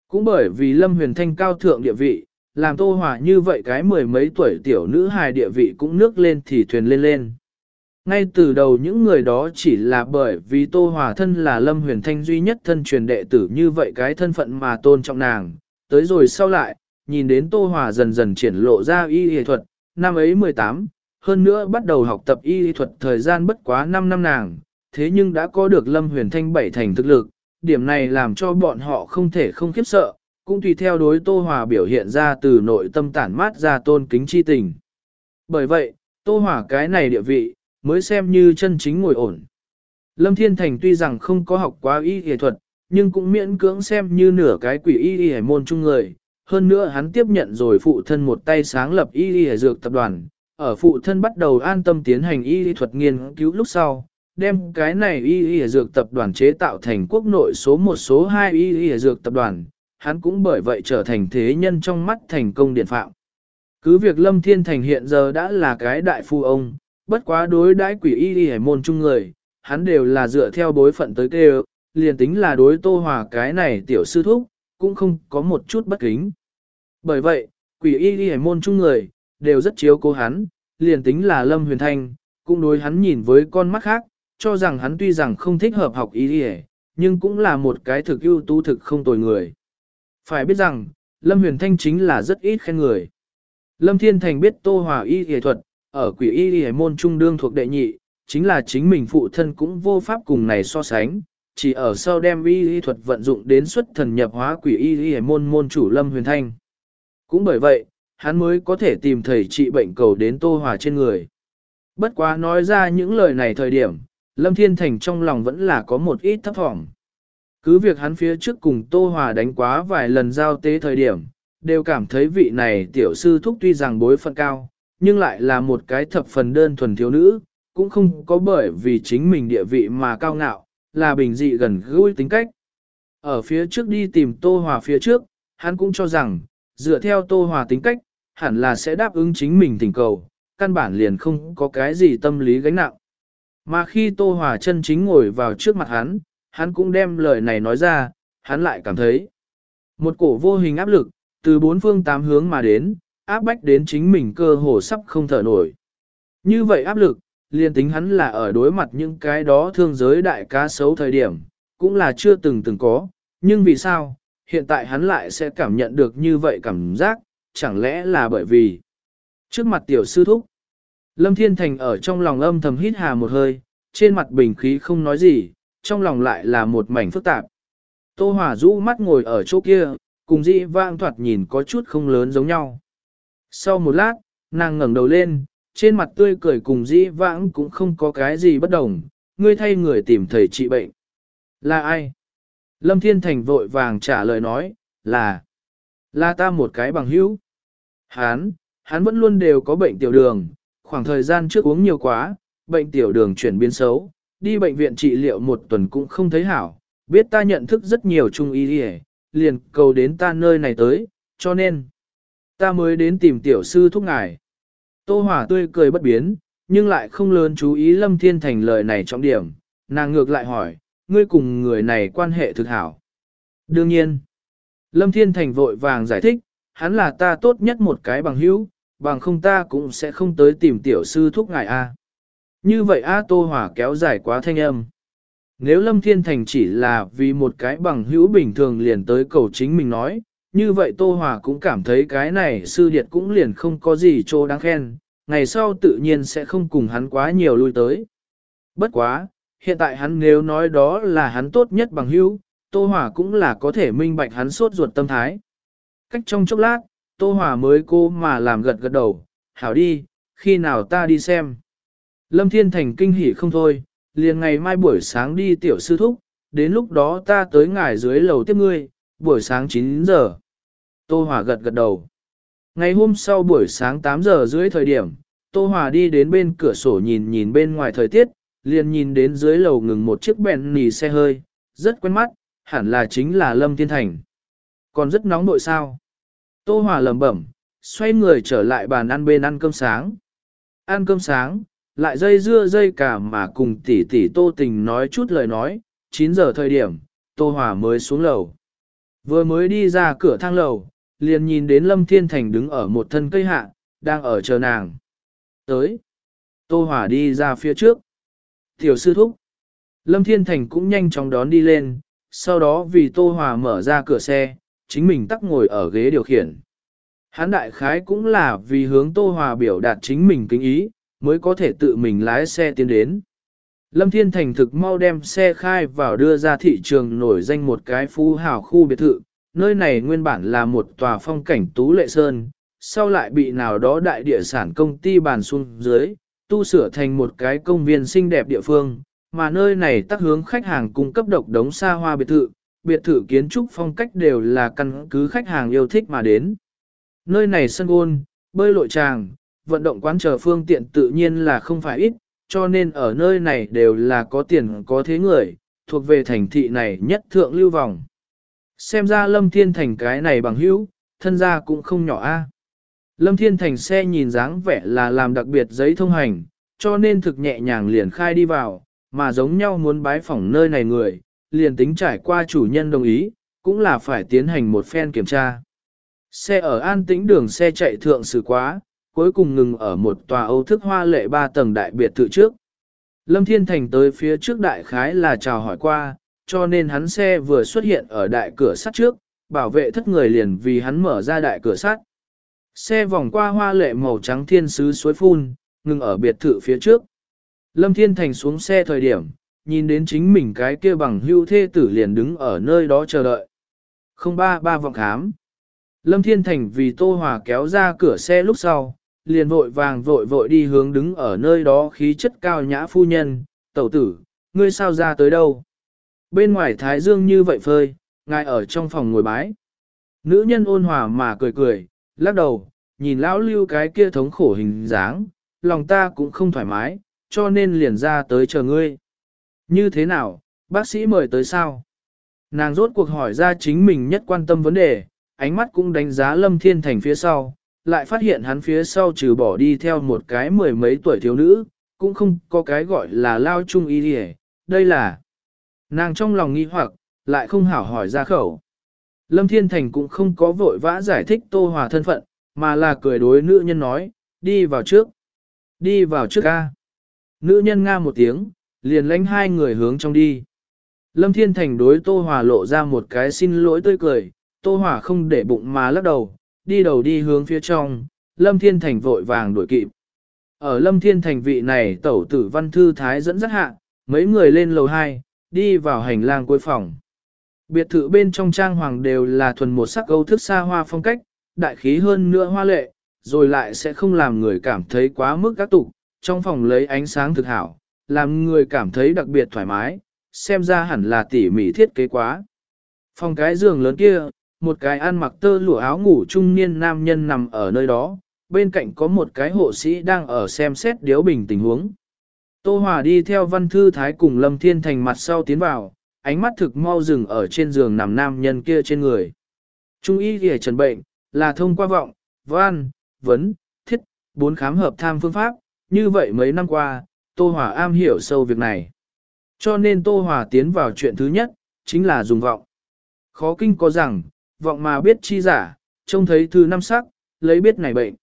Cũng bởi vì Lâm Huyền Thanh cao thượng địa vị, làm tô hỏa như vậy cái mười mấy tuổi tiểu nữ hài địa vị cũng nước lên thì thuyền lên lên. Ngay từ đầu những người đó chỉ là bởi vì Tô Hòa thân là Lâm Huyền Thanh duy nhất thân truyền đệ tử như vậy cái thân phận mà tôn trọng nàng, tới rồi sau lại, nhìn đến Tô Hòa dần dần triển lộ ra y y thuật, năm ấy 18, hơn nữa bắt đầu học tập y y thuật thời gian bất quá 5 năm nàng, thế nhưng đã có được Lâm Huyền Thanh bảy thành thực lực, điểm này làm cho bọn họ không thể không khiếp sợ, cũng tùy theo đối Tô Hòa biểu hiện ra từ nội tâm tản mát ra tôn kính chi tình. Bởi vậy, Tô Hòa cái này địa vị, mới xem như chân chính ngồi ổn. Lâm Thiên Thành tuy rằng không có học quá y y thuật, nhưng cũng miễn cưỡng xem như nửa cái quỷ y y môn chung người, hơn nữa hắn tiếp nhận rồi phụ thân một tay sáng lập y y dược tập đoàn, ở phụ thân bắt đầu an tâm tiến hành y y thuật nghiên cứu lúc sau, đem cái này y y dược tập đoàn chế tạo thành quốc nội số một số hai y y dược tập đoàn, hắn cũng bởi vậy trở thành thế nhân trong mắt thành công điện phạm. Cứ việc Lâm Thiên Thành hiện giờ đã là cái đại phu ông, bất quá đối đãi quỷ y y môn chung người, hắn đều là dựa theo bối phận tới kêu, liền tính là đối tô hòa cái này tiểu sư thúc, cũng không có một chút bất kính. Bởi vậy, quỷ y y môn chung người, đều rất chiếu cố hắn, liền tính là Lâm Huyền Thanh, cũng đối hắn nhìn với con mắt khác, cho rằng hắn tuy rằng không thích hợp học y y, nhưng cũng là một cái thực ưu tú thực không tồi người. Phải biết rằng, Lâm Huyền Thanh chính là rất ít khen người. Lâm Thiên Thành biết Tô Hòa y y thuật, ở quỷ y y môn trung đương thuộc đệ nhị, chính là chính mình phụ thân cũng vô pháp cùng này so sánh, chỉ ở sau đem y y thuật vận dụng đến xuất thần nhập hóa quỷ y y môn môn chủ Lâm Huyền Thanh. Cũng bởi vậy, hắn mới có thể tìm thầy trị bệnh cầu đến Tô Hòa trên người. Bất quá nói ra những lời này thời điểm, Lâm Thiên Thành trong lòng vẫn là có một ít thấp thỏm. Cứ việc hắn phía trước cùng Tô Hòa đánh quá vài lần giao tế thời điểm, đều cảm thấy vị này tiểu sư thúc tuy rằng bối phận cao, nhưng lại là một cái thập phần đơn thuần thiếu nữ, cũng không có bởi vì chính mình địa vị mà cao ngạo, là bình dị gần gũi tính cách. Ở phía trước đi tìm Tô Hòa phía trước, hắn cũng cho rằng, dựa theo Tô Hòa tính cách, hẳn là sẽ đáp ứng chính mình tình cầu, căn bản liền không có cái gì tâm lý gánh nặng. Mà khi Tô Hòa chân chính ngồi vào trước mặt hắn, hắn cũng đem lời này nói ra, hắn lại cảm thấy một cổ vô hình áp lực, từ bốn phương tám hướng mà đến, áp bách đến chính mình cơ hồ sắp không thở nổi. Như vậy áp lực, liền tính hắn là ở đối mặt những cái đó thương giới đại cá sấu thời điểm, cũng là chưa từng từng có, nhưng vì sao, hiện tại hắn lại sẽ cảm nhận được như vậy cảm giác, chẳng lẽ là bởi vì trước mặt tiểu sư thúc. Lâm Thiên Thành ở trong lòng âm thầm hít hà một hơi, trên mặt bình khí không nói gì, trong lòng lại là một mảnh phức tạp. Tô Hòa rũ mắt ngồi ở chỗ kia, cùng dĩ vang thoạt nhìn có chút không lớn giống nhau. Sau một lát, nàng ngẩng đầu lên, trên mặt tươi cười cùng dĩ vãng cũng không có cái gì bất đồng, ngươi thay người tìm thầy trị bệnh. Là ai? Lâm Thiên Thành vội vàng trả lời nói, là, là ta một cái bằng hữu. Hán, hắn vẫn luôn đều có bệnh tiểu đường, khoảng thời gian trước uống nhiều quá, bệnh tiểu đường chuyển biến xấu, đi bệnh viện trị liệu một tuần cũng không thấy hảo, biết ta nhận thức rất nhiều trung y đi liền cầu đến ta nơi này tới, cho nên, ta mới đến tìm tiểu sư thúc ngài. Tô Hòa tươi cười bất biến, nhưng lại không lớn chú ý Lâm Thiên Thành lời này trọng điểm, nàng ngược lại hỏi, ngươi cùng người này quan hệ thực hảo. Đương nhiên, Lâm Thiên Thành vội vàng giải thích, hắn là ta tốt nhất một cái bằng hữu, bằng không ta cũng sẽ không tới tìm tiểu sư thúc ngài A. Như vậy A Tô Hòa kéo dài quá thanh âm. Nếu Lâm Thiên Thành chỉ là vì một cái bằng hữu bình thường liền tới cầu chính mình nói, như vậy Tô Hòa cũng cảm thấy cái này sư điệt cũng liền không có gì chỗ đáng khen, ngày sau tự nhiên sẽ không cùng hắn quá nhiều lui tới. Bất quá, hiện tại hắn nếu nói đó là hắn tốt nhất bằng hữu, Tô Hòa cũng là có thể minh bạch hắn suốt ruột tâm thái. Cách trong chốc lát, Tô Hòa mới cô mà làm gật gật đầu, hảo đi, khi nào ta đi xem. Lâm Thiên Thành kinh hỉ không thôi, liền ngày mai buổi sáng đi tiểu sư thúc, đến lúc đó ta tới ngài dưới lầu tiếp ngươi, buổi sáng 9 giờ. Tô Hòa gật gật đầu. Ngày hôm sau buổi sáng 8 giờ dưới thời điểm, Tô Hòa đi đến bên cửa sổ nhìn nhìn bên ngoài thời tiết, liền nhìn đến dưới lầu ngừng một chiếc bèn nì xe hơi, rất quen mắt, hẳn là chính là Lâm Thiên Thành. Còn rất nóng nội sao. Tô Hòa lẩm bẩm, xoay người trở lại bàn ăn bên ăn cơm sáng. Ăn cơm sáng, lại dây dưa dây cả mà cùng tỷ tỷ Tô Tình nói chút lời nói, 9 giờ thời điểm, Tô Hòa mới xuống lầu. Vừa mới đi ra cửa thang lầu, liền nhìn đến Lâm Thiên Thành đứng ở một thân cây hạ, đang ở chờ nàng. Tới. Tô Hòa đi ra phía trước. Tiểu sư thúc. Lâm Thiên Thành cũng nhanh chóng đón đi lên, sau đó vì Tô Hòa mở ra cửa xe, chính mình tắc ngồi ở ghế điều khiển. Hán đại khái cũng là vì hướng Tô Hòa biểu đạt chính mình kính ý, mới có thể tự mình lái xe tiến đến. Lâm Thiên Thành thực mau đem xe khai vào đưa ra thị trường nổi danh một cái phú hào khu biệt thự, nơi này nguyên bản là một tòa phong cảnh tú lệ sơn, sau lại bị nào đó đại địa sản công ty bàn xuống dưới, tu sửa thành một cái công viên xinh đẹp địa phương, mà nơi này tác hướng khách hàng cung cấp độc đống xa hoa biệt thự, biệt thự kiến trúc phong cách đều là căn cứ khách hàng yêu thích mà đến. Nơi này sân gôn, bơi lội tràng, vận động quán chờ phương tiện tự nhiên là không phải ít, cho nên ở nơi này đều là có tiền có thế người, thuộc về thành thị này nhất thượng lưu vòng. Xem ra Lâm Thiên Thành cái này bằng hữu, thân gia cũng không nhỏ a. Lâm Thiên Thành xe nhìn dáng vẻ là làm đặc biệt giấy thông hành, cho nên thực nhẹ nhàng liền khai đi vào, mà giống nhau muốn bái phỏng nơi này người, liền tính trải qua chủ nhân đồng ý, cũng là phải tiến hành một phen kiểm tra. Xe ở an tĩnh đường xe chạy thượng sự quá, cuối cùng ngừng ở một tòa âu thức hoa lệ ba tầng đại biệt thự trước. Lâm Thiên Thành tới phía trước đại khái là chào hỏi qua, cho nên hắn xe vừa xuất hiện ở đại cửa sắt trước, bảo vệ thất người liền vì hắn mở ra đại cửa sắt. Xe vòng qua hoa lệ màu trắng thiên sứ suối phun, ngừng ở biệt thự phía trước. Lâm Thiên Thành xuống xe thời điểm, nhìn đến chính mình cái kia bằng hưu thê tử liền đứng ở nơi đó chờ đợi. Không ba ba vọng khám. Lâm Thiên Thành vì Tô Hòa kéo ra cửa xe lúc sau, liền vội vàng vội vội đi hướng đứng ở nơi đó khí chất cao nhã phu nhân, tẩu tử, ngươi sao ra tới đâu? Bên ngoài thái dương như vậy phơi, ngài ở trong phòng ngồi bái. Nữ nhân ôn hòa mà cười cười, lắc đầu, nhìn lão lưu cái kia thống khổ hình dáng, lòng ta cũng không thoải mái, cho nên liền ra tới chờ ngươi. Như thế nào, bác sĩ mời tới sao? Nàng rốt cuộc hỏi ra chính mình nhất quan tâm vấn đề, ánh mắt cũng đánh giá Lâm Thiên Thành phía sau, lại phát hiện hắn phía sau trừ bỏ đi theo một cái mười mấy tuổi thiếu nữ, cũng không có cái gọi là lao chung y đi đây là... Nàng trong lòng nghi hoặc, lại không hảo hỏi ra khẩu. Lâm Thiên Thành cũng không có vội vã giải thích Tô Hòa thân phận, mà là cười đối nữ nhân nói, đi vào trước. Đi vào trước ca. Nữ nhân nga một tiếng, liền lánh hai người hướng trong đi. Lâm Thiên Thành đối Tô Hòa lộ ra một cái xin lỗi tươi cười, Tô Hòa không để bụng mà lắc đầu, đi đầu đi hướng phía trong, Lâm Thiên Thành vội vàng đuổi kịp. Ở Lâm Thiên Thành vị này tẩu tử văn thư thái dẫn dắt hạ, mấy người lên lầu 2, đi vào hành lang cuối phòng. Biệt thự bên trong trang hoàng đều là thuần một sắc âu thức xa hoa phong cách, đại khí hơn nữa hoa lệ, rồi lại sẽ không làm người cảm thấy quá mức các tục, trong phòng lấy ánh sáng thực hảo, làm người cảm thấy đặc biệt thoải mái, xem ra hẳn là tỉ mỉ thiết kế quá. Phòng cái giường lớn kia, một cái ăn mặc tơ lụa áo ngủ trung niên nam nhân nằm ở nơi đó, bên cạnh có một cái hộ sĩ đang ở xem xét điếu bình tình huống. Tô Hòa đi theo văn thư thái cùng Lâm Thiên Thành mặt sau tiến vào, ánh mắt thực mau dừng ở trên giường nằm nam nhân kia trên người. Trung y ghi trần bệnh, là thông qua vọng, văn, vấn, thiết, bốn khám hợp tham phương pháp, như vậy mấy năm qua, Tô Hòa am hiểu sâu việc này. Cho nên Tô Hòa tiến vào chuyện thứ nhất, chính là dùng vọng. Khó kinh có rằng, vọng mà biết chi giả, trông thấy thứ năm sắc, lấy biết này bệnh.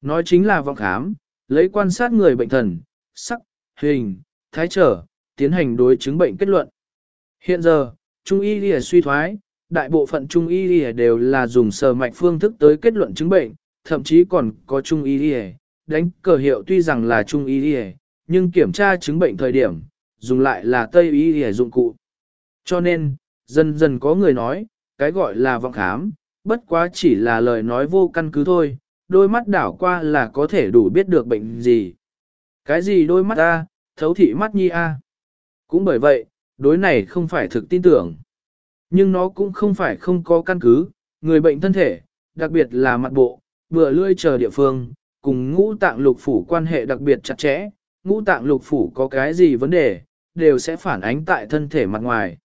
Nói chính là vọng khám, lấy quan sát người bệnh thần, sắc, hình, thái trở, tiến hành đối chứng bệnh kết luận. Hiện giờ, Trung y lìa suy thoái, đại bộ phận Trung y lìa đều là dùng sờ mạch phương thức tới kết luận chứng bệnh, thậm chí còn có Trung y lìa, đánh cờ hiệu tuy rằng là Trung y lìa, nhưng kiểm tra chứng bệnh thời điểm, dùng lại là Tây y lìa dụng cụ. Cho nên, dần dần có người nói, cái gọi là vọng khám, bất quá chỉ là lời nói vô căn cứ thôi, đôi mắt đảo qua là có thể đủ biết được bệnh gì. Cái gì đôi mắt a, thấu thị mắt nhi a. Cũng bởi vậy, đối này không phải thực tin tưởng. Nhưng nó cũng không phải không có căn cứ, người bệnh thân thể, đặc biệt là mặt bộ, vừa lươi chờ địa phương, cùng ngũ tạng lục phủ quan hệ đặc biệt chặt chẽ, ngũ tạng lục phủ có cái gì vấn đề, đều sẽ phản ánh tại thân thể mặt ngoài.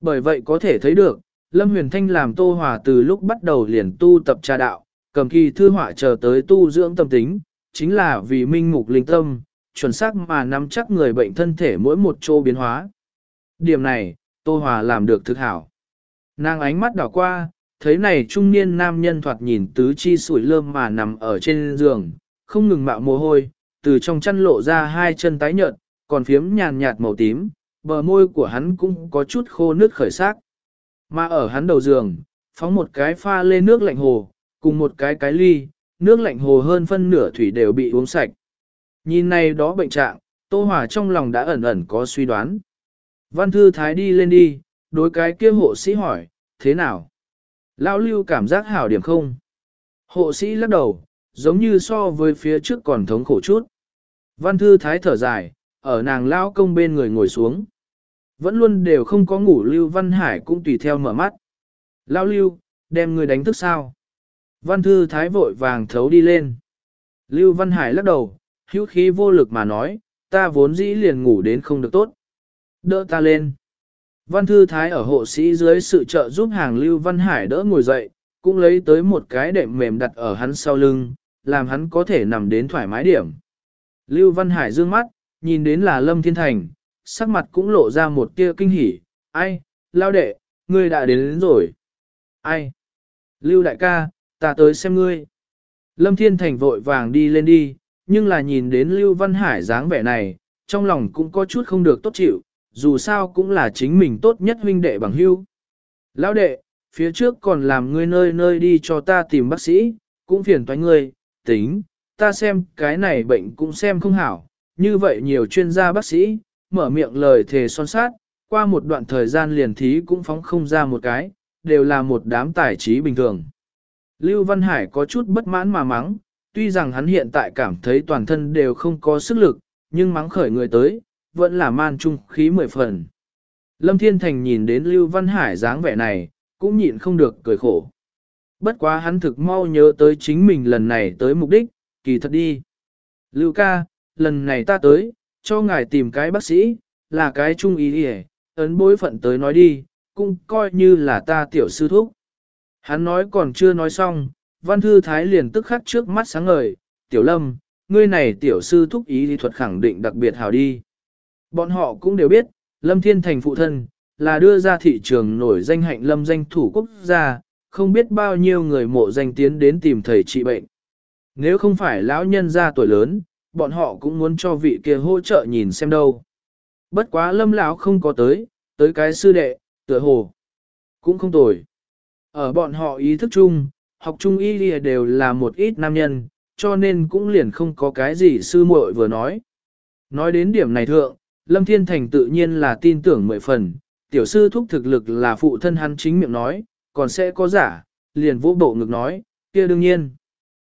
Bởi vậy có thể thấy được, Lâm Huyền Thanh làm Tô Hòa từ lúc bắt đầu liền tu tập trà đạo, cầm kỳ thư họa chờ tới tu dưỡng tâm tính, chính là vì minh mục linh tâm, chuẩn xác mà nắm chắc người bệnh thân thể mỗi một chỗ biến hóa. Điểm này, Tô Hòa làm được thực hảo. Nàng ánh mắt đảo qua, thấy này trung niên nam nhân thoạt nhìn tứ chi sủi lơm mà nằm ở trên giường, không ngừng mạo mồ hôi, từ trong chăn lộ ra hai chân tái nhợt, còn phiếm nhàn nhạt màu tím, bờ môi của hắn cũng có chút khô nước khởi sắc. Mà ở hắn đầu giường, phóng một cái pha lê nước lạnh hồ, cùng một cái cái ly, nước lạnh hồ hơn phân nửa thủy đều bị uống sạch. Nhìn này đó bệnh trạng, Tô Hòa trong lòng đã ẩn ẩn có suy đoán. Văn thư thái đi lên đi, đối cái kia hộ sĩ hỏi, thế nào? Lão lưu cảm giác hảo điểm không? Hộ sĩ lắc đầu, giống như so với phía trước còn thống khổ chút. Văn thư thái thở dài, ở nàng lão công bên người ngồi xuống. Vẫn luôn đều không có ngủ Lưu Văn Hải cũng tùy theo mở mắt. lão Lưu, đem người đánh thức sao? Văn Thư Thái vội vàng thấu đi lên. Lưu Văn Hải lắc đầu, hữu khí vô lực mà nói, ta vốn dĩ liền ngủ đến không được tốt. Đỡ ta lên. Văn Thư Thái ở hộ sĩ dưới sự trợ giúp hàng Lưu Văn Hải đỡ ngồi dậy, cũng lấy tới một cái đệm mềm đặt ở hắn sau lưng, làm hắn có thể nằm đến thoải mái điểm. Lưu Văn Hải dương mắt, nhìn đến là Lâm Thiên Thành, sắc mặt cũng lộ ra một tia kinh hỉ. Ai, lao đệ, ngươi đã đến, đến rồi. Ai? Lưu đại ca, ta tới xem ngươi. Lâm Thiên Thành vội vàng đi lên đi, nhưng là nhìn đến Lưu Văn Hải dáng vẻ này, trong lòng cũng có chút không được tốt chịu, dù sao cũng là chính mình tốt nhất huynh đệ bằng hưu. Lão đệ, phía trước còn làm ngươi nơi nơi đi cho ta tìm bác sĩ, cũng phiền toái ngươi, tính, ta xem cái này bệnh cũng xem không hảo, như vậy nhiều chuyên gia bác sĩ, mở miệng lời thề son sát, qua một đoạn thời gian liền thí cũng phóng không ra một cái, đều là một đám tài trí bình thường. Lưu Văn Hải có chút bất mãn mà mắng, tuy rằng hắn hiện tại cảm thấy toàn thân đều không có sức lực, nhưng mắng khởi người tới, vẫn là man trung khí mười phần. Lâm Thiên Thành nhìn đến Lưu Văn Hải dáng vẻ này, cũng nhịn không được cười khổ. Bất quá hắn thực mau nhớ tới chính mình lần này tới mục đích, kỳ thật đi. Lưu ca, lần này ta tới, cho ngài tìm cái bác sĩ, là cái trung ý đi ấn bối phận tới nói đi, cũng coi như là ta tiểu sư thúc. Hắn nói còn chưa nói xong, văn thư thái liền tức khắc trước mắt sáng ngời, tiểu lâm, ngươi này tiểu sư thúc ý lý thuật khẳng định đặc biệt hào đi. Bọn họ cũng đều biết, lâm thiên thành phụ thân, là đưa ra thị trường nổi danh hạnh lâm danh thủ quốc gia, không biết bao nhiêu người mộ danh tiến đến tìm thầy trị bệnh. Nếu không phải lão nhân gia tuổi lớn, bọn họ cũng muốn cho vị kia hỗ trợ nhìn xem đâu. Bất quá lâm lão không có tới, tới cái sư đệ, tựa hồ. Cũng không tồi. Ở bọn họ ý thức chung, học trung y đều là một ít nam nhân, cho nên cũng liền không có cái gì sư muội vừa nói. Nói đến điểm này thượng, Lâm Thiên Thành tự nhiên là tin tưởng mười phần, tiểu sư thúc thực lực là phụ thân hắn chính miệng nói, còn sẽ có giả, liền vũ bộ ngực nói, kia đương nhiên.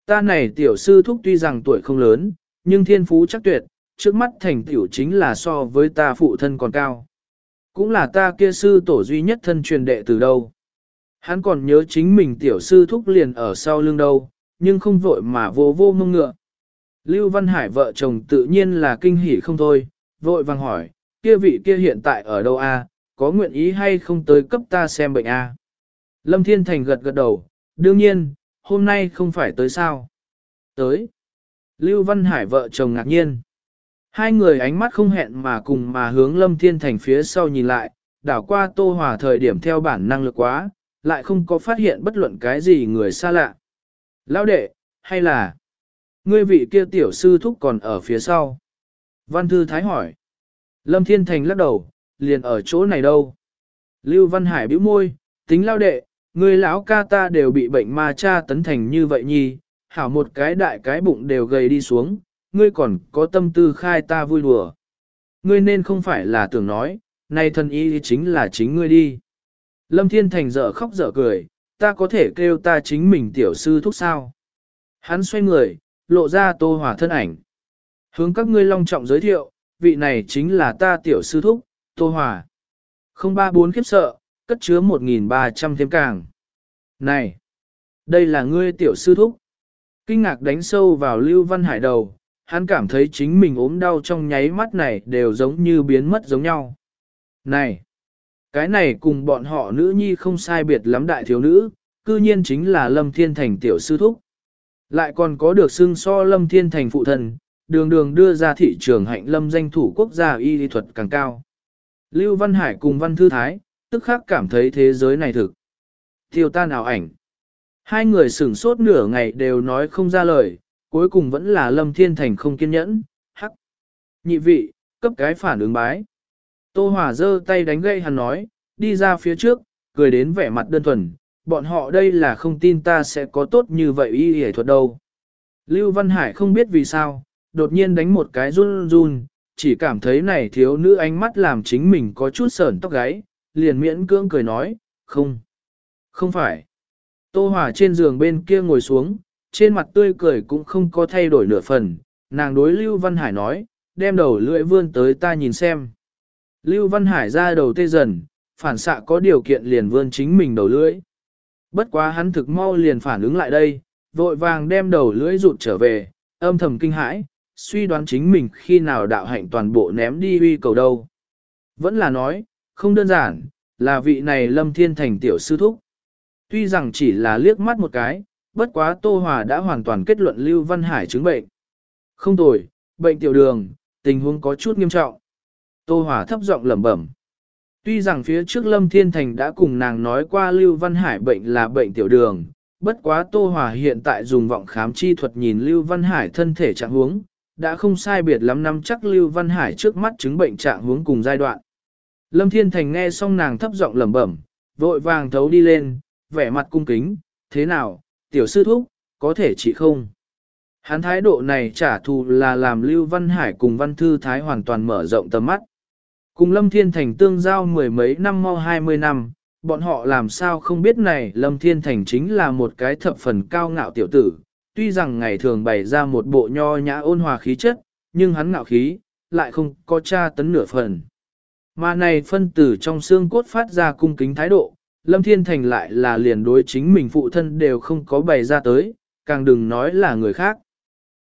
Ta này tiểu sư thúc tuy rằng tuổi không lớn, nhưng thiên phú chắc tuyệt, trước mắt thành tiểu chính là so với ta phụ thân còn cao. Cũng là ta kia sư tổ duy nhất thân truyền đệ từ đâu. Hắn còn nhớ chính mình tiểu sư thúc liền ở sau lưng đâu, nhưng không vội mà vô vô mông ngựa. Lưu Văn Hải vợ chồng tự nhiên là kinh hỉ không thôi, vội vàng hỏi, kia vị kia hiện tại ở đâu a? có nguyện ý hay không tới cấp ta xem bệnh a? Lâm Thiên Thành gật gật đầu, đương nhiên, hôm nay không phải tới sao. Tới. Lưu Văn Hải vợ chồng ngạc nhiên. Hai người ánh mắt không hẹn mà cùng mà hướng Lâm Thiên Thành phía sau nhìn lại, đảo qua Tô Hòa thời điểm theo bản năng lực quá, lại không có phát hiện bất luận cái gì người xa lạ. Lão đệ, hay là ngươi vị kia tiểu sư thúc còn ở phía sau? Văn Thư Thái hỏi. Lâm Thiên Thành lắc đầu, liền ở chỗ này đâu? Lưu Văn Hải bĩu môi, tính lao đệ, người lão ca ta đều bị bệnh ma cha tấn thành như vậy nhi, hảo một cái đại cái bụng đều gầy đi xuống, ngươi còn có tâm tư khai ta vui đùa. Ngươi nên không phải là tưởng nói, nay thân y chính là chính ngươi đi. Lâm Thiên Thành dở khóc dở cười, ta có thể kêu ta chính mình tiểu sư thúc sao. Hắn xoay người, lộ ra tô hỏa thân ảnh. Hướng các ngươi long trọng giới thiệu, vị này chính là ta tiểu sư thúc, tô hỏa. Không ba bốn khiếp sợ, cất chứa 1.300 thêm càng. Này, đây là ngươi tiểu sư thúc. Kinh ngạc đánh sâu vào Lưu Văn Hải đầu, hắn cảm thấy chính mình ốm đau trong nháy mắt này đều giống như biến mất giống nhau. Này, cái này cùng bọn họ nữ nhi không sai biệt lắm đại thiếu nữ, cư nhiên chính là Lâm Thiên Thành tiểu sư thúc. Lại còn có được xưng so Lâm Thiên Thành phụ thần, đường đường đưa ra thị trường hạnh lâm danh thủ quốc gia y lý thuật càng cao. Lưu Văn Hải cùng Văn Thư Thái, tức khắc cảm thấy thế giới này thực. thiêu ta nào ảnh. Hai người sửng sốt nửa ngày đều nói không ra lời, cuối cùng vẫn là Lâm Thiên Thành không kiên nhẫn, hắc. Nhị vị, cấp cái phản ứng bái. Tô Hòa giơ tay đánh gây hắn nói, đi ra phía trước, cười đến vẻ mặt đơn thuần, bọn họ đây là không tin ta sẽ có tốt như vậy y y thuật đâu. Lưu Văn Hải không biết vì sao, đột nhiên đánh một cái run run, chỉ cảm thấy này thiếu nữ ánh mắt làm chính mình có chút sởn tóc gáy, liền miễn cưỡng cười nói, không, không phải. Tô Hòa trên giường bên kia ngồi xuống, trên mặt tươi cười cũng không có thay đổi nửa phần, nàng đối Lưu Văn Hải nói, đem đầu lưỡi vươn tới ta nhìn xem. Lưu Văn Hải ra đầu tê dần, phản xạ có điều kiện liền vươn chính mình đầu lưỡi. Bất quá hắn thực mau liền phản ứng lại đây, vội vàng đem đầu lưỡi rụt trở về, âm thầm kinh hãi, suy đoán chính mình khi nào đạo hạnh toàn bộ ném đi uy cầu đâu. Vẫn là nói, không đơn giản, là vị này lâm thiên thành tiểu sư thúc. Tuy rằng chỉ là liếc mắt một cái, bất quá Tô Hòa đã hoàn toàn kết luận Lưu Văn Hải chứng bệnh. Không tồi, bệnh tiểu đường, tình huống có chút nghiêm trọng. Tô Hòa thấp giọng lẩm bẩm. Tuy rằng phía trước Lâm Thiên Thành đã cùng nàng nói qua Lưu Văn Hải bệnh là bệnh tiểu đường, bất quá Tô Hòa hiện tại dùng vọng khám chi thuật nhìn Lưu Văn Hải thân thể trạng huống, đã không sai biệt lắm năm chắc Lưu Văn Hải trước mắt chứng bệnh trạng huống cùng giai đoạn. Lâm Thiên Thành nghe xong nàng thấp giọng lẩm bẩm, vội vàng thấu đi lên, vẻ mặt cung kính, thế nào, tiểu sư thúc, có thể chỉ không? Hắn thái độ này trả thù là làm Lưu Văn Hải cùng Văn Thư Thái hoàn toàn mở rộng tầm mắt. Cùng Lâm Thiên Thành tương giao mười mấy năm mau hai mươi năm, bọn họ làm sao không biết này Lâm Thiên Thành chính là một cái thập phần cao ngạo tiểu tử, tuy rằng ngày thường bày ra một bộ nho nhã ôn hòa khí chất, nhưng hắn ngạo khí, lại không có tra tấn nửa phần. Mà này phân tử trong xương cốt phát ra cung kính thái độ, Lâm Thiên Thành lại là liền đối chính mình phụ thân đều không có bày ra tới, càng đừng nói là người khác.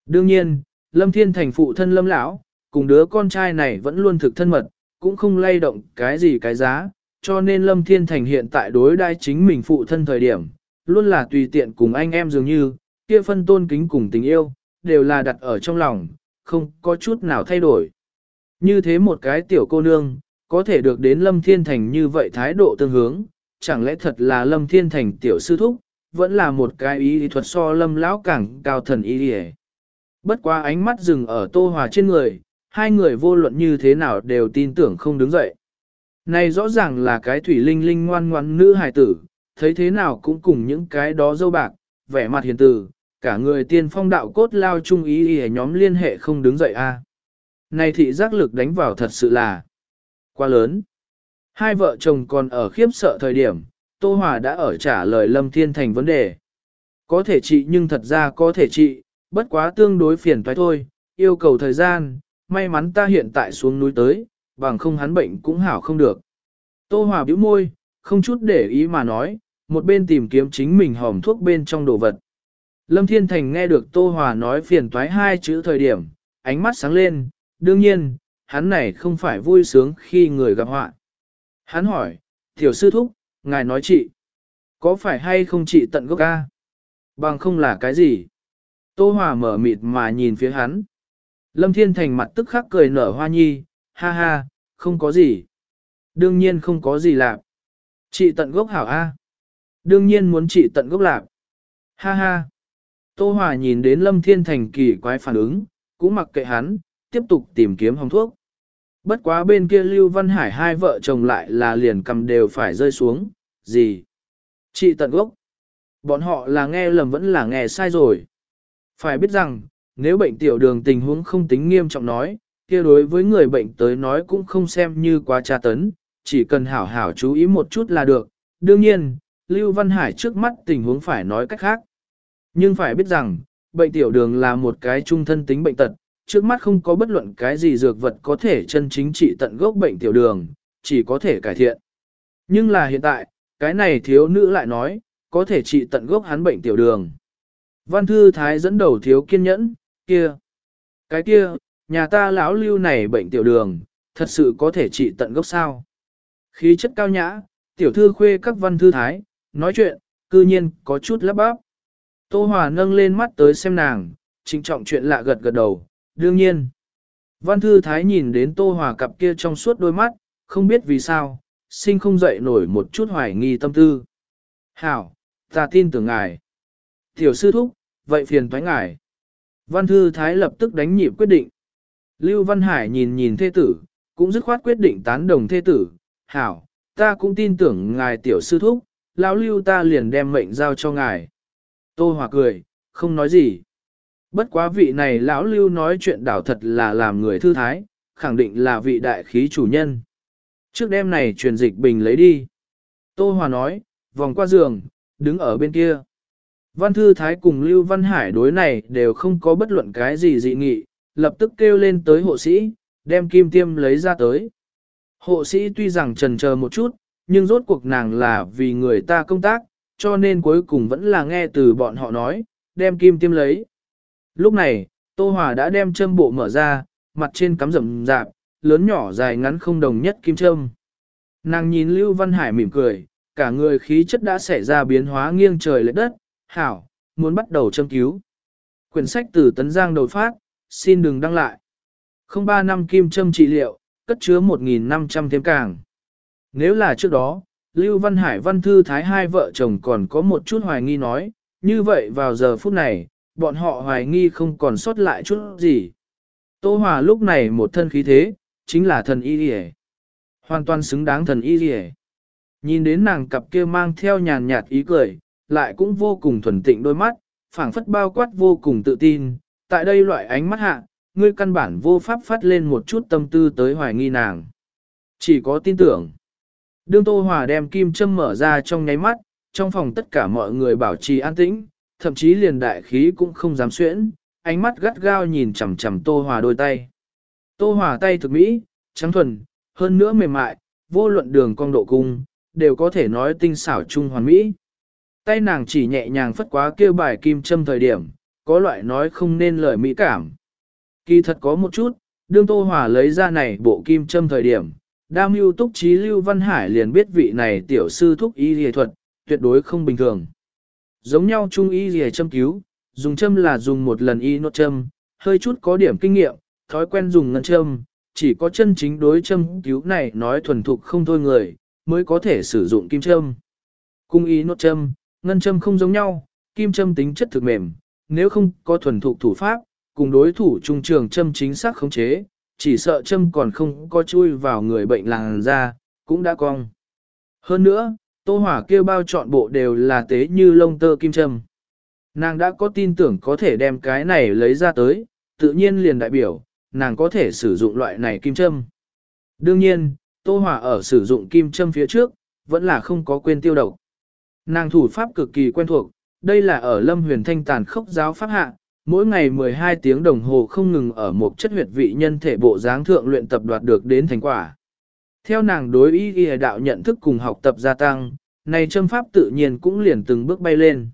Đương nhiên, Lâm Thiên Thành phụ thân Lâm lão, cùng đứa con trai này vẫn luôn thực thân mật, cũng không lay động cái gì cái giá, cho nên Lâm Thiên Thành hiện tại đối đai chính mình phụ thân thời điểm, luôn là tùy tiện cùng anh em dường như, kia phân tôn kính cùng tình yêu, đều là đặt ở trong lòng, không có chút nào thay đổi. Như thế một cái tiểu cô nương, có thể được đến Lâm Thiên Thành như vậy thái độ tương hướng, chẳng lẽ thật là Lâm Thiên Thành tiểu sư thúc, vẫn là một cái ý thuật so Lâm lão càng cao thần ý đi Bất quá ánh mắt dừng ở Tô Hòa trên người, hai người vô luận như thế nào đều tin tưởng không đứng dậy. Này rõ ràng là cái thủy linh linh ngoan ngoãn nữ hài tử, thấy thế nào cũng cùng những cái đó dâu bạc, vẻ mặt hiền tử, cả người tiên phong đạo cốt lao chung ý ý nhóm liên hệ không đứng dậy a. Này thị giác lực đánh vào thật sự là quá lớn. Hai vợ chồng còn ở khiếp sợ thời điểm, Tô Hòa đã ở trả lời Lâm Thiên Thành vấn đề. Có thể trị nhưng thật ra có thể trị, bất quá tương đối phiền toái thôi, yêu cầu thời gian, may mắn ta hiện tại xuống núi tới, bằng không hắn bệnh cũng hảo không được. Tô Hòa bĩu môi, không chút để ý mà nói, một bên tìm kiếm chính mình hòm thuốc bên trong đồ vật. Lâm Thiên Thành nghe được Tô Hòa nói phiền toái hai chữ thời điểm, ánh mắt sáng lên, đương nhiên, hắn này không phải vui sướng khi người gặp họa. Hắn hỏi, tiểu sư thúc, ngài nói chị, có phải hay không chị tận gốc ca? Bằng không là cái gì? Tô Hòa mở mịt mà nhìn phía hắn. Lâm Thiên Thành mặt tức khắc cười nở hoa nhi, ha ha, không có gì. Đương nhiên không có gì lạc. Chị tận gốc hảo A. Đương nhiên muốn chị tận gốc lạc. Ha ha. Tô Hòa nhìn đến Lâm Thiên Thành kỳ quái phản ứng, cũng mặc kệ hắn, tiếp tục tìm kiếm hồng thuốc. Bất quá bên kia Lưu Văn Hải hai vợ chồng lại là liền cầm đều phải rơi xuống, gì? Chị tận gốc. Bọn họ là nghe lầm vẫn là nghe sai rồi. Phải biết rằng, nếu bệnh tiểu đường tình huống không tính nghiêm trọng nói, kia đối với người bệnh tới nói cũng không xem như quá tra tấn, chỉ cần hảo hảo chú ý một chút là được. Đương nhiên, Lưu Văn Hải trước mắt tình huống phải nói cách khác. Nhưng phải biết rằng, bệnh tiểu đường là một cái trung thân tính bệnh tật, trước mắt không có bất luận cái gì dược vật có thể chân chính trị tận gốc bệnh tiểu đường, chỉ có thể cải thiện. Nhưng là hiện tại, cái này thiếu nữ lại nói, có thể trị tận gốc hắn bệnh tiểu đường. Văn thư thái dẫn đầu thiếu kiên nhẫn, kia, cái kia, nhà ta lão lưu này bệnh tiểu đường, thật sự có thể trị tận gốc sao. Khí chất cao nhã, tiểu thư khuê các văn thư thái, nói chuyện, cư nhiên có chút lắp bắp. Tô Hòa nâng lên mắt tới xem nàng, trịnh trọng chuyện lạ gật gật đầu, đương nhiên. Văn thư thái nhìn đến Tô Hòa cặp kia trong suốt đôi mắt, không biết vì sao, sinh không dậy nổi một chút hoài nghi tâm tư. Hảo, ta tin tưởng ngài. Tiểu sư thúc, vậy phiền thoái ngài. Văn thư thái lập tức đánh nhịp quyết định. Lưu Văn Hải nhìn nhìn thê tử, cũng dứt khoát quyết định tán đồng thê tử. Hảo, ta cũng tin tưởng ngài tiểu sư thúc, lão lưu ta liền đem mệnh giao cho ngài. Tô Hòa cười, không nói gì. Bất quá vị này lão lưu nói chuyện đảo thật là làm người thư thái, khẳng định là vị đại khí chủ nhân. Trước đêm này truyền dịch bình lấy đi. Tô Hòa nói, vòng qua giường, đứng ở bên kia. Văn Thư Thái cùng Lưu Văn Hải đối này đều không có bất luận cái gì dị nghị, lập tức kêu lên tới hộ sĩ, đem kim tiêm lấy ra tới. Hộ sĩ tuy rằng trần chờ một chút, nhưng rốt cuộc nàng là vì người ta công tác, cho nên cuối cùng vẫn là nghe từ bọn họ nói, đem kim tiêm lấy. Lúc này, Tô Hòa đã đem châm bộ mở ra, mặt trên cắm rậm rạp, lớn nhỏ dài ngắn không đồng nhất kim châm. Nàng nhìn Lưu Văn Hải mỉm cười, cả người khí chất đã xảy ra biến hóa nghiêng trời lệ đất, hảo, muốn bắt đầu châm cứu. Quyển sách từ Tấn Giang đột phát, xin đừng đăng lại. 03 năm kim châm trị liệu, cất chứa 1.500 thêm càng. Nếu là trước đó, Lưu Văn Hải Văn Thư Thái hai vợ chồng còn có một chút hoài nghi nói, như vậy vào giờ phút này, bọn họ hoài nghi không còn sót lại chút gì. Tô Hòa lúc này một thân khí thế, chính là thần y rìa. Hoàn toàn xứng đáng thần y rìa. Nhìn đến nàng cặp kia mang theo nhàn nhạt ý cười, lại cũng vô cùng thuần tịnh đôi mắt, phảng phất bao quát vô cùng tự tin. Tại đây loại ánh mắt hạ, ngươi căn bản vô pháp phát lên một chút tâm tư tới hoài nghi nàng. Chỉ có tin tưởng. Đương Tô Hòa đem kim châm mở ra trong nháy mắt, trong phòng tất cả mọi người bảo trì an tĩnh, thậm chí liền đại khí cũng không dám xuyễn, ánh mắt gắt gao nhìn chằm chằm Tô Hòa đôi tay. Tô Hòa tay thực mỹ, trắng thuần, hơn nữa mềm mại, vô luận đường cong độ cung, đều có thể nói tinh xảo trung hoàn mỹ. Tay nàng chỉ nhẹ nhàng phất quá kêu bài kim châm thời điểm, có loại nói không nên lời mỹ cảm. Kỳ thật có một chút, đương Tô Hòa lấy ra này bộ kim châm thời điểm, đam mưu túc trí Lưu Văn Hải liền biết vị này tiểu sư thúc y y thuật, tuyệt đối không bình thường. Giống nhau trung y y châm cứu, dùng châm là dùng một lần y nốt châm, hơi chút có điểm kinh nghiệm, thói quen dùng ngân châm, chỉ có chân chính đối châm cứu này nói thuần thục không thôi người, mới có thể sử dụng kim châm. Cung y nốt châm, ngân châm không giống nhau, kim châm tính chất thực mềm, nếu không có thuần thục thủ pháp, cùng đối thủ trung trường châm chính xác khống chế, chỉ sợ châm còn không có chui vào người bệnh làng ra, cũng đã cong. Hơn nữa, tô hỏa kêu bao trọn bộ đều là tế như lông tơ kim châm. Nàng đã có tin tưởng có thể đem cái này lấy ra tới, tự nhiên liền đại biểu, nàng có thể sử dụng loại này kim châm. Đương nhiên, Tô hỏa ở sử dụng kim châm phía trước, vẫn là không có quên tiêu độc. Nàng thủ pháp cực kỳ quen thuộc, đây là ở Lâm Huyền Thanh tàn khốc giáo pháp hạ, mỗi ngày 12 tiếng đồng hồ không ngừng ở một chất huyệt vị nhân thể bộ dáng thượng luyện tập đoạt được đến thành quả. Theo nàng đối ý ghi đạo nhận thức cùng học tập gia tăng, này châm pháp tự nhiên cũng liền từng bước bay lên.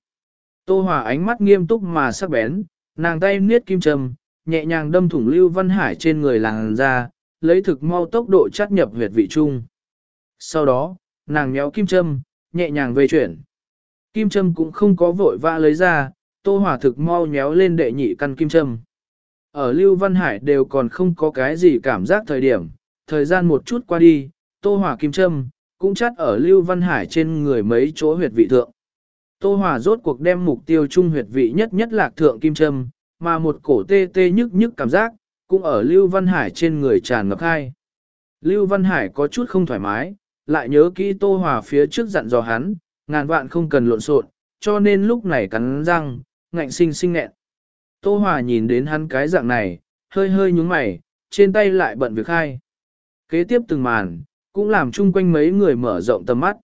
Tô Hòa ánh mắt nghiêm túc mà sắc bén, nàng tay niết kim châm, nhẹ nhàng đâm thủng Lưu Văn Hải trên người làng ra, lấy thực mau tốc độ chắt nhập huyệt vị trung. Sau đó, nàng méo kim châm, nhẹ nhàng về chuyển. Kim châm cũng không có vội vã lấy ra, Tô Hòa thực mau nhéo lên đệ nhị căn kim châm. Ở Lưu Văn Hải đều còn không có cái gì cảm giác thời điểm, thời gian một chút qua đi, Tô Hòa kim châm, cũng chắt ở Lưu Văn Hải trên người mấy chỗ huyệt vị thượng. Tô Hòa rốt cuộc đem mục tiêu trung huyệt vị nhất nhất lạc thượng kim châm, mà một cổ tê tê nhức nhức cảm giác, cũng ở Lưu Văn Hải trên người tràn ngập hai. Lưu Văn Hải có chút không thoải mái, lại nhớ kỹ Tô Hòa phía trước dặn dò hắn, ngàn vạn không cần lộn xộn, cho nên lúc này cắn răng, ngạnh sinh sinh nghẹn. Tô Hòa nhìn đến hắn cái dạng này, hơi hơi nhúng mày, trên tay lại bận việc hai. Kế tiếp từng màn, cũng làm chung quanh mấy người mở rộng tầm mắt.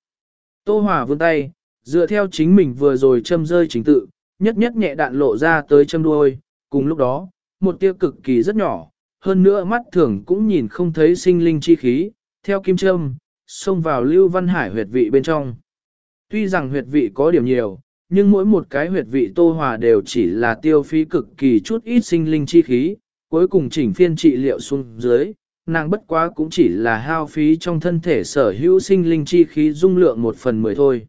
Tô Hòa vươn tay, dựa theo chính mình vừa rồi châm rơi chính tự, nhất nhất nhẹ đạn lộ ra tới châm đuôi, cùng lúc đó, một tia cực kỳ rất nhỏ, hơn nữa mắt thường cũng nhìn không thấy sinh linh chi khí, theo kim châm, xông vào lưu văn hải huyệt vị bên trong. Tuy rằng huyệt vị có điểm nhiều, nhưng mỗi một cái huyệt vị tô hòa đều chỉ là tiêu phí cực kỳ chút ít sinh linh chi khí, cuối cùng chỉnh phiên trị liệu xuống dưới, nàng bất quá cũng chỉ là hao phí trong thân thể sở hữu sinh linh chi khí dung lượng một phần mười thôi.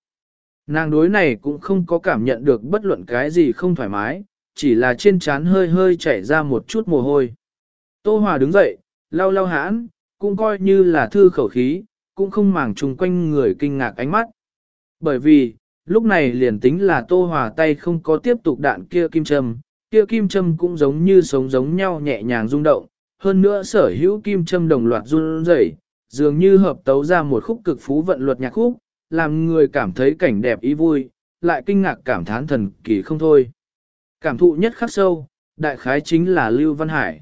Nàng đối này cũng không có cảm nhận được bất luận cái gì không thoải mái, chỉ là trên trán hơi hơi chảy ra một chút mồ hôi. Tô Hòa đứng dậy, lau lau hãn, cũng coi như là thư khẩu khí, cũng không màng chung quanh người kinh ngạc ánh mắt. Bởi vì, lúc này liền tính là Tô Hòa tay không có tiếp tục đạn kia kim châm, kia kim châm cũng giống như sống giống nhau nhẹ nhàng rung động, hơn nữa sở hữu kim châm đồng loạt run rẩy, dường như hợp tấu ra một khúc cực phú vận luật nhạc khúc, làm người cảm thấy cảnh đẹp ý vui, lại kinh ngạc cảm thán thần kỳ không thôi. Cảm thụ nhất khắc sâu, đại khái chính là Lưu Văn Hải.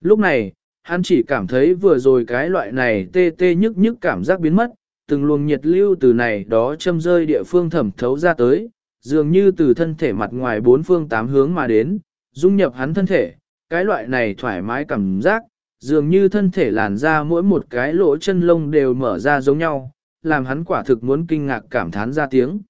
Lúc này, hắn chỉ cảm thấy vừa rồi cái loại này tê tê nhức nhức cảm giác biến mất, từng luồng nhiệt lưu từ này đó châm rơi địa phương thẩm thấu ra tới, dường như từ thân thể mặt ngoài bốn phương tám hướng mà đến, dung nhập hắn thân thể, cái loại này thoải mái cảm giác, dường như thân thể làn ra mỗi một cái lỗ chân lông đều mở ra giống nhau, làm hắn quả thực muốn kinh ngạc cảm thán ra tiếng.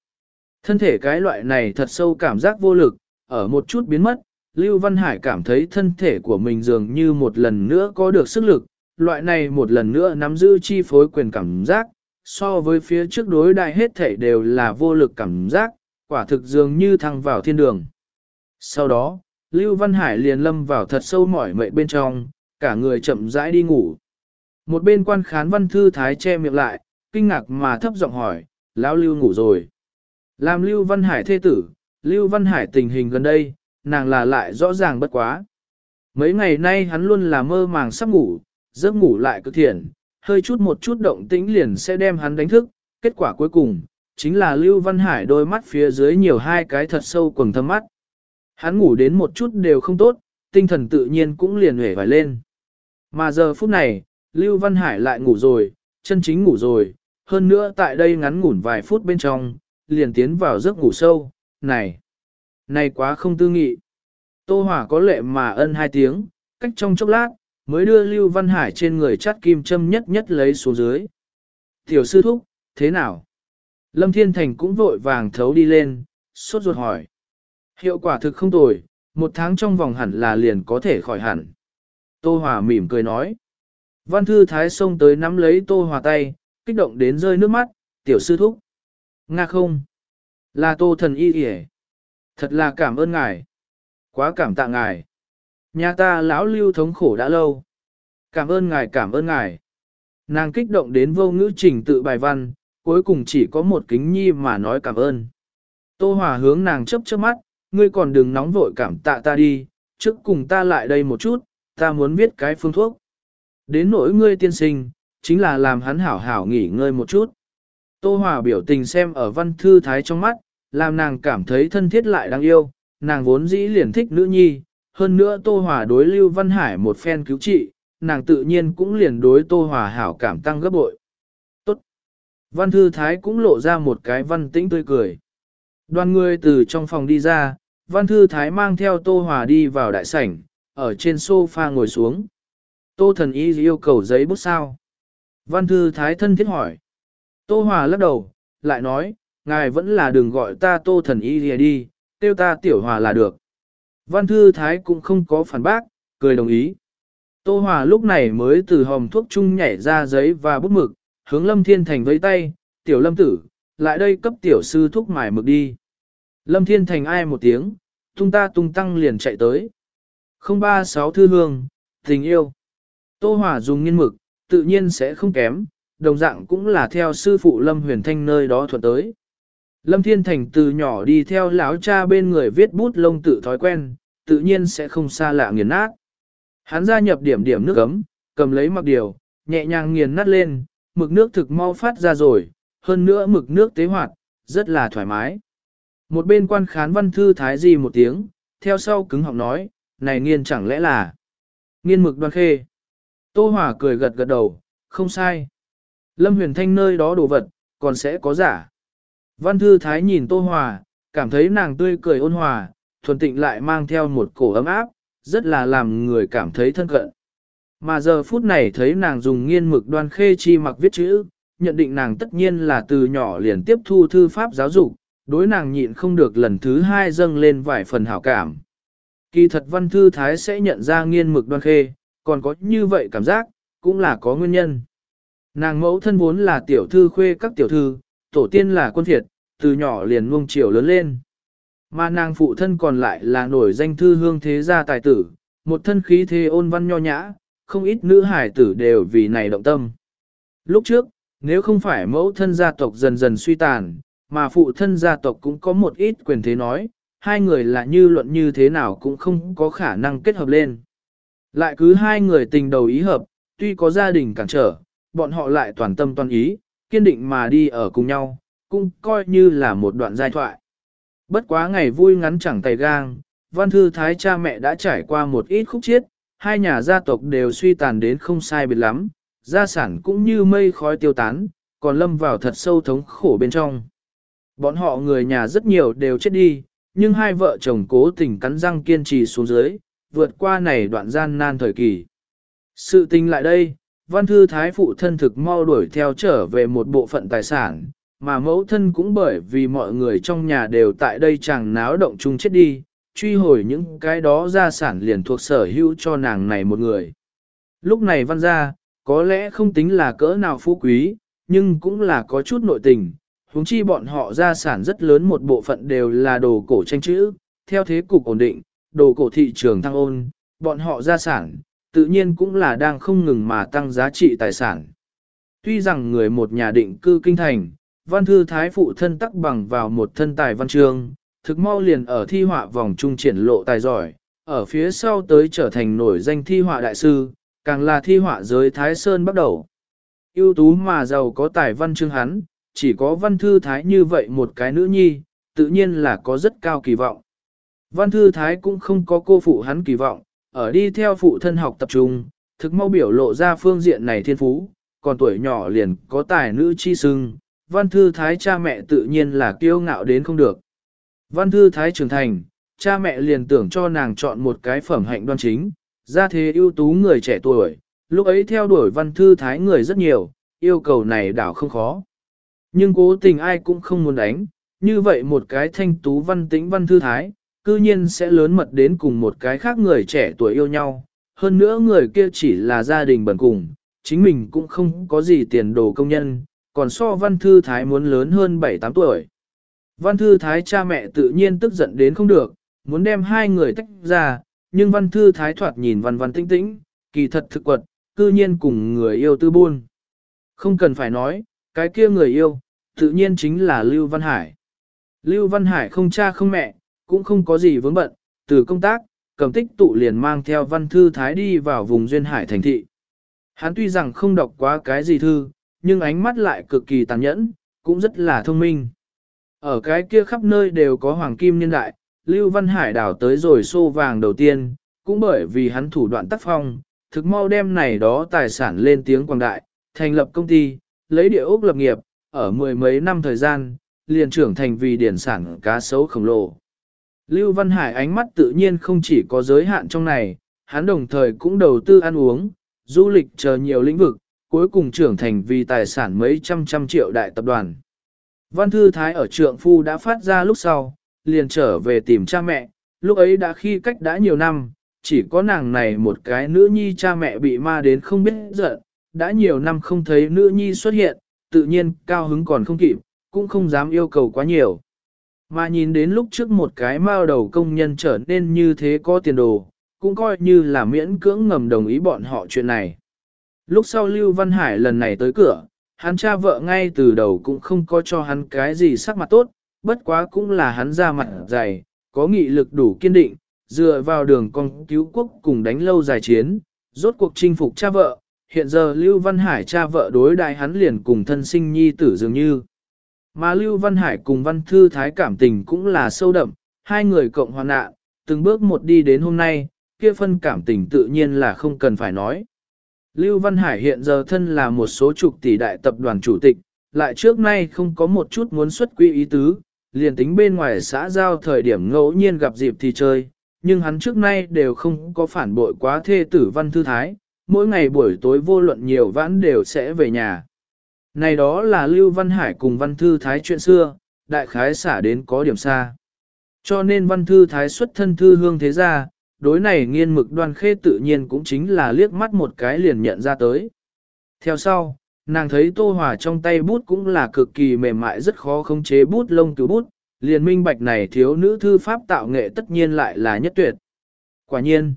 Thân thể cái loại này thật sâu cảm giác vô lực, ở một chút biến mất, Lưu Văn Hải cảm thấy thân thể của mình dường như một lần nữa có được sức lực, loại này một lần nữa nắm giữ chi phối quyền cảm giác, so với phía trước đối đại hết thể đều là vô lực cảm giác, quả thực dường như thăng vào thiên đường. Sau đó, Lưu Văn Hải liền lâm vào thật sâu mỏi mệt bên trong, cả người chậm rãi đi ngủ. Một bên quan khán văn thư thái che miệng lại, kinh ngạc mà thấp giọng hỏi, lão Lưu ngủ rồi. Làm Lưu Văn Hải thê tử, Lưu Văn Hải tình hình gần đây, nàng là lại rõ ràng bất quá. Mấy ngày nay hắn luôn là mơ màng sắp ngủ, giấc ngủ lại cực thiện, hơi chút một chút động tĩnh liền sẽ đem hắn đánh thức, kết quả cuối cùng, chính là Lưu Văn Hải đôi mắt phía dưới nhiều hai cái thật sâu quầng thâm mắt. Hắn ngủ đến một chút đều không tốt, tinh thần tự nhiên cũng liền hể vải lên. Mà giờ phút này, Lưu Văn Hải lại ngủ rồi, chân chính ngủ rồi, hơn nữa tại đây ngắn ngủn vài phút bên trong, liền tiến vào giấc ngủ sâu, này, này quá không tư nghị. Tô Hỏa có lệ mà ân hai tiếng, cách trong chốc lát, mới đưa Lưu Văn Hải trên người chắt kim châm nhất nhất lấy xuống dưới. Tiểu sư thúc, thế nào? Lâm Thiên Thành cũng vội vàng thấu đi lên, sốt ruột hỏi. Hiệu quả thực không tồi, một tháng trong vòng hẳn là liền có thể khỏi hẳn. Tô Hòa mỉm cười nói. Văn thư thái xông tới nắm lấy Tô Hòa tay, kích động đến rơi nước mắt, tiểu sư thúc. Nga không? Là Tô thần y kìa. Thật là cảm ơn ngài. Quá cảm tạ ngài. Nhà ta lão lưu thống khổ đã lâu. Cảm ơn ngài cảm ơn ngài. Nàng kích động đến vô ngữ trình tự bài văn, cuối cùng chỉ có một kính nhi mà nói cảm ơn. Tô Hòa hướng nàng chấp chớp mắt, ngươi còn đừng nóng vội cảm tạ ta đi, trước cùng ta lại đây một chút, ta muốn viết cái phương thuốc. Đến nỗi ngươi tiên sinh, chính là làm hắn hảo hảo nghỉ ngơi một chút. Tô Hòa biểu tình xem ở văn thư thái trong mắt, làm nàng cảm thấy thân thiết lại đáng yêu, nàng vốn dĩ liền thích nữ nhi, hơn nữa Tô Hòa đối Lưu Văn Hải một phen cứu trị, nàng tự nhiên cũng liền đối Tô Hòa hảo cảm tăng gấp bội. Tốt! Văn thư thái cũng lộ ra một cái văn tĩnh tươi cười. Đoàn người từ trong phòng đi ra, văn thư thái mang theo Tô Hòa đi vào đại sảnh, ở trên sofa ngồi xuống. Tô thần y yêu cầu giấy bút sao. Văn thư thái thân thiết hỏi. Tô Hòa lắc đầu, lại nói, ngài vẫn là đừng gọi ta tô thần y đi, tiêu ta tiểu hòa là được. Văn thư thái cũng không có phản bác, cười đồng ý. Tô Hòa lúc này mới từ hòm thuốc chung nhảy ra giấy và bút mực, hướng Lâm Thiên Thành với tay, tiểu lâm tử, lại đây cấp tiểu sư thuốc mài mực đi. Lâm Thiên Thành ai một tiếng, tung ta tung tăng liền chạy tới. 036 thư hương, tình yêu. Tô Hòa dùng nghiên mực, tự nhiên sẽ không kém, đồng dạng cũng là theo sư phụ Lâm Huyền Thanh nơi đó thuận tới. Lâm Thiên Thành từ nhỏ đi theo lão cha bên người viết bút lông tự thói quen, tự nhiên sẽ không xa lạ nghiền nát. Hắn gia nhập điểm điểm nước ấm, cầm lấy mặc điều, nhẹ nhàng nghiền nát lên, mực nước thực mau phát ra rồi, hơn nữa mực nước tế hoạt, rất là thoải mái. Một bên quan khán văn thư thái gì một tiếng, theo sau cứng họng nói, này nghiên chẳng lẽ là nghiên mực đoan khê. Tô Hòa cười gật gật đầu, không sai. Lâm huyền thanh nơi đó đồ vật, còn sẽ có giả. Văn thư thái nhìn Tô Hòa, cảm thấy nàng tươi cười ôn hòa, thuần tịnh lại mang theo một cổ ấm áp, rất là làm người cảm thấy thân cận. Mà giờ phút này thấy nàng dùng nghiên mực đoan khê chi mặc viết chữ, nhận định nàng tất nhiên là từ nhỏ liền tiếp thu thư pháp giáo dục, đối nàng nhịn không được lần thứ hai dâng lên vài phần hảo cảm. Kỳ thật văn thư thái sẽ nhận ra nghiên mực đoan khê, còn có như vậy cảm giác, cũng là có nguyên nhân. Nàng mẫu thân vốn là tiểu thư khuê các tiểu thư, tổ tiên là quân thiệt, từ nhỏ liền nuông chiều lớn lên. Mà nàng phụ thân còn lại là nổi danh thư hương thế gia tài tử, một thân khí thế ôn văn nho nhã, không ít nữ hải tử đều vì này động tâm. Lúc trước, nếu không phải mẫu thân gia tộc dần dần suy tàn, mà phụ thân gia tộc cũng có một ít quyền thế nói, hai người là như luận như thế nào cũng không có khả năng kết hợp lên. Lại cứ hai người tình đầu ý hợp, tuy có gia đình cản trở, bọn họ lại toàn tâm toàn ý, kiên định mà đi ở cùng nhau, cũng coi như là một đoạn giai thoại. Bất quá ngày vui ngắn chẳng tay gang, văn thư thái cha mẹ đã trải qua một ít khúc chiết, hai nhà gia tộc đều suy tàn đến không sai biệt lắm, gia sản cũng như mây khói tiêu tán, còn lâm vào thật sâu thống khổ bên trong. Bọn họ người nhà rất nhiều đều chết đi, nhưng hai vợ chồng cố tình cắn răng kiên trì xuống dưới, vượt qua này đoạn gian nan thời kỳ. Sự tình lại đây, văn thư thái phụ thân thực mau đuổi theo trở về một bộ phận tài sản, mà mẫu thân cũng bởi vì mọi người trong nhà đều tại đây chẳng náo động chung chết đi, truy hồi những cái đó gia sản liền thuộc sở hữu cho nàng này một người. Lúc này văn gia, có lẽ không tính là cỡ nào phú quý, nhưng cũng là có chút nội tình, huống chi bọn họ gia sản rất lớn một bộ phận đều là đồ cổ tranh chữ, theo thế cục ổn định, đồ cổ thị trường thăng ôn, bọn họ gia sản, tự nhiên cũng là đang không ngừng mà tăng giá trị tài sản. Tuy rằng người một nhà định cư kinh thành, văn thư thái phụ thân tắc bằng vào một thân tài văn chương, thực mau liền ở thi họa vòng trung triển lộ tài giỏi, ở phía sau tới trở thành nổi danh thi họa đại sư, càng là thi họa giới Thái Sơn bắt đầu. ưu tú mà giàu có tài văn chương hắn, chỉ có văn thư thái như vậy một cái nữ nhi, tự nhiên là có rất cao kỳ vọng. Văn thư thái cũng không có cô phụ hắn kỳ vọng, ở đi theo phụ thân học tập trung, thực mau biểu lộ ra phương diện này thiên phú, còn tuổi nhỏ liền có tài nữ chi sưng, văn thư thái cha mẹ tự nhiên là kiêu ngạo đến không được. Văn thư thái trưởng thành, cha mẹ liền tưởng cho nàng chọn một cái phẩm hạnh đoan chính, ra thế ưu tú người trẻ tuổi, lúc ấy theo đuổi văn thư thái người rất nhiều, yêu cầu này đảo không khó. Nhưng cố tình ai cũng không muốn đánh, như vậy một cái thanh tú văn tĩnh văn thư thái, cư nhiên sẽ lớn mật đến cùng một cái khác người trẻ tuổi yêu nhau. Hơn nữa người kia chỉ là gia đình bần cùng, chính mình cũng không có gì tiền đồ công nhân, còn so văn thư thái muốn lớn hơn 7-8 tuổi. Văn thư thái cha mẹ tự nhiên tức giận đến không được, muốn đem hai người tách ra, nhưng văn thư thái thoạt nhìn văn văn tĩnh tĩnh, kỳ thật thực quật, cư nhiên cùng người yêu tư buôn. Không cần phải nói, cái kia người yêu, tự nhiên chính là Lưu Văn Hải. Lưu Văn Hải không cha không mẹ, cũng không có gì vướng bận, từ công tác, cầm tích tụ liền mang theo văn thư thái đi vào vùng duyên hải thành thị. Hắn tuy rằng không đọc quá cái gì thư, nhưng ánh mắt lại cực kỳ tàn nhẫn, cũng rất là thông minh. Ở cái kia khắp nơi đều có hoàng kim nhân đại, Lưu Văn Hải đảo tới rồi xô vàng đầu tiên, cũng bởi vì hắn thủ đoạn tác phong, thực mau đem này đó tài sản lên tiếng quảng đại, thành lập công ty, lấy địa ốc lập nghiệp, ở mười mấy năm thời gian, liền trưởng thành vì điển sản cá sấu khổng lồ. Lưu Văn Hải ánh mắt tự nhiên không chỉ có giới hạn trong này, hắn đồng thời cũng đầu tư ăn uống, du lịch chờ nhiều lĩnh vực, cuối cùng trưởng thành vì tài sản mấy trăm trăm triệu đại tập đoàn. Văn Thư Thái ở trượng phu đã phát ra lúc sau, liền trở về tìm cha mẹ, lúc ấy đã khi cách đã nhiều năm, chỉ có nàng này một cái nữ nhi cha mẹ bị ma đến không biết giận, đã nhiều năm không thấy nữ nhi xuất hiện, tự nhiên cao hứng còn không kịp, cũng không dám yêu cầu quá nhiều. Mà nhìn đến lúc trước một cái mao đầu công nhân trở nên như thế có tiền đồ, cũng coi như là miễn cưỡng ngầm đồng ý bọn họ chuyện này. Lúc sau Lưu Văn Hải lần này tới cửa, hắn cha vợ ngay từ đầu cũng không có cho hắn cái gì sắc mặt tốt, bất quá cũng là hắn ra mặt dày, có nghị lực đủ kiên định, dựa vào đường con cứu quốc cùng đánh lâu dài chiến, rốt cuộc chinh phục cha vợ. Hiện giờ Lưu Văn Hải cha vợ đối đại hắn liền cùng thân sinh nhi tử dường như. Mà Lưu Văn Hải cùng Văn Thư Thái cảm tình cũng là sâu đậm, hai người cộng hoàn nạn, từng bước một đi đến hôm nay, kia phân cảm tình tự nhiên là không cần phải nói. Lưu Văn Hải hiện giờ thân là một số chục tỷ đại tập đoàn chủ tịch, lại trước nay không có một chút muốn xuất quy ý tứ, liền tính bên ngoài xã giao thời điểm ngẫu nhiên gặp dịp thì chơi, nhưng hắn trước nay đều không có phản bội quá thê tử Văn Thư Thái, mỗi ngày buổi tối vô luận nhiều vãn đều sẽ về nhà. Này đó là Lưu Văn Hải cùng Văn Thư Thái chuyện xưa, đại khái xả đến có điểm xa. Cho nên Văn Thư Thái xuất thân thư hương thế gia, đối này nghiên mực đoan khê tự nhiên cũng chính là liếc mắt một cái liền nhận ra tới. Theo sau, nàng thấy Tô Hòa trong tay bút cũng là cực kỳ mềm mại rất khó khống chế bút lông cứu bút, liền minh bạch này thiếu nữ thư pháp tạo nghệ tất nhiên lại là nhất tuyệt. Quả nhiên,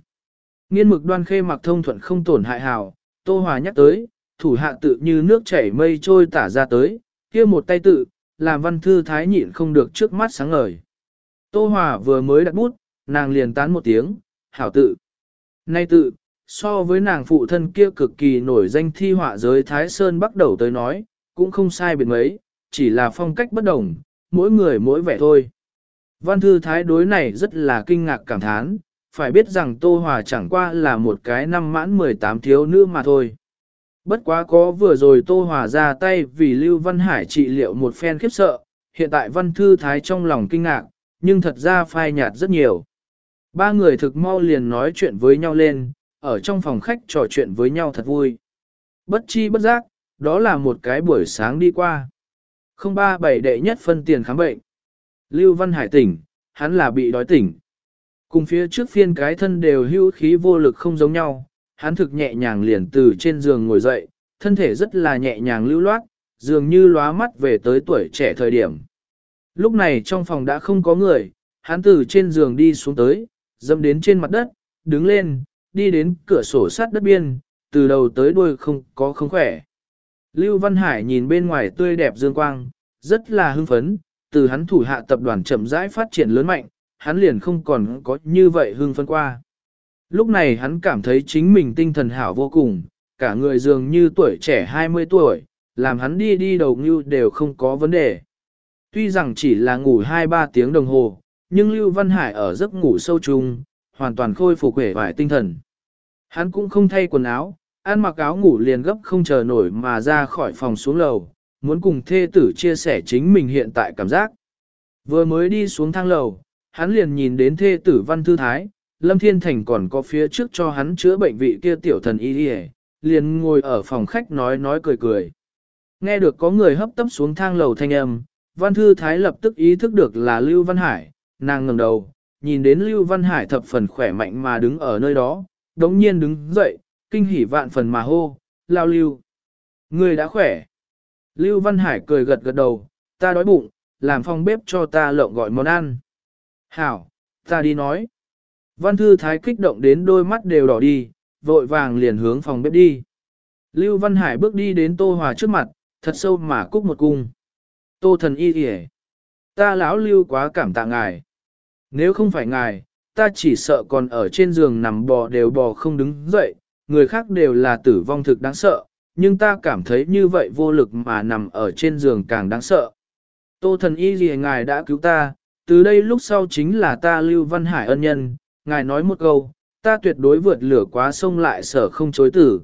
nghiên mực đoan khê mặc thông thuận không tổn hại hào, Tô Hòa nhắc tới, thủ hạ tự như nước chảy mây trôi tả ra tới, kia một tay tự, làm văn thư thái nhịn không được trước mắt sáng ngời. Tô Hòa vừa mới đặt bút, nàng liền tán một tiếng, hảo tự. Nay tự, so với nàng phụ thân kia cực kỳ nổi danh thi họa giới Thái Sơn bắt đầu tới nói, cũng không sai biệt mấy, chỉ là phong cách bất đồng, mỗi người mỗi vẻ thôi. Văn thư thái đối này rất là kinh ngạc cảm thán, phải biết rằng Tô Hòa chẳng qua là một cái năm mãn 18 thiếu nữ mà thôi. Bất quá có vừa rồi Tô Hòa ra tay vì Lưu Văn Hải trị liệu một phen khiếp sợ, hiện tại Văn Thư Thái trong lòng kinh ngạc, nhưng thật ra phai nhạt rất nhiều. Ba người thực mau liền nói chuyện với nhau lên, ở trong phòng khách trò chuyện với nhau thật vui. Bất chi bất giác, đó là một cái buổi sáng đi qua. Không ba bảy đệ nhất phân tiền khám bệnh. Lưu Văn Hải tỉnh, hắn là bị đói tỉnh. Cùng phía trước phiên cái thân đều hưu khí vô lực không giống nhau, hắn thực nhẹ nhàng liền từ trên giường ngồi dậy, thân thể rất là nhẹ nhàng lưu loát, dường như lóa mắt về tới tuổi trẻ thời điểm. Lúc này trong phòng đã không có người, hắn từ trên giường đi xuống tới, dâm đến trên mặt đất, đứng lên, đi đến cửa sổ sát đất biên, từ đầu tới đuôi không có không khỏe. Lưu Văn Hải nhìn bên ngoài tươi đẹp dương quang, rất là hưng phấn, từ hắn thủ hạ tập đoàn chậm rãi phát triển lớn mạnh, hắn liền không còn có như vậy hưng phấn qua. Lúc này hắn cảm thấy chính mình tinh thần hảo vô cùng, cả người dường như tuổi trẻ 20 tuổi, làm hắn đi đi đầu như đều không có vấn đề. Tuy rằng chỉ là ngủ 2-3 tiếng đồng hồ, nhưng Lưu Văn Hải ở giấc ngủ sâu chung, hoàn toàn khôi phục khỏe vải tinh thần. Hắn cũng không thay quần áo, ăn mặc áo ngủ liền gấp không chờ nổi mà ra khỏi phòng xuống lầu, muốn cùng thê tử chia sẻ chính mình hiện tại cảm giác. Vừa mới đi xuống thang lầu, hắn liền nhìn đến thê tử Văn Thư Thái, Lâm Thiên Thành còn có phía trước cho hắn chữa bệnh vị kia tiểu thần y đi liền ngồi ở phòng khách nói nói cười cười. Nghe được có người hấp tấp xuống thang lầu thanh âm, Văn Thư Thái lập tức ý thức được là Lưu Văn Hải, nàng ngẩng đầu, nhìn đến Lưu Văn Hải thập phần khỏe mạnh mà đứng ở nơi đó, đống nhiên đứng dậy, kinh hỉ vạn phần mà hô, lao lưu. Người đã khỏe. Lưu Văn Hải cười gật gật đầu, ta đói bụng, làm phòng bếp cho ta lộng gọi món ăn. Hảo, ta đi nói. Văn Thư Thái kích động đến đôi mắt đều đỏ đi, vội vàng liền hướng phòng bếp đi. Lưu Văn Hải bước đi đến Tô Hòa trước mặt, thật sâu mà cúc một cung. Tô thần y kìa. Ta lão lưu quá cảm tạ ngài. Nếu không phải ngài, ta chỉ sợ còn ở trên giường nằm bò đều bò không đứng dậy, người khác đều là tử vong thực đáng sợ, nhưng ta cảm thấy như vậy vô lực mà nằm ở trên giường càng đáng sợ. Tô thần y gì ngài đã cứu ta, từ đây lúc sau chính là ta Lưu Văn Hải ân nhân, ngài nói một câu, ta tuyệt đối vượt lửa quá sông lại sở không chối tử.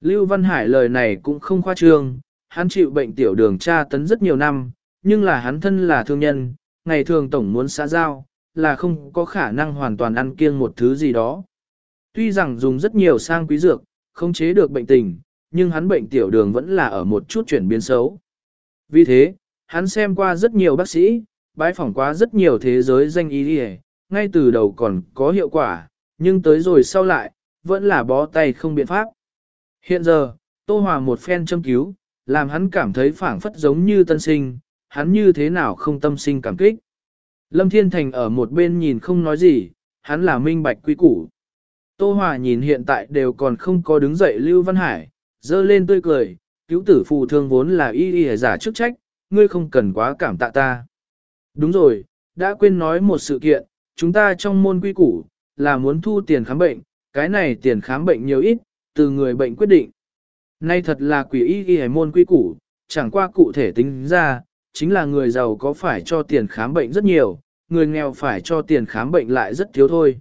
Lưu Văn Hải lời này cũng không khoa trương, hắn chịu bệnh tiểu đường tra tấn rất nhiều năm, nhưng là hắn thân là thương nhân, ngày thường tổng muốn xã giao, là không có khả năng hoàn toàn ăn kiêng một thứ gì đó. Tuy rằng dùng rất nhiều sang quý dược, không chế được bệnh tình, nhưng hắn bệnh tiểu đường vẫn là ở một chút chuyển biến xấu. Vì thế, hắn xem qua rất nhiều bác sĩ, bái phỏng qua rất nhiều thế giới danh y đi ngay từ đầu còn có hiệu quả, nhưng tới rồi sau lại, vẫn là bó tay không biện pháp. Hiện giờ, Tô Hòa một phen châm cứu, làm hắn cảm thấy phảng phất giống như tân sinh, hắn như thế nào không tâm sinh cảm kích. Lâm Thiên Thành ở một bên nhìn không nói gì, hắn là minh bạch quý củ. Tô Hòa nhìn hiện tại đều còn không có đứng dậy Lưu Văn Hải, dơ lên tươi cười, cứu tử phù thương vốn là y y giả chức trách, ngươi không cần quá cảm tạ ta. Đúng rồi, đã quên nói một sự kiện, chúng ta trong môn quy củ, là muốn thu tiền khám bệnh, cái này tiền khám bệnh nhiều ít, từ người bệnh quyết định. Nay thật là quỷ y y môn quy củ, chẳng qua cụ thể tính ra, chính là người giàu có phải cho tiền khám bệnh rất nhiều, người nghèo phải cho tiền khám bệnh lại rất thiếu thôi.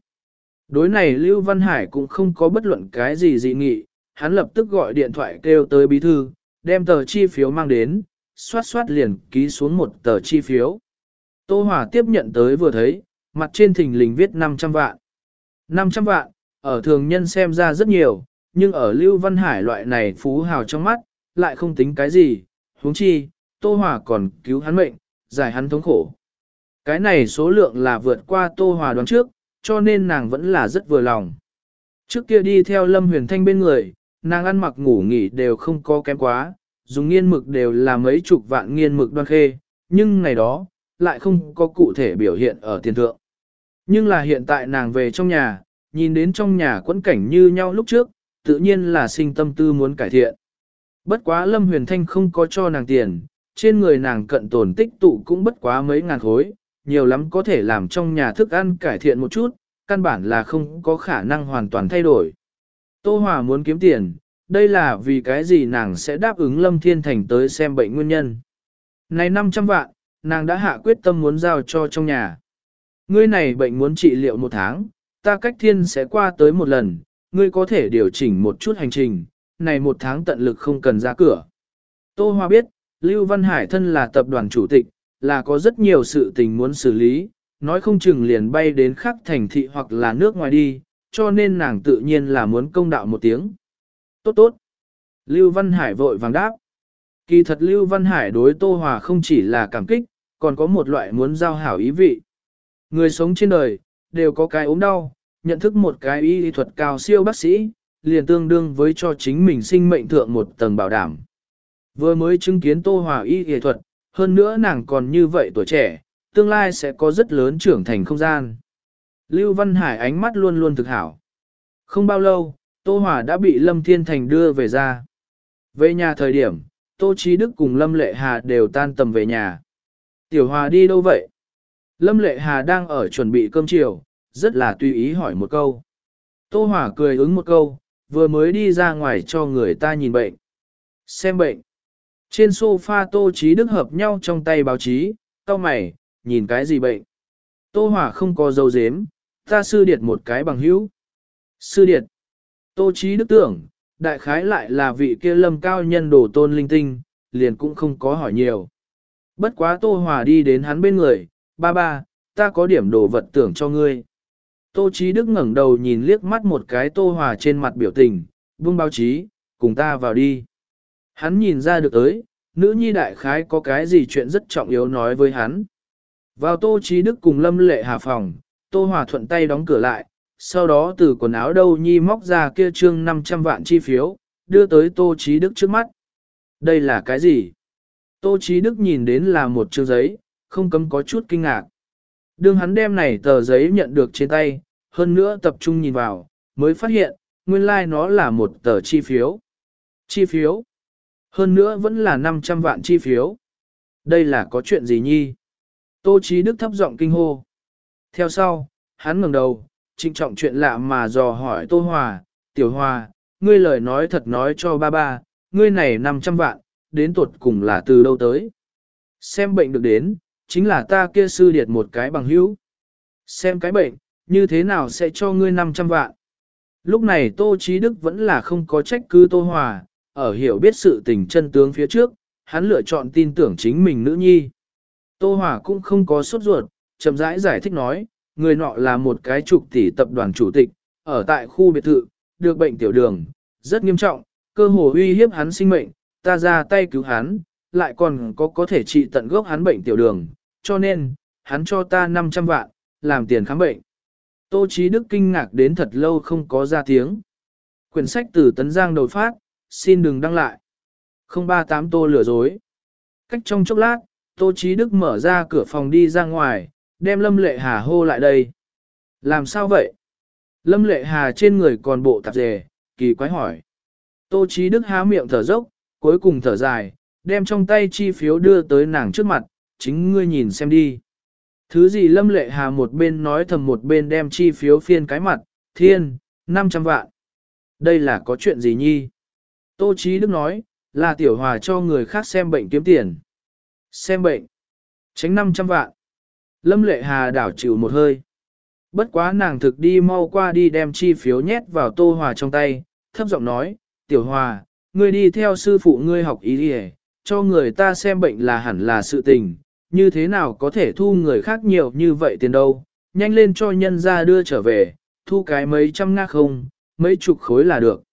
Đối này Lưu Văn Hải cũng không có bất luận cái gì dị nghị, hắn lập tức gọi điện thoại kêu tới bí thư, đem tờ chi phiếu mang đến, xoát xoát liền ký xuống một tờ chi phiếu. Tô Hòa tiếp nhận tới vừa thấy, mặt trên thình lình viết 500 vạn. 500 vạn, ở thường nhân xem ra rất nhiều, nhưng ở Lưu Văn Hải loại này phú hào trong mắt, lại không tính cái gì, huống chi, Tô Hòa còn cứu hắn mệnh, giải hắn thống khổ. Cái này số lượng là vượt qua Tô Hòa đoán trước, cho nên nàng vẫn là rất vừa lòng. Trước kia đi theo Lâm Huyền Thanh bên người, nàng ăn mặc ngủ nghỉ đều không có kém quá, dùng nghiên mực đều là mấy chục vạn nghiên mực đoan khê, nhưng ngày đó, lại không có cụ thể biểu hiện ở tiền thượng. Nhưng là hiện tại nàng về trong nhà, nhìn đến trong nhà quẫn cảnh như nhau lúc trước, tự nhiên là sinh tâm tư muốn cải thiện. Bất quá Lâm Huyền Thanh không có cho nàng tiền, trên người nàng cận tồn tích tụ cũng bất quá mấy ngàn khối, nhiều lắm có thể làm trong nhà thức ăn cải thiện một chút, căn bản là không có khả năng hoàn toàn thay đổi. Tô Hòa muốn kiếm tiền, đây là vì cái gì nàng sẽ đáp ứng Lâm Thiên Thành tới xem bệnh nguyên nhân. Này 500 vạn, nàng đã hạ quyết tâm muốn giao cho trong nhà. Ngươi này bệnh muốn trị liệu một tháng, ta cách thiên sẽ qua tới một lần, ngươi có thể điều chỉnh một chút hành trình, này một tháng tận lực không cần ra cửa. Tô Hoa biết, Lưu Văn Hải thân là tập đoàn chủ tịch, là có rất nhiều sự tình muốn xử lý, nói không chừng liền bay đến khắc thành thị hoặc là nước ngoài đi, cho nên nàng tự nhiên là muốn công đạo một tiếng. Tốt tốt. Lưu Văn Hải vội vàng đáp. Kỳ thật Lưu Văn Hải đối Tô Hòa không chỉ là cảm kích, còn có một loại muốn giao hảo ý vị. Người sống trên đời, đều có cái ốm đau, nhận thức một cái y thuật cao siêu bác sĩ, liền tương đương với cho chính mình sinh mệnh thượng một tầng bảo đảm. Vừa mới chứng kiến Tô Hòa y y thuật, hơn nữa nàng còn như vậy tuổi trẻ, tương lai sẽ có rất lớn trưởng thành không gian. Lưu Văn Hải ánh mắt luôn luôn thực hảo. Không bao lâu, Tô Hòa đã bị Lâm Thiên Thành đưa về ra. Về nhà thời điểm, Tô Chí Đức cùng Lâm Lệ Hà đều tan tầm về nhà. Tiểu Hòa đi đâu vậy? Lâm Lệ Hà đang ở chuẩn bị cơm chiều, rất là tùy ý hỏi một câu. Tô Hòa cười ứng một câu, vừa mới đi ra ngoài cho người ta nhìn bệnh. Xem bệnh. Trên sofa Tô Chí Đức hợp nhau trong tay báo chí, cao mày, nhìn cái gì bệnh. Tô Hòa không có dấu dếm, ta sư điệt một cái bằng hữu. Sư điệt. Tô Chí Đức tưởng, đại khái lại là vị kia lâm cao nhân đồ tôn linh tinh, liền cũng không có hỏi nhiều. Bất quá Tô Hòa đi đến hắn bên người, ba ba, ta có điểm đồ vật tưởng cho ngươi. Tô Chí Đức ngẩng đầu nhìn liếc mắt một cái Tô Hòa trên mặt biểu tình, buông báo chí, cùng ta vào đi. Hắn nhìn ra được tới, nữ nhi đại khái có cái gì chuyện rất trọng yếu nói với hắn. Vào Tô trí Đức cùng Lâm Lệ Hà phòng, Tô Hòa thuận tay đóng cửa lại, sau đó từ quần áo đâu nhi móc ra kia trương 500 vạn chi phiếu, đưa tới Tô trí Đức trước mắt. Đây là cái gì? Tô trí Đức nhìn đến là một trương giấy, không cấm có chút kinh ngạc. Đương hắn đem này tờ giấy nhận được trên tay, hơn nữa tập trung nhìn vào, mới phát hiện, nguyên lai like nó là một tờ chi phiếu. Chi phiếu. Hơn nữa vẫn là 500 vạn chi phiếu. Đây là có chuyện gì nhi? Tô Chí Đức thấp giọng kinh hô. Theo sau, hắn ngẩng đầu, trịnh trọng chuyện lạ mà dò hỏi Tô Hòa, Tiểu Hòa, ngươi lời nói thật nói cho ba ba, ngươi này 500 vạn, đến tuột cùng là từ đâu tới. Xem bệnh được đến, chính là ta kia sư điệt một cái bằng hữu. Xem cái bệnh, như thế nào sẽ cho ngươi 500 vạn. Lúc này Tô Chí Đức vẫn là không có trách cứ Tô Hòa, ở hiểu biết sự tình chân tướng phía trước, hắn lựa chọn tin tưởng chính mình nữ nhi. Tô Hòa cũng không có sốt ruột, chậm rãi giải thích nói, người nọ là một cái trục tỷ tập đoàn chủ tịch, ở tại khu biệt thự, được bệnh tiểu đường, rất nghiêm trọng, cơ hồ uy hiếp hắn sinh mệnh, ta ra tay cứu hắn, lại còn có có thể trị tận gốc hắn bệnh tiểu đường, cho nên, hắn cho ta 500 vạn, làm tiền khám bệnh. Tô Chí Đức kinh ngạc đến thật lâu không có ra tiếng. Quyển sách từ Tấn Giang đầu phát, xin đừng đăng lại. 038 Tô lừa dối. Cách trong chốc lát, Tô Chí Đức mở ra cửa phòng đi ra ngoài, đem Lâm Lệ Hà hô lại đây. Làm sao vậy? Lâm Lệ Hà trên người còn bộ tạp dề, kỳ quái hỏi. Tô Chí Đức há miệng thở dốc, cuối cùng thở dài, đem trong tay chi phiếu đưa tới nàng trước mặt, chính ngươi nhìn xem đi. Thứ gì Lâm Lệ Hà một bên nói thầm một bên đem chi phiếu phiên cái mặt, thiên, 500 vạn. Đây là có chuyện gì nhi? Tô Chí Đức nói, là tiểu hòa cho người khác xem bệnh kiếm tiền. Xem bệnh. Tránh 500 vạn. Lâm Lệ Hà đảo chịu một hơi. Bất quá nàng thực đi mau qua đi đem chi phiếu nhét vào Tô Hòa trong tay, thấp giọng nói, tiểu hòa, ngươi đi theo sư phụ ngươi học ý đi cho người ta xem bệnh là hẳn là sự tình, như thế nào có thể thu người khác nhiều như vậy tiền đâu, nhanh lên cho nhân ra đưa trở về, thu cái mấy trăm ngác không, mấy chục khối là được.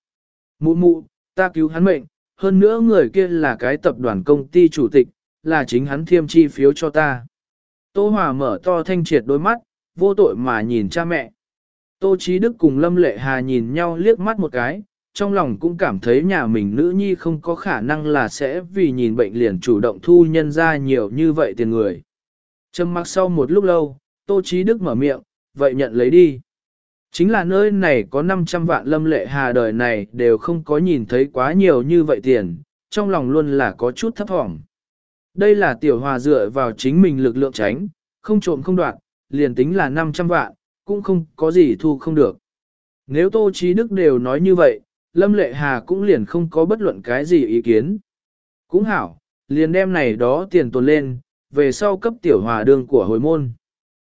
Mụ mụ, ta cứu hắn mệnh, hơn nữa người kia là cái tập đoàn công ty chủ tịch, là chính hắn thiêm chi phiếu cho ta. Tô Hòa mở to thanh triệt đôi mắt, vô tội mà nhìn cha mẹ. Tô Chí Đức cùng Lâm Lệ Hà nhìn nhau liếc mắt một cái, trong lòng cũng cảm thấy nhà mình nữ nhi không có khả năng là sẽ vì nhìn bệnh liền chủ động thu nhân ra nhiều như vậy tiền người. Trầm mặc sau một lúc lâu, Tô Chí Đức mở miệng, vậy nhận lấy đi. Chính là nơi này có 500 vạn lâm lệ hà đời này đều không có nhìn thấy quá nhiều như vậy tiền, trong lòng luôn là có chút thấp thỏm. Đây là tiểu hòa dựa vào chính mình lực lượng tránh, không trộm không đoạt, liền tính là 500 vạn, cũng không có gì thu không được. Nếu Tô Chí Đức đều nói như vậy, Lâm Lệ Hà cũng liền không có bất luận cái gì ý kiến. Cũng hảo, liền đem này đó tiền tồn lên, về sau cấp tiểu hòa đường của hồi môn.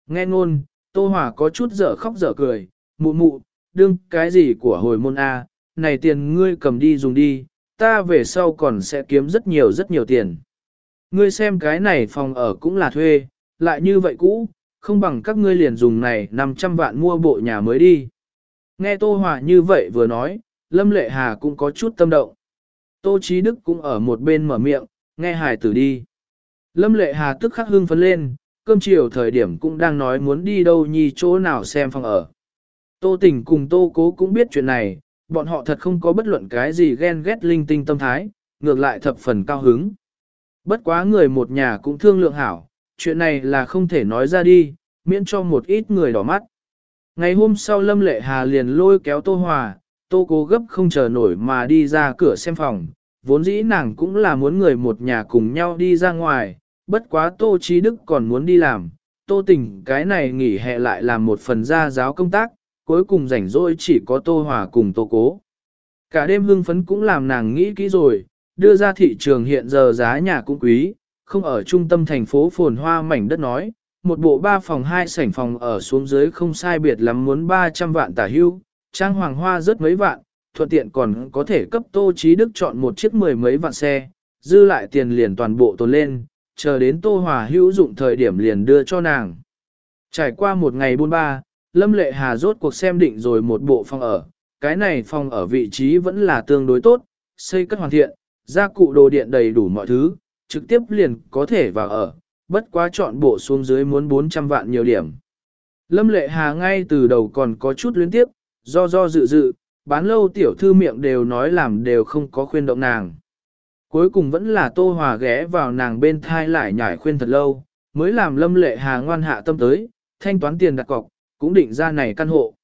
Nghe ngôn, Tô Hòa có chút dở khóc dở cười, mụ mụ, đương cái gì của hồi môn A, này tiền ngươi cầm đi dùng đi, ta về sau còn sẽ kiếm rất nhiều rất nhiều tiền. Ngươi xem cái này phòng ở cũng là thuê, lại như vậy cũ, không bằng các ngươi liền dùng này 500 vạn mua bộ nhà mới đi. Nghe Tô Hòa như vậy vừa nói, Lâm Lệ Hà cũng có chút tâm động. Tô Chí Đức cũng ở một bên mở miệng, nghe hài tử đi. Lâm Lệ Hà tức khắc hưng phấn lên, cơm chiều thời điểm cũng đang nói muốn đi đâu nhi chỗ nào xem phòng ở. Tô Tình cùng Tô Cố cũng biết chuyện này, bọn họ thật không có bất luận cái gì ghen ghét linh tinh tâm thái, ngược lại thập phần cao hứng. Bất quá người một nhà cũng thương lượng hảo, chuyện này là không thể nói ra đi, miễn cho một ít người đỏ mắt. Ngày hôm sau Lâm Lệ Hà liền lôi kéo Tô Hòa, Tô Cố gấp không chờ nổi mà đi ra cửa xem phòng, vốn dĩ nàng cũng là muốn người một nhà cùng nhau đi ra ngoài, bất quá Tô Chí Đức còn muốn đi làm, Tô Tình cái này nghỉ hè lại làm một phần gia giáo công tác, cuối cùng rảnh rỗi chỉ có Tô Hòa cùng Tô Cố. Cả đêm hưng phấn cũng làm nàng nghĩ kỹ rồi, đưa ra thị trường hiện giờ giá nhà cũng quý, không ở trung tâm thành phố phồn hoa mảnh đất nói, một bộ ba phòng hai sảnh phòng ở xuống dưới không sai biệt lắm muốn 300 vạn tả hưu, trang hoàng hoa rất mấy vạn, thuận tiện còn có thể cấp Tô Chí Đức chọn một chiếc mười mấy vạn xe, dư lại tiền liền toàn bộ tồn lên, chờ đến Tô Hòa hữu dụng thời điểm liền đưa cho nàng. Trải qua một ngày buôn ba, Lâm Lệ Hà rốt cuộc xem định rồi một bộ phòng ở, cái này phòng ở vị trí vẫn là tương đối tốt, xây cất hoàn thiện, gia cụ đồ điện đầy đủ mọi thứ, trực tiếp liền có thể vào ở, bất quá chọn bộ xuống dưới muốn 400 vạn nhiều điểm. Lâm Lệ Hà ngay từ đầu còn có chút luyến tiếp, do do dự dự, bán lâu tiểu thư miệng đều nói làm đều không có khuyên động nàng. Cuối cùng vẫn là Tô Hòa ghé vào nàng bên thai lại nhảy khuyên thật lâu, mới làm Lâm Lệ Hà ngoan hạ tâm tới, thanh toán tiền đặt cọc, cũng định ra này căn hộ.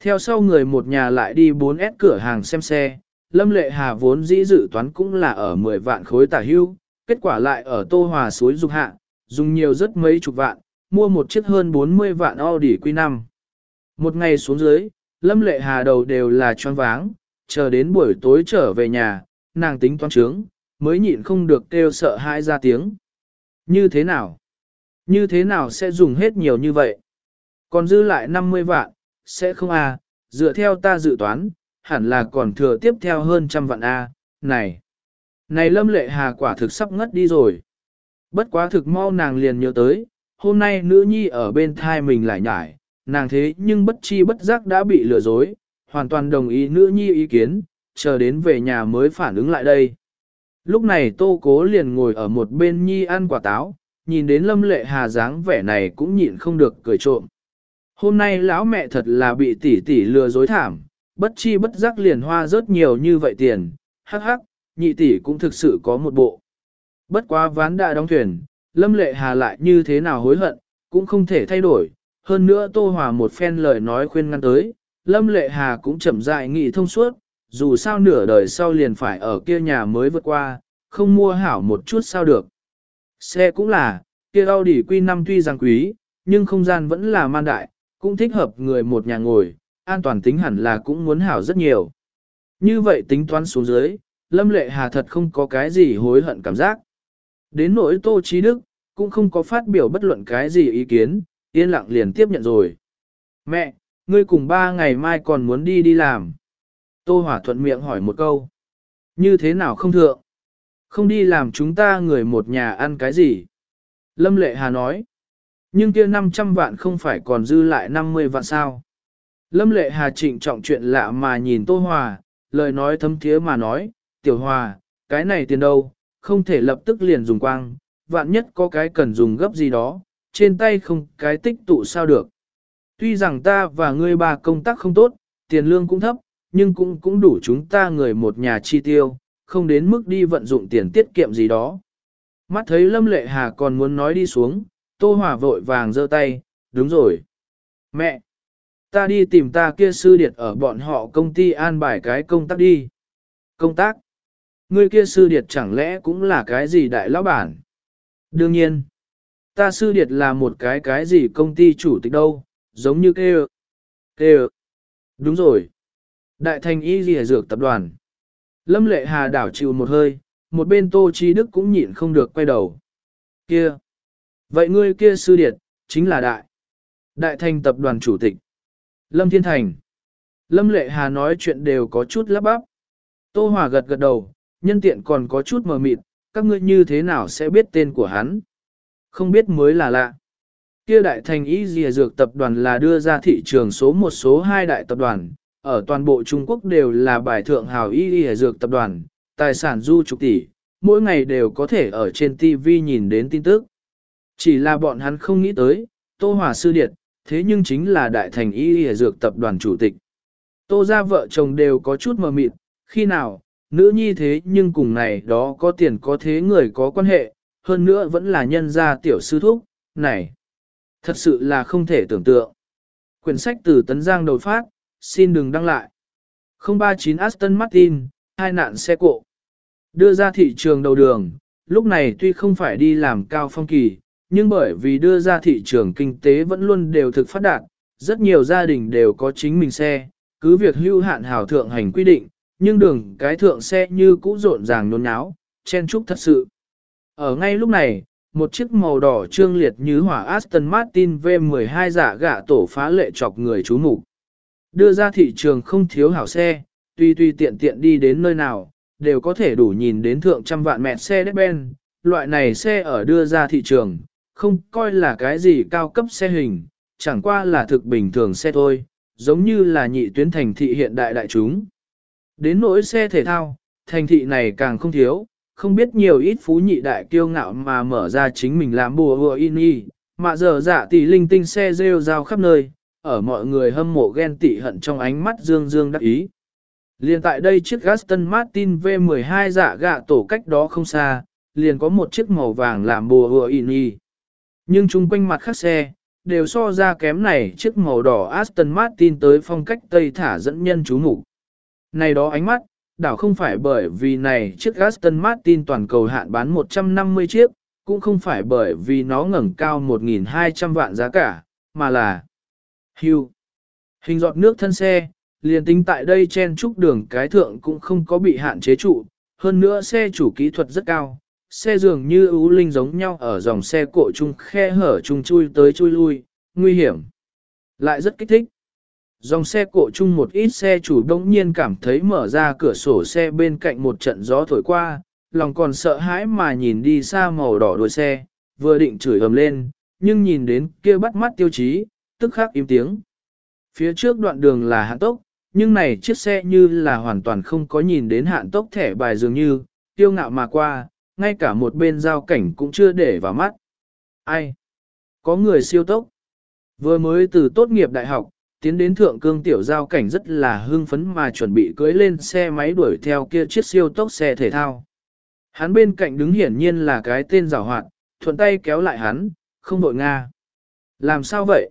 Theo sau người một nhà lại đi 4S cửa hàng xem xe, Lâm Lệ Hà vốn dĩ dự toán cũng là ở 10 vạn khối tả hưu, kết quả lại ở Tô Hòa suối dục hạ, dùng nhiều rất mấy chục vạn, mua một chiếc hơn 40 vạn Audi Q5. Một ngày xuống dưới, Lâm Lệ Hà đầu đều là choáng váng, chờ đến buổi tối trở về nhà, nàng tính toán trướng, mới nhịn không được kêu sợ hãi ra tiếng. Như thế nào? Như thế nào sẽ dùng hết nhiều như vậy? Còn dư lại 50 vạn, sẽ không à, dựa theo ta dự toán, hẳn là còn thừa tiếp theo hơn trăm vạn a. À. này. Này Lâm Lệ Hà quả thực sắp ngất đi rồi. Bất quá thực mau nàng liền nhớ tới, hôm nay nữ nhi ở bên thai mình lại nhải, nàng thế nhưng bất chi bất giác đã bị lừa dối, hoàn toàn đồng ý nữ nhi ý kiến, chờ đến về nhà mới phản ứng lại đây. Lúc này tô cố liền ngồi ở một bên nhi ăn quả táo, nhìn đến lâm lệ hà dáng vẻ này cũng nhịn không được cười trộm. Hôm nay lão mẹ thật là bị tỷ tỷ lừa dối thảm, bất chi bất giác liền hoa rớt nhiều như vậy tiền, hắc hắc, nhị tỷ cũng thực sự có một bộ. Bất quá ván đã đóng thuyền, lâm lệ hà lại như thế nào hối hận, cũng không thể thay đổi, hơn nữa Tô Hòa một phen lời nói khuyên ngăn tới, Lâm Lệ Hà cũng chậm rãi nghị thông suốt, dù sao nửa đời sau liền phải ở kia nhà mới vượt qua, không mua hảo một chút sao được. Xe cũng là, kia Audi Q5 tuy rằng quý, nhưng không gian vẫn là man đại, cũng thích hợp người một nhà ngồi, an toàn tính hẳn là cũng muốn hảo rất nhiều. Như vậy tính toán xuống dưới, Lâm Lệ Hà thật không có cái gì hối hận cảm giác. Đến nỗi Tô Chí Đức, cũng không có phát biểu bất luận cái gì ý kiến, yên lặng liền tiếp nhận rồi. Mẹ, ngươi cùng ba ngày mai còn muốn đi đi làm. Tô Hỏa thuận miệng hỏi một câu. Như thế nào không thượng? Không đi làm chúng ta người một nhà ăn cái gì? Lâm Lệ Hà nói. Nhưng kia 500 vạn không phải còn dư lại 50 vạn sao? Lâm Lệ Hà trịnh trọng chuyện lạ mà nhìn Tô Hòa, lời nói thấm thiế mà nói, Tiểu Hòa, cái này tiền đâu, không thể lập tức liền dùng quang, vạn nhất có cái cần dùng gấp gì đó, trên tay không cái tích tụ sao được. Tuy rằng ta và ngươi bà công tác không tốt, tiền lương cũng thấp, nhưng cũng cũng đủ chúng ta người một nhà chi tiêu, không đến mức đi vận dụng tiền tiết kiệm gì đó. Mắt thấy Lâm Lệ Hà còn muốn nói đi xuống, Tô Hòa vội vàng giơ tay, đúng rồi. Mẹ! Ta đi tìm ta kia sư điệt ở bọn họ công ty an bài cái công tác đi. Công tác? Ngươi kia sư điệt chẳng lẽ cũng là cái gì đại lão bản? Đương nhiên ta sư điệt là một cái cái gì công ty chủ tịch đâu, giống như kêu. Kêu. Đúng rồi. Đại thành y dìa dược tập đoàn. Lâm lệ hà đảo chịu một hơi, một bên tô trí đức cũng nhịn không được quay đầu. Kia. Vậy ngươi kia sư điệt, chính là đại. Đại thành tập đoàn chủ tịch. Lâm Thiên Thành. Lâm lệ hà nói chuyện đều có chút lắp bắp. Tô Hòa gật gật đầu, nhân tiện còn có chút mờ mịt, các ngươi như thế nào sẽ biết tên của hắn. Không biết mới là lạ. Kia đại thành ý dìa à, dược tập đoàn là đưa ra thị trường số một số hai đại tập đoàn, ở toàn bộ Trung Quốc đều là bài thượng hào y dìa à, dược tập đoàn, tài sản du trục tỷ, mỗi ngày đều có thể ở trên TV nhìn đến tin tức. Chỉ là bọn hắn không nghĩ tới, Tô Hòa Sư Điệt, thế nhưng chính là đại thành y y dược tập đoàn chủ tịch. Tô ra vợ chồng đều có chút mờ mịt, khi nào, nữ nhi thế nhưng cùng này đó có tiền có thế người có quan hệ, hơn nữa vẫn là nhân gia tiểu sư thúc, này. Thật sự là không thể tưởng tượng. Quyển sách từ Tấn Giang đầu phát, xin đừng đăng lại. 039 Aston Martin, hai nạn xe cộ. Đưa ra thị trường đầu đường, lúc này tuy không phải đi làm cao phong kỳ, nhưng bởi vì đưa ra thị trường kinh tế vẫn luôn đều thực phát đạt, rất nhiều gia đình đều có chính mình xe, cứ việc hưu hạn hào thượng hành quy định, nhưng đường cái thượng xe như cũ rộn ràng nhốn nháo, chen chúc thật sự. Ở ngay lúc này, một chiếc màu đỏ trương liệt như hỏa Aston Martin V12 giả dạ gạ tổ phá lệ chọc người chú mục Đưa ra thị trường không thiếu hảo xe, tuy tuy tiện tiện đi đến nơi nào, đều có thể đủ nhìn đến thượng trăm vạn mẹ xe Mercedes-Benz. Loại này xe ở đưa ra thị trường, không coi là cái gì cao cấp xe hình, chẳng qua là thực bình thường xe thôi, giống như là nhị tuyến thành thị hiện đại đại chúng. Đến nỗi xe thể thao, thành thị này càng không thiếu, không biết nhiều ít phú nhị đại kiêu ngạo mà mở ra chính mình làm bùa vừa in y, mà giờ dạ tỷ linh tinh xe rêu rao khắp nơi, ở mọi người hâm mộ ghen tị hận trong ánh mắt dương dương đắc ý. Liền tại đây chiếc Gaston Martin V12 dạ gạ tổ cách đó không xa, liền có một chiếc màu vàng làm bùa vừa in y. Nhưng chung quanh mặt khác xe, đều so ra kém này chiếc màu đỏ Aston Martin tới phong cách Tây thả dẫn nhân chú mục Này đó ánh mắt, đảo không phải bởi vì này chiếc Aston Martin toàn cầu hạn bán 150 chiếc, cũng không phải bởi vì nó ngẩng cao 1.200 vạn giá cả, mà là hưu. Hình giọt nước thân xe, liền tính tại đây chen trúc đường cái thượng cũng không có bị hạn chế trụ, hơn nữa xe chủ kỹ thuật rất cao, xe dường như ưu linh giống nhau ở dòng xe cộ chung khe hở chung chui tới chui lui, nguy hiểm. Lại rất kích thích. Dòng xe cộ chung một ít xe chủ đông nhiên cảm thấy mở ra cửa sổ xe bên cạnh một trận gió thổi qua, lòng còn sợ hãi mà nhìn đi xa màu đỏ đuôi xe, vừa định chửi ầm lên, nhưng nhìn đến kia bắt mắt tiêu chí, tức khắc im tiếng. Phía trước đoạn đường là hạn tốc, nhưng này chiếc xe như là hoàn toàn không có nhìn đến hạn tốc thẻ bài dường như, tiêu ngạo mà qua, ngay cả một bên giao cảnh cũng chưa để vào mắt. Ai? Có người siêu tốc. Vừa mới từ tốt nghiệp đại học, tiến đến thượng cương tiểu giao cảnh rất là hưng phấn mà chuẩn bị cưới lên xe máy đuổi theo kia chiếc siêu tốc xe thể thao. Hắn bên cạnh đứng hiển nhiên là cái tên giảo hoạt, thuận tay kéo lại hắn, không đội Nga. Làm sao vậy?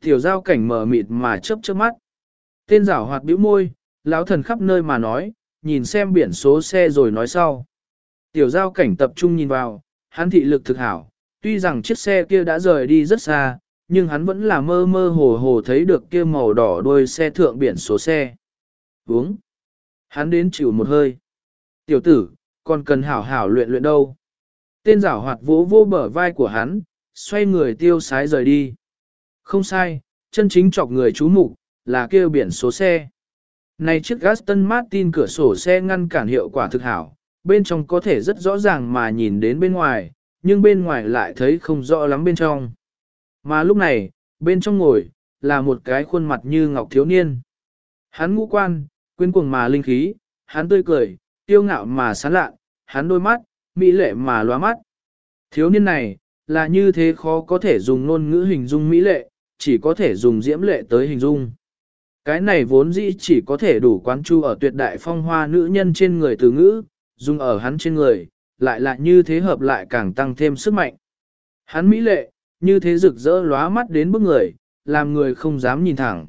Tiểu giao cảnh mở mịt mà chớp chớp mắt. Tên giảo hoạt bĩu môi, lão thần khắp nơi mà nói, nhìn xem biển số xe rồi nói sau. Tiểu giao cảnh tập trung nhìn vào, hắn thị lực thực hảo, tuy rằng chiếc xe kia đã rời đi rất xa, nhưng hắn vẫn là mơ mơ hồ hồ thấy được kia màu đỏ đôi xe thượng biển số xe. Uống. Hắn đến chịu một hơi. Tiểu tử, còn cần hảo hảo luyện luyện đâu. Tên giảo hoạt vỗ vô bờ vai của hắn, xoay người tiêu sái rời đi. Không sai, chân chính chọc người chú mục là kia biển số xe. Này chiếc Gaston Martin cửa sổ xe ngăn cản hiệu quả thực hảo, bên trong có thể rất rõ ràng mà nhìn đến bên ngoài, nhưng bên ngoài lại thấy không rõ lắm bên trong. Mà lúc này, bên trong ngồi, là một cái khuôn mặt như ngọc thiếu niên. Hắn ngũ quan, quyến cuồng mà linh khí, hắn tươi cười, tiêu ngạo mà sán lạ, hắn đôi mắt, mỹ lệ mà loa mắt. Thiếu niên này, là như thế khó có thể dùng ngôn ngữ hình dung mỹ lệ, chỉ có thể dùng diễm lệ tới hình dung. Cái này vốn dĩ chỉ có thể đủ quán chu ở tuyệt đại phong hoa nữ nhân trên người từ ngữ, dùng ở hắn trên người, lại lại như thế hợp lại càng tăng thêm sức mạnh. Hắn mỹ lệ, như thế rực rỡ lóa mắt đến bức người, làm người không dám nhìn thẳng.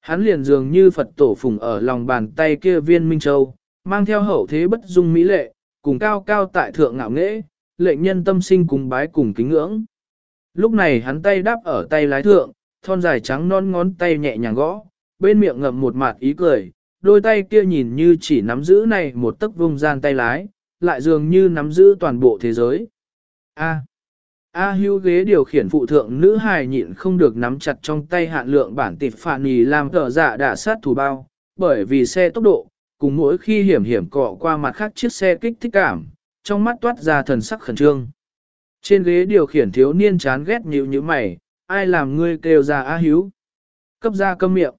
Hắn liền dường như Phật tổ phùng ở lòng bàn tay kia viên Minh Châu, mang theo hậu thế bất dung mỹ lệ, cùng cao cao tại thượng ngạo nghễ, lệnh nhân tâm sinh cùng bái cùng kính ngưỡng. Lúc này hắn tay đáp ở tay lái thượng, thon dài trắng non ngón tay nhẹ nhàng gõ, bên miệng ngậm một mạt ý cười, đôi tay kia nhìn như chỉ nắm giữ này một tấc vung gian tay lái, lại dường như nắm giữ toàn bộ thế giới. A. A hưu ghế điều khiển phụ thượng nữ hài nhịn không được nắm chặt trong tay hạn lượng bản tịp phản nì làm tờ dạ đã sát thủ bao, bởi vì xe tốc độ, cùng mỗi khi hiểm hiểm cọ qua mặt khác chiếc xe kích thích cảm, trong mắt toát ra thần sắc khẩn trương. Trên ghế điều khiển thiếu niên chán ghét nhíu như mày, ai làm ngươi kêu ra A hưu? Cấp ra câm miệng.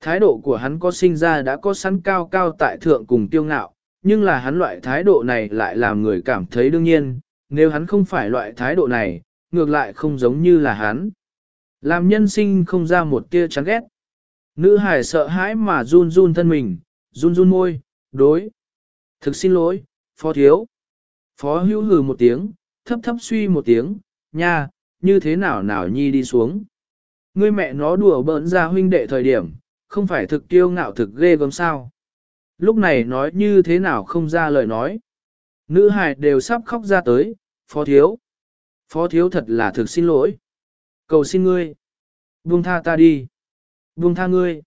Thái độ của hắn có sinh ra đã có sẵn cao cao tại thượng cùng tiêu ngạo, nhưng là hắn loại thái độ này lại làm người cảm thấy đương nhiên, nếu hắn không phải loại thái độ này, ngược lại không giống như là hắn. Làm nhân sinh không ra một tia chán ghét. Nữ hải sợ hãi mà run run thân mình, run run môi, đối. Thực xin lỗi, phó thiếu. Phó hữu hừ một tiếng, thấp thấp suy một tiếng, nha, như thế nào nào nhi đi xuống. Ngươi mẹ nó đùa bỡn ra huynh đệ thời điểm, không phải thực kiêu ngạo thực ghê gớm sao. Lúc này nói như thế nào không ra lời nói. Nữ hài đều sắp khóc ra tới, phó thiếu. Phó thiếu thật là thực xin lỗi. Cầu xin ngươi. Buông tha ta đi. Buông tha ngươi.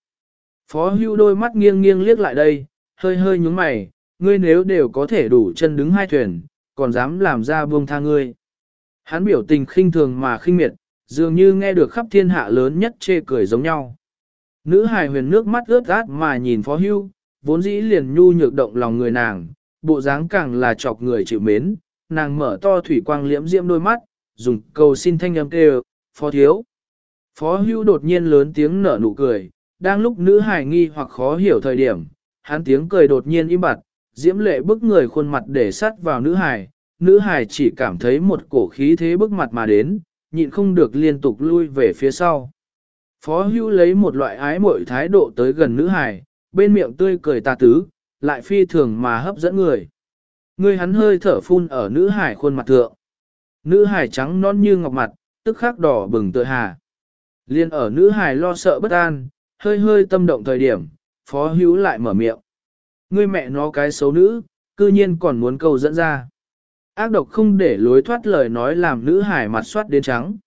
Phó hưu đôi mắt nghiêng nghiêng liếc lại đây, hơi hơi nhúng mày, ngươi nếu đều có thể đủ chân đứng hai thuyền, còn dám làm ra buông tha ngươi. Hắn biểu tình khinh thường mà khinh miệt, dường như nghe được khắp thiên hạ lớn nhất chê cười giống nhau. Nữ hài huyền nước mắt ướt át mà nhìn phó hưu, vốn dĩ liền nhu nhược động lòng người nàng, bộ dáng càng là chọc người chịu mến, nàng mở to thủy quang liễm diễm đôi mắt, dùng cầu xin thanh âm kêu, phó thiếu. Phó hưu đột nhiên lớn tiếng nở nụ cười, đang lúc nữ hài nghi hoặc khó hiểu thời điểm, hắn tiếng cười đột nhiên im bặt, diễm lệ bức người khuôn mặt để sát vào nữ hài, nữ hài chỉ cảm thấy một cổ khí thế bức mặt mà đến, nhịn không được liên tục lui về phía sau. Phó hưu lấy một loại ái mội thái độ tới gần nữ hài, bên miệng tươi cười tà tứ, lại phi thường mà hấp dẫn người. Người hắn hơi thở phun ở nữ hải khuôn mặt thượng. Nữ hải trắng non như ngọc mặt, tức khắc đỏ bừng tựa hà. Liên ở nữ hải lo sợ bất an, hơi hơi tâm động thời điểm, phó hữu lại mở miệng. Ngươi mẹ nó cái xấu nữ, cư nhiên còn muốn câu dẫn ra. Ác độc không để lối thoát lời nói làm nữ hải mặt soát đến trắng.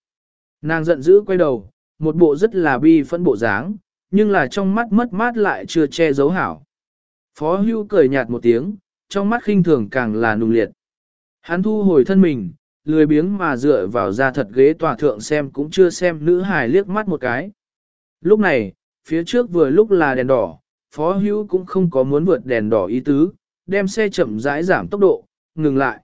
Nàng giận dữ quay đầu, một bộ rất là bi phẫn bộ dáng, nhưng là trong mắt mất mát lại chưa che giấu hảo. Phó hưu cười nhạt một tiếng, trong mắt khinh thường càng là nùng liệt. Hắn thu hồi thân mình, lười biếng mà dựa vào ra thật ghế tòa thượng xem cũng chưa xem nữ hài liếc mắt một cái. Lúc này, phía trước vừa lúc là đèn đỏ, phó hưu cũng không có muốn vượt đèn đỏ ý tứ, đem xe chậm rãi giảm tốc độ, ngừng lại.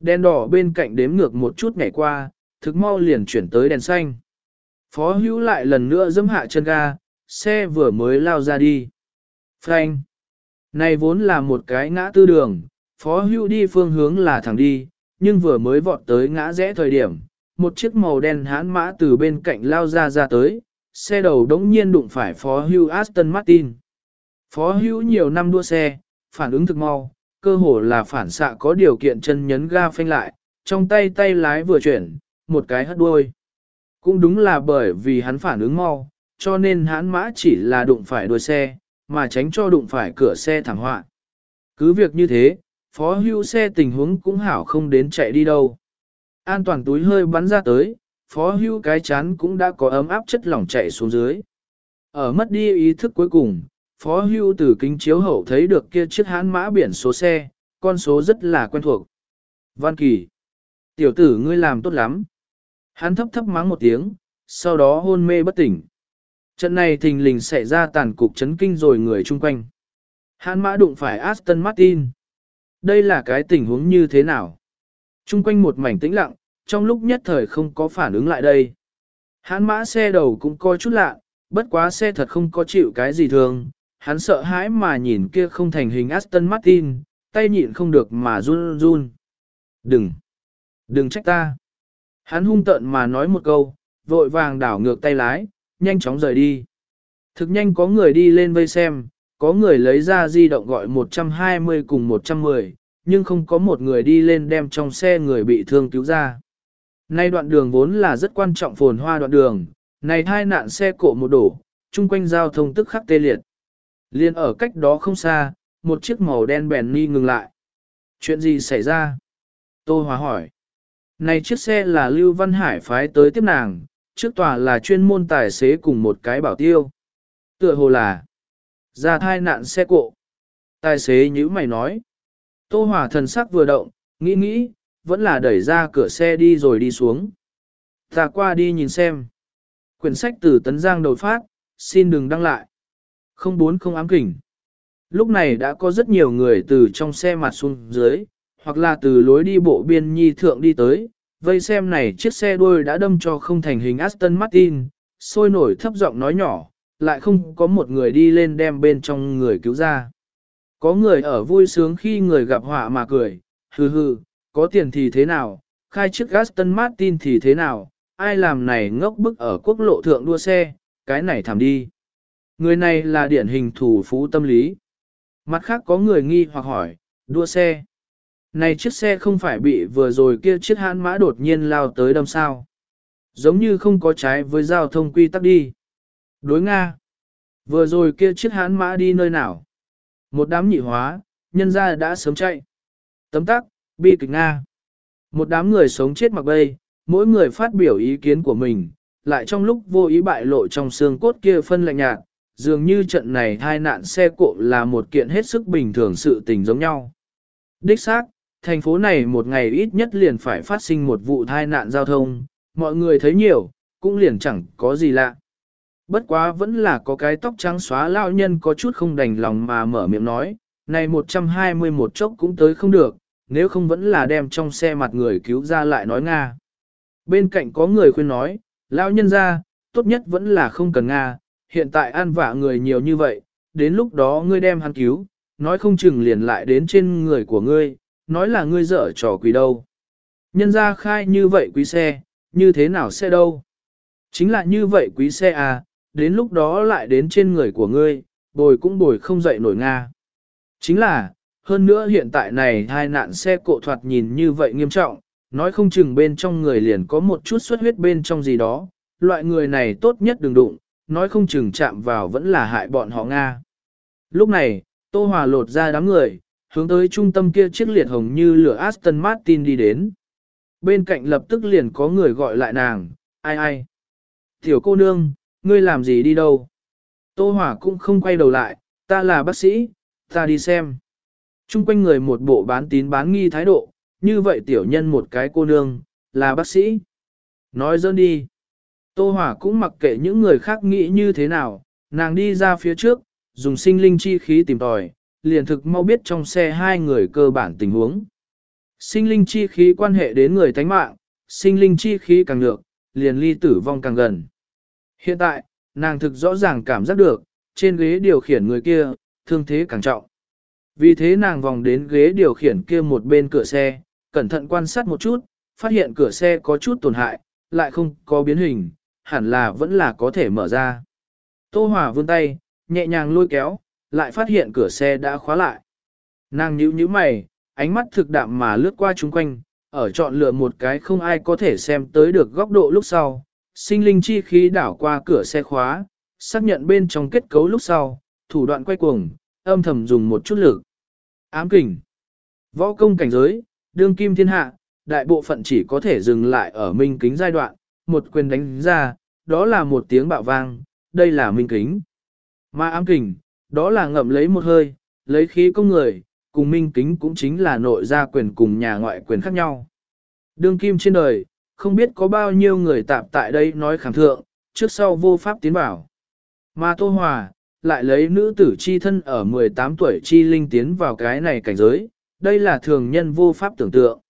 Đèn đỏ bên cạnh đếm ngược một chút ngày qua, thực mau liền chuyển tới đèn xanh. Phó hữu lại lần nữa dâm hạ chân ga, xe vừa mới lao ra đi. Frank! Này vốn là một cái ngã tư đường, phó hưu đi phương hướng là thẳng đi, nhưng vừa mới vọt tới ngã rẽ thời điểm, một chiếc màu đen hãn mã từ bên cạnh lao ra ra tới, xe đầu đống nhiên đụng phải phó hưu Aston Martin. Phó hưu nhiều năm đua xe, phản ứng thực mau, cơ hồ là phản xạ có điều kiện chân nhấn ga phanh lại, trong tay tay lái vừa chuyển, một cái hất đuôi. Cũng đúng là bởi vì hắn phản ứng mau, cho nên hắn mã chỉ là đụng phải đuôi xe, mà tránh cho đụng phải cửa xe thảm họa. Cứ việc như thế, phó hưu xe tình huống cũng hảo không đến chạy đi đâu. An toàn túi hơi bắn ra tới, phó hưu cái chán cũng đã có ấm áp chất lỏng chạy xuống dưới. Ở mất đi ý thức cuối cùng, phó hưu từ kính chiếu hậu thấy được kia chiếc hãn mã biển số xe, con số rất là quen thuộc. Văn Kỳ. Tiểu tử ngươi làm tốt lắm. Hắn thấp thấp mắng một tiếng, sau đó hôn mê bất tỉnh. Trận này thình lình xảy ra tàn cục chấn kinh rồi người chung quanh. Hãn mã đụng phải Aston Martin. Đây là cái tình huống như thế nào? Chung quanh một mảnh tĩnh lặng, trong lúc nhất thời không có phản ứng lại đây. Hãn mã xe đầu cũng coi chút lạ, bất quá xe thật không có chịu cái gì thường. Hắn sợ hãi mà nhìn kia không thành hình Aston Martin, tay nhịn không được mà run run. Đừng! Đừng trách ta! Hắn hung tợn mà nói một câu, vội vàng đảo ngược tay lái, nhanh chóng rời đi. Thực nhanh có người đi lên vây xem, có người lấy ra di động gọi 120 cùng 110, nhưng không có một người đi lên đem trong xe người bị thương cứu ra. Nay đoạn đường vốn là rất quan trọng phồn hoa đoạn đường, này hai nạn xe cộ một đổ, chung quanh giao thông tức khắc tê liệt. Liên ở cách đó không xa, một chiếc màu đen bèn ni ngừng lại. Chuyện gì xảy ra? Tô Hòa hỏi. Này chiếc xe là Lưu Văn Hải phái tới tiếp nàng, trước tòa là chuyên môn tài xế cùng một cái bảo tiêu. Tựa hồ là ra thai nạn xe cộ. Tài xế như mày nói. Tô Hòa thần sắc vừa động, nghĩ nghĩ, vẫn là đẩy ra cửa xe đi rồi đi xuống. Ta qua đi nhìn xem. Quyển sách từ Tấn Giang đầu phát, xin đừng đăng lại. Không bốn không ám kỉnh. Lúc này đã có rất nhiều người từ trong xe mặt xuống dưới, hoặc là từ lối đi bộ biên nhi thượng đi tới, vây xem này chiếc xe đuôi đã đâm cho không thành hình Aston Martin, sôi nổi thấp giọng nói nhỏ, lại không có một người đi lên đem bên trong người cứu ra. Có người ở vui sướng khi người gặp họa mà cười, hừ hừ, có tiền thì thế nào, khai chiếc Aston Martin thì thế nào, ai làm này ngốc bức ở quốc lộ thượng đua xe, cái này thảm đi. Người này là điển hình thủ phú tâm lý. Mặt khác có người nghi hoặc hỏi, đua xe. Này chiếc xe không phải bị vừa rồi kia chiếc hãn mã đột nhiên lao tới đâm sao. Giống như không có trái với giao thông quy tắc đi. Đối Nga. Vừa rồi kia chiếc hãn mã đi nơi nào? Một đám nhị hóa, nhân ra đã sớm chạy. Tấm tắc, bi kịch Nga. Một đám người sống chết mặc bay, mỗi người phát biểu ý kiến của mình, lại trong lúc vô ý bại lộ trong xương cốt kia phân lạnh nhạt, dường như trận này hai nạn xe cộ là một kiện hết sức bình thường sự tình giống nhau. Đích xác, thành phố này một ngày ít nhất liền phải phát sinh một vụ tai nạn giao thông, mọi người thấy nhiều, cũng liền chẳng có gì lạ. Bất quá vẫn là có cái tóc trắng xóa lao nhân có chút không đành lòng mà mở miệng nói, này 121 chốc cũng tới không được, nếu không vẫn là đem trong xe mặt người cứu ra lại nói Nga. Bên cạnh có người khuyên nói, lao nhân ra, tốt nhất vẫn là không cần Nga, hiện tại an vạ người nhiều như vậy, đến lúc đó ngươi đem hắn cứu, nói không chừng liền lại đến trên người của ngươi, nói là ngươi dở trò quỷ đâu. Nhân ra khai như vậy quý xe, như thế nào xe đâu? Chính là như vậy quý xe à, đến lúc đó lại đến trên người của ngươi, bồi cũng bồi không dậy nổi Nga. Chính là, hơn nữa hiện tại này hai nạn xe cộ thoạt nhìn như vậy nghiêm trọng, nói không chừng bên trong người liền có một chút xuất huyết bên trong gì đó, loại người này tốt nhất đừng đụng, nói không chừng chạm vào vẫn là hại bọn họ Nga. Lúc này, Tô Hòa lột ra đám người, hướng tới trung tâm kia chiếc liệt hồng như lửa Aston Martin đi đến. Bên cạnh lập tức liền có người gọi lại nàng, ai ai. Tiểu cô nương, ngươi làm gì đi đâu? Tô hỏa cũng không quay đầu lại, ta là bác sĩ, ta đi xem. Trung quanh người một bộ bán tín bán nghi thái độ, như vậy tiểu nhân một cái cô nương, là bác sĩ. Nói dơn đi. Tô hỏa cũng mặc kệ những người khác nghĩ như thế nào, nàng đi ra phía trước, dùng sinh linh chi khí tìm tòi, liền thực mau biết trong xe hai người cơ bản tình huống. Sinh linh chi khí quan hệ đến người tánh mạng, sinh linh chi khí càng nhược, liền ly tử vong càng gần. Hiện tại, nàng thực rõ ràng cảm giác được, trên ghế điều khiển người kia, thương thế càng trọng. Vì thế nàng vòng đến ghế điều khiển kia một bên cửa xe, cẩn thận quan sát một chút, phát hiện cửa xe có chút tổn hại, lại không có biến hình, hẳn là vẫn là có thể mở ra. Tô Hòa vươn tay, nhẹ nhàng lôi kéo, lại phát hiện cửa xe đã khóa lại. Nàng nhíu nhíu mày, ánh mắt thực đạm mà lướt qua chúng quanh, ở chọn lựa một cái không ai có thể xem tới được góc độ lúc sau, sinh linh chi khí đảo qua cửa xe khóa, xác nhận bên trong kết cấu lúc sau, thủ đoạn quay cuồng, âm thầm dùng một chút lực. Ám kình. Võ công cảnh giới, đương kim thiên hạ, đại bộ phận chỉ có thể dừng lại ở minh kính giai đoạn, một quyền đánh ra, đó là một tiếng bạo vang, đây là minh kính. Mà ám kình, đó là ngậm lấy một hơi, lấy khí công người, cùng minh kính cũng chính là nội gia quyền cùng nhà ngoại quyền khác nhau. Đương kim trên đời, không biết có bao nhiêu người tạp tại đây nói khẳng thượng, trước sau vô pháp tiến bảo. Mà Tô Hòa, lại lấy nữ tử chi thân ở 18 tuổi chi linh tiến vào cái này cảnh giới, đây là thường nhân vô pháp tưởng tượng.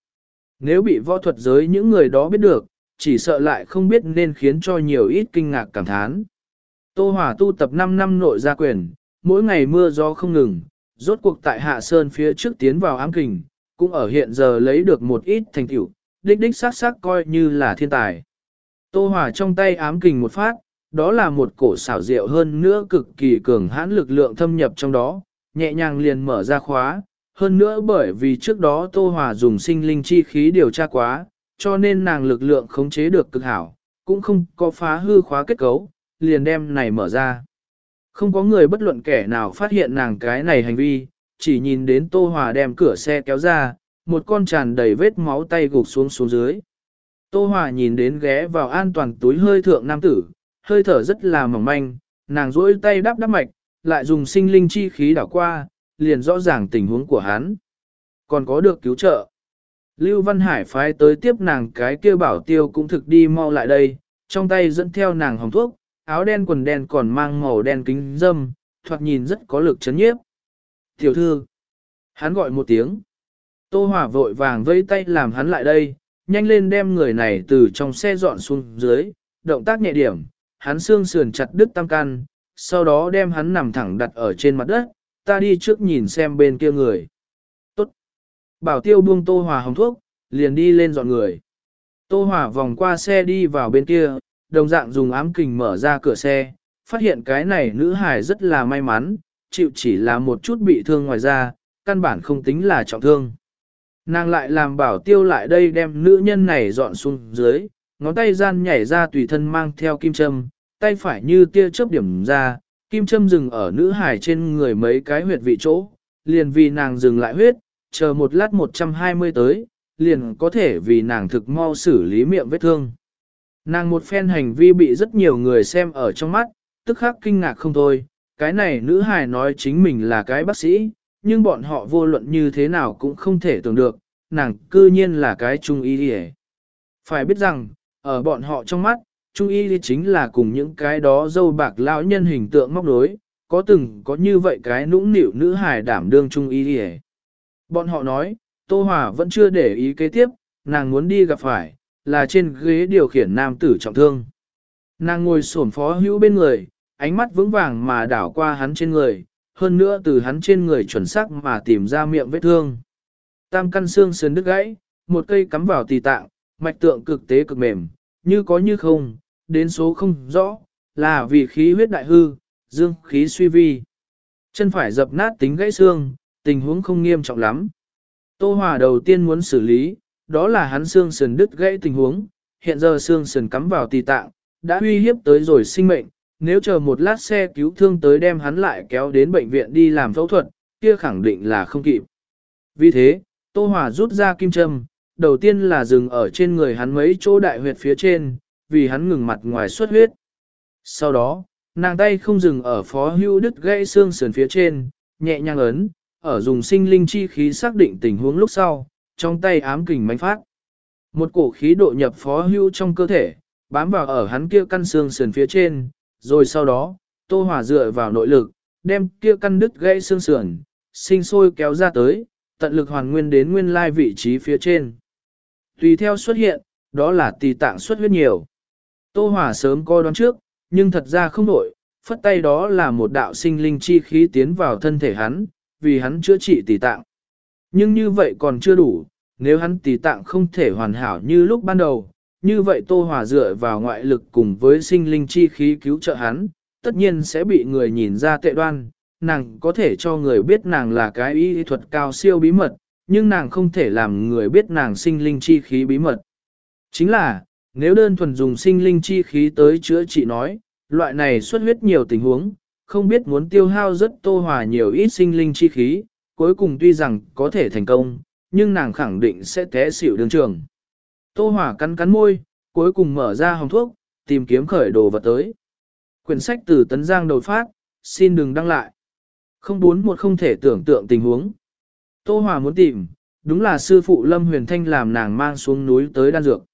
Nếu bị võ thuật giới những người đó biết được, chỉ sợ lại không biết nên khiến cho nhiều ít kinh ngạc cảm thán. Tô Hòa tu tập 5 năm nội gia quyền, mỗi ngày mưa gió không ngừng, rốt cuộc tại Hạ Sơn phía trước tiến vào ám kình, cũng ở hiện giờ lấy được một ít thành tựu, đích đích sát sát coi như là thiên tài. Tô Hòa trong tay ám kình một phát, đó là một cổ xảo diệu hơn nữa cực kỳ cường hãn lực lượng thâm nhập trong đó, nhẹ nhàng liền mở ra khóa, hơn nữa bởi vì trước đó Tô Hòa dùng sinh linh chi khí điều tra quá, cho nên nàng lực lượng khống chế được cực hảo, cũng không có phá hư khóa kết cấu, liền đem này mở ra. Không có người bất luận kẻ nào phát hiện nàng cái này hành vi, chỉ nhìn đến Tô Hòa đem cửa xe kéo ra, một con tràn đầy vết máu tay gục xuống xuống dưới. Tô Hòa nhìn đến ghé vào an toàn túi hơi thượng nam tử, hơi thở rất là mỏng manh, nàng duỗi tay đắp đắp mạch, lại dùng sinh linh chi khí đảo qua, liền rõ ràng tình huống của hắn. Còn có được cứu trợ. Lưu Văn Hải phái tới tiếp nàng cái kia bảo tiêu cũng thực đi mau lại đây, trong tay dẫn theo nàng hồng thuốc, áo đen quần đen còn mang màu đen kính dâm, thoạt nhìn rất có lực chấn nhiếp. Tiểu thư, hắn gọi một tiếng. Tô Hòa vội vàng vẫy tay làm hắn lại đây, nhanh lên đem người này từ trong xe dọn xuống dưới, động tác nhẹ điểm, hắn xương sườn chặt đứt tam can, sau đó đem hắn nằm thẳng đặt ở trên mặt đất, ta đi trước nhìn xem bên kia người. Tốt. Bảo tiêu buông Tô Hòa hồng thuốc, liền đi lên dọn người. Tô Hòa vòng qua xe đi vào bên kia, đồng dạng dùng ám kình mở ra cửa xe, phát hiện cái này nữ hài rất là may mắn, chịu chỉ là một chút bị thương ngoài ra, căn bản không tính là trọng thương. Nàng lại làm bảo tiêu lại đây đem nữ nhân này dọn xuống dưới, ngón tay gian nhảy ra tùy thân mang theo kim châm, tay phải như tia chớp điểm ra, kim châm dừng ở nữ hải trên người mấy cái huyệt vị chỗ, liền vì nàng dừng lại huyết, chờ một lát 120 tới, liền có thể vì nàng thực mau xử lý miệng vết thương. Nàng một phen hành vi bị rất nhiều người xem ở trong mắt, tức khắc kinh ngạc không thôi, cái này nữ hài nói chính mình là cái bác sĩ, nhưng bọn họ vô luận như thế nào cũng không thể tưởng được, nàng cư nhiên là cái trung y đi Phải biết rằng, ở bọn họ trong mắt, trung y chính là cùng những cái đó dâu bạc lão nhân hình tượng móc đối, có từng có như vậy cái nũng nịu nữ hài đảm đương trung y đi Bọn họ nói, Tô Hòa vẫn chưa để ý kế tiếp, nàng muốn đi gặp phải, là trên ghế điều khiển nam tử trọng thương. Nàng ngồi xổm phó hữu bên người, ánh mắt vững vàng mà đảo qua hắn trên người, hơn nữa từ hắn trên người chuẩn xác mà tìm ra miệng vết thương. Tam căn xương sườn đứt gãy, một cây cắm vào tỳ tạng, mạch tượng cực tế cực mềm, như có như không, đến số không rõ, là vì khí huyết đại hư, dương khí suy vi. Chân phải dập nát tính gãy xương, tình huống không nghiêm trọng lắm. Tô Hòa đầu tiên muốn xử lý, đó là hắn xương sườn đứt gãy tình huống, hiện giờ xương sườn cắm vào tỳ tạng, đã uy hiếp tới rồi sinh mệnh, nếu chờ một lát xe cứu thương tới đem hắn lại kéo đến bệnh viện đi làm phẫu thuật, kia khẳng định là không kịp. Vì thế, Tô Hòa rút ra kim châm, đầu tiên là dừng ở trên người hắn mấy chỗ đại huyệt phía trên, vì hắn ngừng mặt ngoài xuất huyết. Sau đó, nàng tay không dừng ở phó hưu đứt gãy xương sườn phía trên, nhẹ nhàng ấn, ở dùng sinh linh chi khí xác định tình huống lúc sau, trong tay ám kình mánh phát. Một cổ khí độ nhập phó hưu trong cơ thể, bám vào ở hắn kia căn xương sườn phía trên, rồi sau đó, Tô hỏa dựa vào nội lực, đem kia căn đứt gãy xương sườn, sinh sôi kéo ra tới, tận lực hoàn nguyên đến nguyên lai vị trí phía trên. Tùy theo xuất hiện, đó là tỳ tạng xuất huyết nhiều. Tô hỏa sớm coi đoán trước, nhưng thật ra không nổi, phất tay đó là một đạo sinh linh chi khí tiến vào thân thể hắn, vì hắn chữa trị tỳ tạng. Nhưng như vậy còn chưa đủ, nếu hắn tỷ tạng không thể hoàn hảo như lúc ban đầu, như vậy Tô Hòa dựa vào ngoại lực cùng với sinh linh chi khí cứu trợ hắn, tất nhiên sẽ bị người nhìn ra tệ đoan, nàng có thể cho người biết nàng là cái y thuật cao siêu bí mật, nhưng nàng không thể làm người biết nàng sinh linh chi khí bí mật. Chính là, nếu đơn thuần dùng sinh linh chi khí tới chữa trị nói, loại này xuất huyết nhiều tình huống, không biết muốn tiêu hao rất tô hòa nhiều ít sinh linh chi khí, cuối cùng tuy rằng có thể thành công, nhưng nàng khẳng định sẽ té xỉu đường trường. Tô Hỏa cắn cắn môi, cuối cùng mở ra hồng thuốc, tìm kiếm khởi đồ vật tới. Quyển sách từ Tấn Giang đầu phát, xin đừng đăng lại. Không bốn một không thể tưởng tượng tình huống. Tô Hòa muốn tìm, đúng là sư phụ Lâm Huyền Thanh làm nàng mang xuống núi tới đan dược.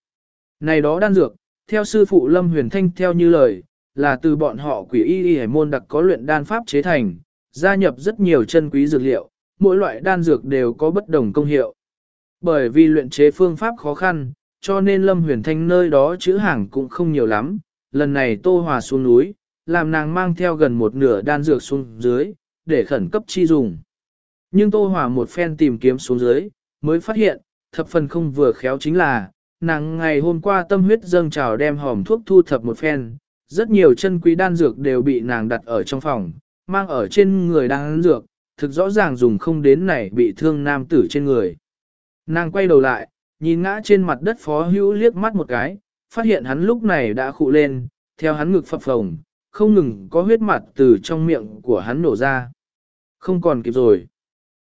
Này đó đan dược, theo sư phụ Lâm Huyền Thanh theo như lời, là từ bọn họ quỷ y y hải môn đặc có luyện đan pháp chế thành, gia nhập rất nhiều chân quý dược liệu, mỗi loại đan dược đều có bất đồng công hiệu. Bởi vì luyện chế phương pháp khó khăn, cho nên Lâm Huyền Thanh nơi đó chữ hàng cũng không nhiều lắm, lần này Tô Hòa xuống núi, làm nàng mang theo gần một nửa đan dược xuống dưới, để khẩn cấp chi dùng. Nhưng Tô Hòa một phen tìm kiếm xuống dưới, mới phát hiện, thập phần không vừa khéo chính là, nàng ngày hôm qua tâm huyết dâng trào đem hòm thuốc thu thập một phen, rất nhiều chân quý đan dược đều bị nàng đặt ở trong phòng, mang ở trên người đan dược, thực rõ ràng dùng không đến này bị thương nam tử trên người. Nàng quay đầu lại, nhìn ngã trên mặt đất phó hữu liếc mắt một cái, phát hiện hắn lúc này đã khụ lên, theo hắn ngực phập phồng, không ngừng có huyết mặt từ trong miệng của hắn nổ ra. Không còn kịp rồi.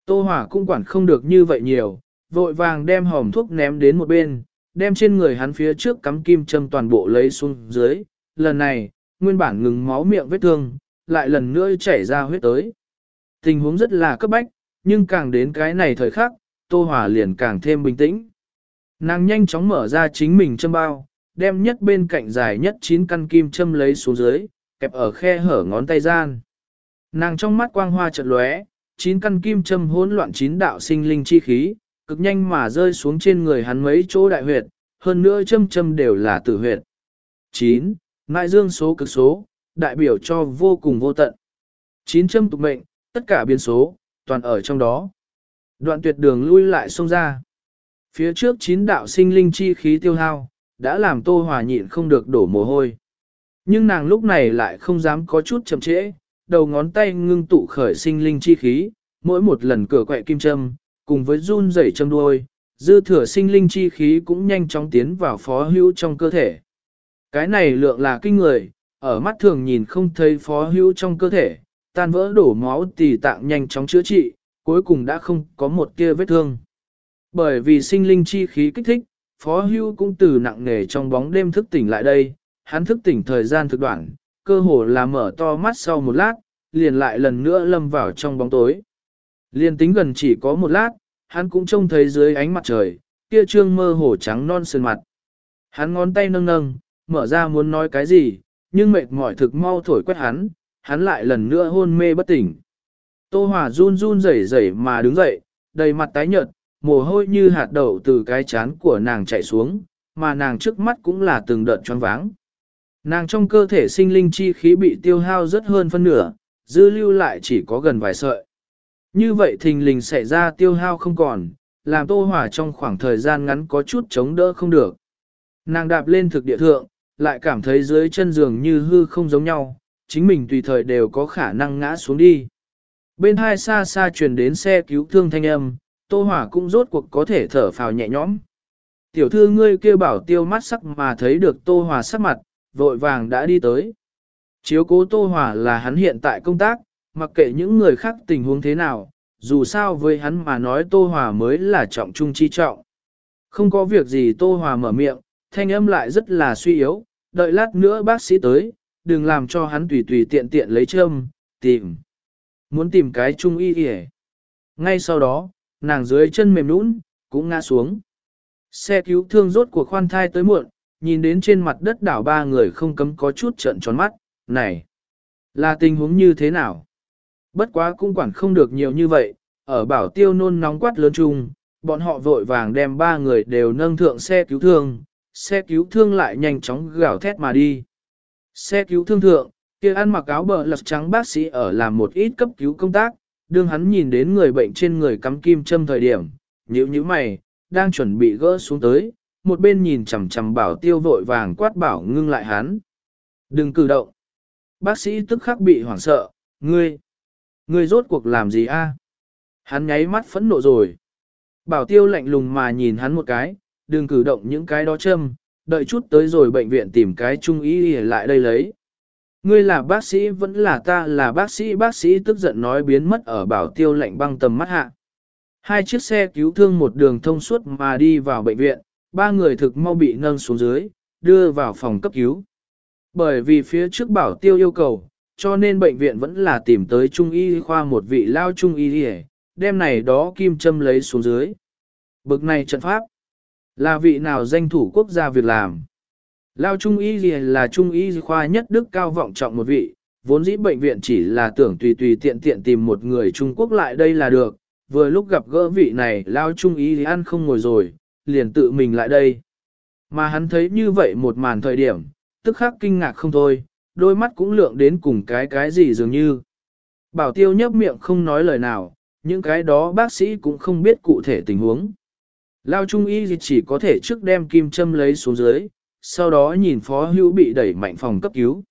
Tô Hỏa cũng quản không được như vậy nhiều, vội vàng đem hòm thuốc ném đến một bên, đem trên người hắn phía trước cắm kim châm toàn bộ lấy xuống dưới. Lần này, nguyên bản ngừng máu miệng vết thương, lại lần nữa chảy ra huyết tới. Tình huống rất là cấp bách, nhưng càng đến cái này thời khắc, Tô Hỏa liền càng thêm bình tĩnh. Nàng nhanh chóng mở ra chính mình châm bao, đem nhất bên cạnh dài nhất 9 căn kim châm lấy xuống dưới, kẹp ở khe hở ngón tay gian. Nàng trong mắt quang hoa chợt lóe, chín căn kim châm hỗn loạn chín đạo sinh linh chi khí, cực nhanh mà rơi xuống trên người hắn mấy chỗ đại huyệt, hơn nữa châm châm đều là tử huyệt. 9. Ngại dương số cực số, đại biểu cho vô cùng vô tận. Chín châm tục mệnh, tất cả biến số, toàn ở trong đó. Đoạn tuyệt đường lui lại xông ra. Phía trước chín đạo sinh linh chi khí tiêu hao, đã làm Tô Hòa nhịn không được đổ mồ hôi. Nhưng nàng lúc này lại không dám có chút chậm trễ, đầu ngón tay ngưng tụ khởi sinh linh chi khí, mỗi một lần cửa quẹ kim châm, cùng với run rẩy châm đuôi, dư thừa sinh linh chi khí cũng nhanh chóng tiến vào phó hữu trong cơ thể. Cái này lượng là kinh người, ở mắt thường nhìn không thấy phó hữu trong cơ thể, tan vỡ đổ máu tỳ tạng nhanh chóng chữa trị, cuối cùng đã không có một tia vết thương. Bởi vì sinh linh chi khí kích thích, phó Hưu cũng từ nặng nề trong bóng đêm thức tỉnh lại đây, hắn thức tỉnh thời gian thực đoạn, cơ hồ là mở to mắt sau một lát, liền lại lần nữa lâm vào trong bóng tối. Liên tính gần chỉ có một lát, hắn cũng trông thấy dưới ánh mặt trời, kia trương mơ hồ trắng non sơn mặt. Hắn ngón tay nâng nâng, mở ra muốn nói cái gì, nhưng mệt mỏi thực mau thổi quét hắn, hắn lại lần nữa hôn mê bất tỉnh. Tô Hòa run run rẩy rẩy mà đứng dậy, đầy mặt tái nhợt, mồ hôi như hạt đậu từ cái chán của nàng chảy xuống, mà nàng trước mắt cũng là từng đợt choáng váng. Nàng trong cơ thể sinh linh chi khí bị tiêu hao rất hơn phân nửa, dư lưu lại chỉ có gần vài sợi. Như vậy thình lình xảy ra tiêu hao không còn, làm tô Hòa trong khoảng thời gian ngắn có chút chống đỡ không được. Nàng đạp lên thực địa thượng, lại cảm thấy dưới chân giường như hư không giống nhau, chính mình tùy thời đều có khả năng ngã xuống đi. Bên hai xa xa truyền đến xe cứu thương thanh âm, tô hỏa cũng rốt cuộc có thể thở phào nhẹ nhõm. Tiểu thư ngươi kêu bảo tiêu mắt sắc mà thấy được tô hỏa sắc mặt, vội vàng đã đi tới. Chiếu cố tô hỏa là hắn hiện tại công tác, mặc kệ những người khác tình huống thế nào, dù sao với hắn mà nói Tô Hòa mới là trọng trung chi trọng. Không có việc gì Tô Hòa mở miệng, thanh âm lại rất là suy yếu, đợi lát nữa bác sĩ tới, đừng làm cho hắn tùy tùy tiện tiện lấy châm, tìm. Muốn tìm cái trung y y Ngay sau đó, nàng dưới chân mềm nũng, cũng ngã xuống. Xe cứu thương rốt của khoan thai tới muộn, nhìn đến trên mặt đất đảo ba người không cấm có chút trận tròn mắt, này, là tình huống như thế nào? Bất quá cũng quản không được nhiều như vậy, ở bảo tiêu nôn nóng quát lớn chung, bọn họ vội vàng đem ba người đều nâng thượng xe cứu thương, xe cứu thương lại nhanh chóng gào thét mà đi. Xe cứu thương thượng, kia ăn mặc áo bờ lật trắng bác sĩ ở làm một ít cấp cứu công tác, đương hắn nhìn đến người bệnh trên người cắm kim châm thời điểm, nhíu nhíu mày, đang chuẩn bị gỡ xuống tới, một bên nhìn chằm chằm bảo tiêu vội vàng quát bảo ngưng lại hắn. Đừng cử động. Bác sĩ tức khắc bị hoảng sợ, ngươi. Ngươi rốt cuộc làm gì a? Hắn nháy mắt phẫn nộ rồi. Bảo tiêu lạnh lùng mà nhìn hắn một cái, đừng cử động những cái đó châm, đợi chút tới rồi bệnh viện tìm cái trung ý lại đây lấy. Ngươi là bác sĩ vẫn là ta là bác sĩ bác sĩ tức giận nói biến mất ở bảo tiêu lạnh băng tầm mắt hạ. Hai chiếc xe cứu thương một đường thông suốt mà đi vào bệnh viện, ba người thực mau bị nâng xuống dưới, đưa vào phòng cấp cứu. Bởi vì phía trước bảo tiêu yêu cầu, cho nên bệnh viện vẫn là tìm tới trung y khoa một vị lao trung y đem này đó kim châm lấy xuống dưới. Bực này trận pháp, là vị nào danh thủ quốc gia việc làm. Lao trung y là trung y khoa nhất đức cao vọng trọng một vị, vốn dĩ bệnh viện chỉ là tưởng tùy tùy tiện tiện tìm một người Trung Quốc lại đây là được, vừa lúc gặp gỡ vị này Lao trung y ăn không ngồi rồi, liền tự mình lại đây. Mà hắn thấy như vậy một màn thời điểm, tức khắc kinh ngạc không thôi, đôi mắt cũng lượng đến cùng cái cái gì dường như. Bảo tiêu nhấp miệng không nói lời nào, những cái đó bác sĩ cũng không biết cụ thể tình huống. Lao Trung Y chỉ có thể trước đem kim châm lấy xuống dưới, sau đó nhìn phó hữu bị đẩy mạnh phòng cấp cứu.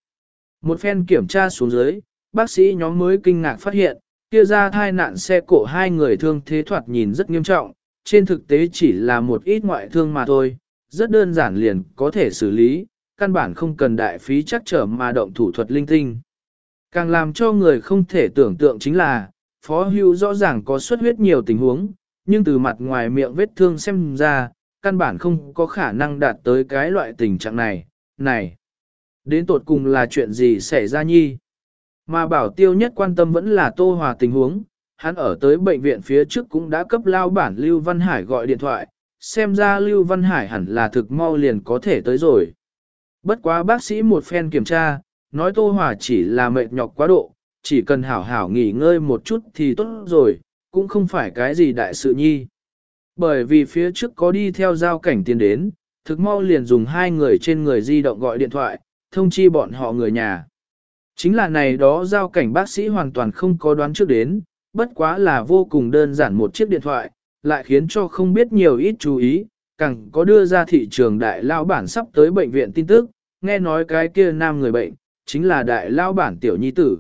Một phen kiểm tra xuống dưới, bác sĩ nhóm mới kinh ngạc phát hiện, kia ra thai nạn xe cổ hai người thương thế thoạt nhìn rất nghiêm trọng, trên thực tế chỉ là một ít ngoại thương mà thôi, rất đơn giản liền có thể xử lý, căn bản không cần đại phí chắc trở mà động thủ thuật linh tinh. Càng làm cho người không thể tưởng tượng chính là, Phó Hưu rõ ràng có xuất huyết nhiều tình huống, nhưng từ mặt ngoài miệng vết thương xem ra, căn bản không có khả năng đạt tới cái loại tình trạng này, này. Đến tột cùng là chuyện gì xảy ra nhi? Mà bảo tiêu nhất quan tâm vẫn là tô hòa tình huống, hắn ở tới bệnh viện phía trước cũng đã cấp lao bản Lưu Văn Hải gọi điện thoại, xem ra Lưu Văn Hải hẳn là thực mau liền có thể tới rồi. Bất quá bác sĩ một phen kiểm tra, nói Tô Hòa chỉ là mệt nhọc quá độ, chỉ cần hảo hảo nghỉ ngơi một chút thì tốt rồi, cũng không phải cái gì đại sự nhi. Bởi vì phía trước có đi theo giao cảnh tiến đến, thực mau liền dùng hai người trên người di động gọi điện thoại, thông chi bọn họ người nhà. Chính là này đó giao cảnh bác sĩ hoàn toàn không có đoán trước đến, bất quá là vô cùng đơn giản một chiếc điện thoại, lại khiến cho không biết nhiều ít chú ý, càng có đưa ra thị trường đại lao bản sắp tới bệnh viện tin tức, nghe nói cái kia nam người bệnh, chính là đại lao bản tiểu nhi tử.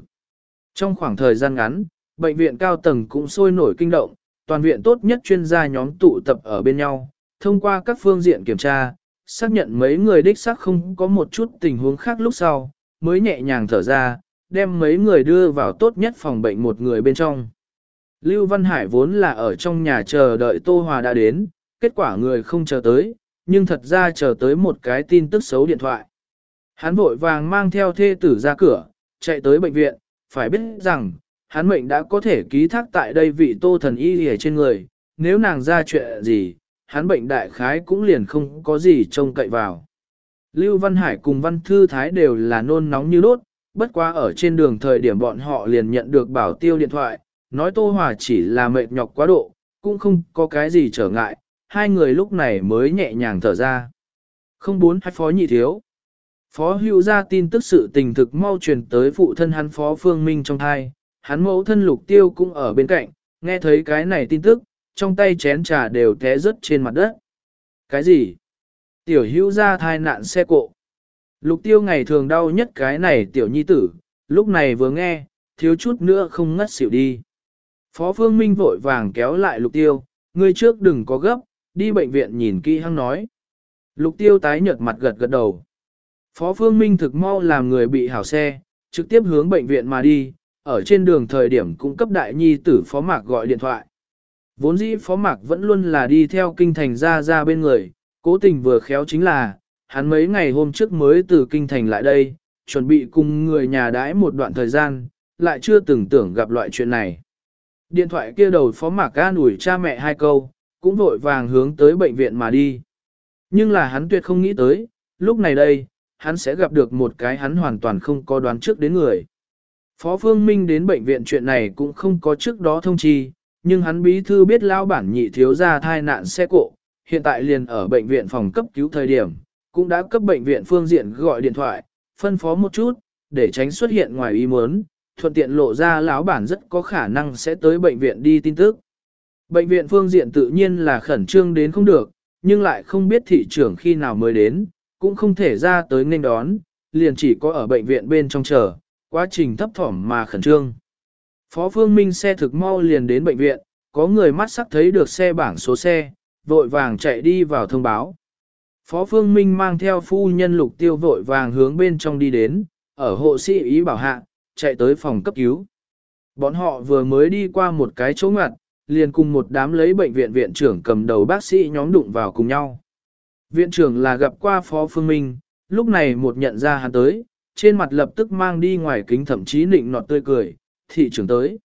Trong khoảng thời gian ngắn, bệnh viện cao tầng cũng sôi nổi kinh động, toàn viện tốt nhất chuyên gia nhóm tụ tập ở bên nhau, thông qua các phương diện kiểm tra, xác nhận mấy người đích xác không có một chút tình huống khác lúc sau, mới nhẹ nhàng thở ra, đem mấy người đưa vào tốt nhất phòng bệnh một người bên trong. Lưu Văn Hải vốn là ở trong nhà chờ đợi Tô Hòa đã đến, kết quả người không chờ tới, nhưng thật ra chờ tới một cái tin tức xấu điện thoại. Hắn vội vàng mang theo thê tử ra cửa, chạy tới bệnh viện, phải biết rằng, hắn mệnh đã có thể ký thác tại đây vị tô thần y hề trên người, nếu nàng ra chuyện gì, hắn bệnh đại khái cũng liền không có gì trông cậy vào. Lưu Văn Hải cùng Văn Thư Thái đều là nôn nóng như đốt, bất quá ở trên đường thời điểm bọn họ liền nhận được bảo tiêu điện thoại, nói Tô Hòa chỉ là mệt nhọc quá độ, cũng không có cái gì trở ngại, hai người lúc này mới nhẹ nhàng thở ra. Không bốn hay phó nhị thiếu. Phó hữu ra tin tức sự tình thực mau truyền tới phụ thân hắn phó phương minh trong thai, hắn mẫu thân lục tiêu cũng ở bên cạnh, nghe thấy cái này tin tức, trong tay chén trà đều té rớt trên mặt đất. Cái gì? Tiểu hữu ra thai nạn xe cộ. Lục tiêu ngày thường đau nhất cái này tiểu nhi tử, lúc này vừa nghe, thiếu chút nữa không ngất xỉu đi. Phó Phương Minh vội vàng kéo lại lục tiêu, ngươi trước đừng có gấp, đi bệnh viện nhìn kỹ hăng nói. Lục tiêu tái nhợt mặt gật gật đầu. Phó Phương Minh thực mau làm người bị hảo xe, trực tiếp hướng bệnh viện mà đi, ở trên đường thời điểm cũng cấp đại nhi tử Phó Mạc gọi điện thoại. Vốn dĩ Phó Mạc vẫn luôn là đi theo kinh thành ra ra bên người, cố tình vừa khéo chính là, hắn mấy ngày hôm trước mới từ kinh thành lại đây, chuẩn bị cùng người nhà đãi một đoạn thời gian, lại chưa từng tưởng gặp loại chuyện này. Điện thoại kia đầu Phó Mạc an ủi cha mẹ hai câu, cũng vội vàng hướng tới bệnh viện mà đi. Nhưng là hắn tuyệt không nghĩ tới, lúc này đây, hắn sẽ gặp được một cái hắn hoàn toàn không có đoán trước đến người. Phó Phương Minh đến bệnh viện chuyện này cũng không có trước đó thông chi, nhưng hắn bí thư biết lao bản nhị thiếu ra thai nạn xe cộ, hiện tại liền ở bệnh viện phòng cấp cứu thời điểm, cũng đã cấp bệnh viện phương diện gọi điện thoại, phân phó một chút, để tránh xuất hiện ngoài ý muốn, thuận tiện lộ ra lão bản rất có khả năng sẽ tới bệnh viện đi tin tức. Bệnh viện phương diện tự nhiên là khẩn trương đến không được, nhưng lại không biết thị trưởng khi nào mới đến, cũng không thể ra tới nên đón, liền chỉ có ở bệnh viện bên trong chờ, quá trình thấp thỏm mà khẩn trương. Phó Phương Minh xe thực mau liền đến bệnh viện, có người mắt sắc thấy được xe bảng số xe, vội vàng chạy đi vào thông báo. Phó Phương Minh mang theo phu nhân lục tiêu vội vàng hướng bên trong đi đến, ở hộ sĩ ý bảo hạ, chạy tới phòng cấp cứu. Bọn họ vừa mới đi qua một cái chỗ ngặt, liền cùng một đám lấy bệnh viện viện trưởng cầm đầu bác sĩ nhóm đụng vào cùng nhau. Viện trưởng là gặp qua Phó Phương Minh, lúc này một nhận ra hắn tới, trên mặt lập tức mang đi ngoài kính thậm chí nịnh nọt tươi cười, thị trưởng tới.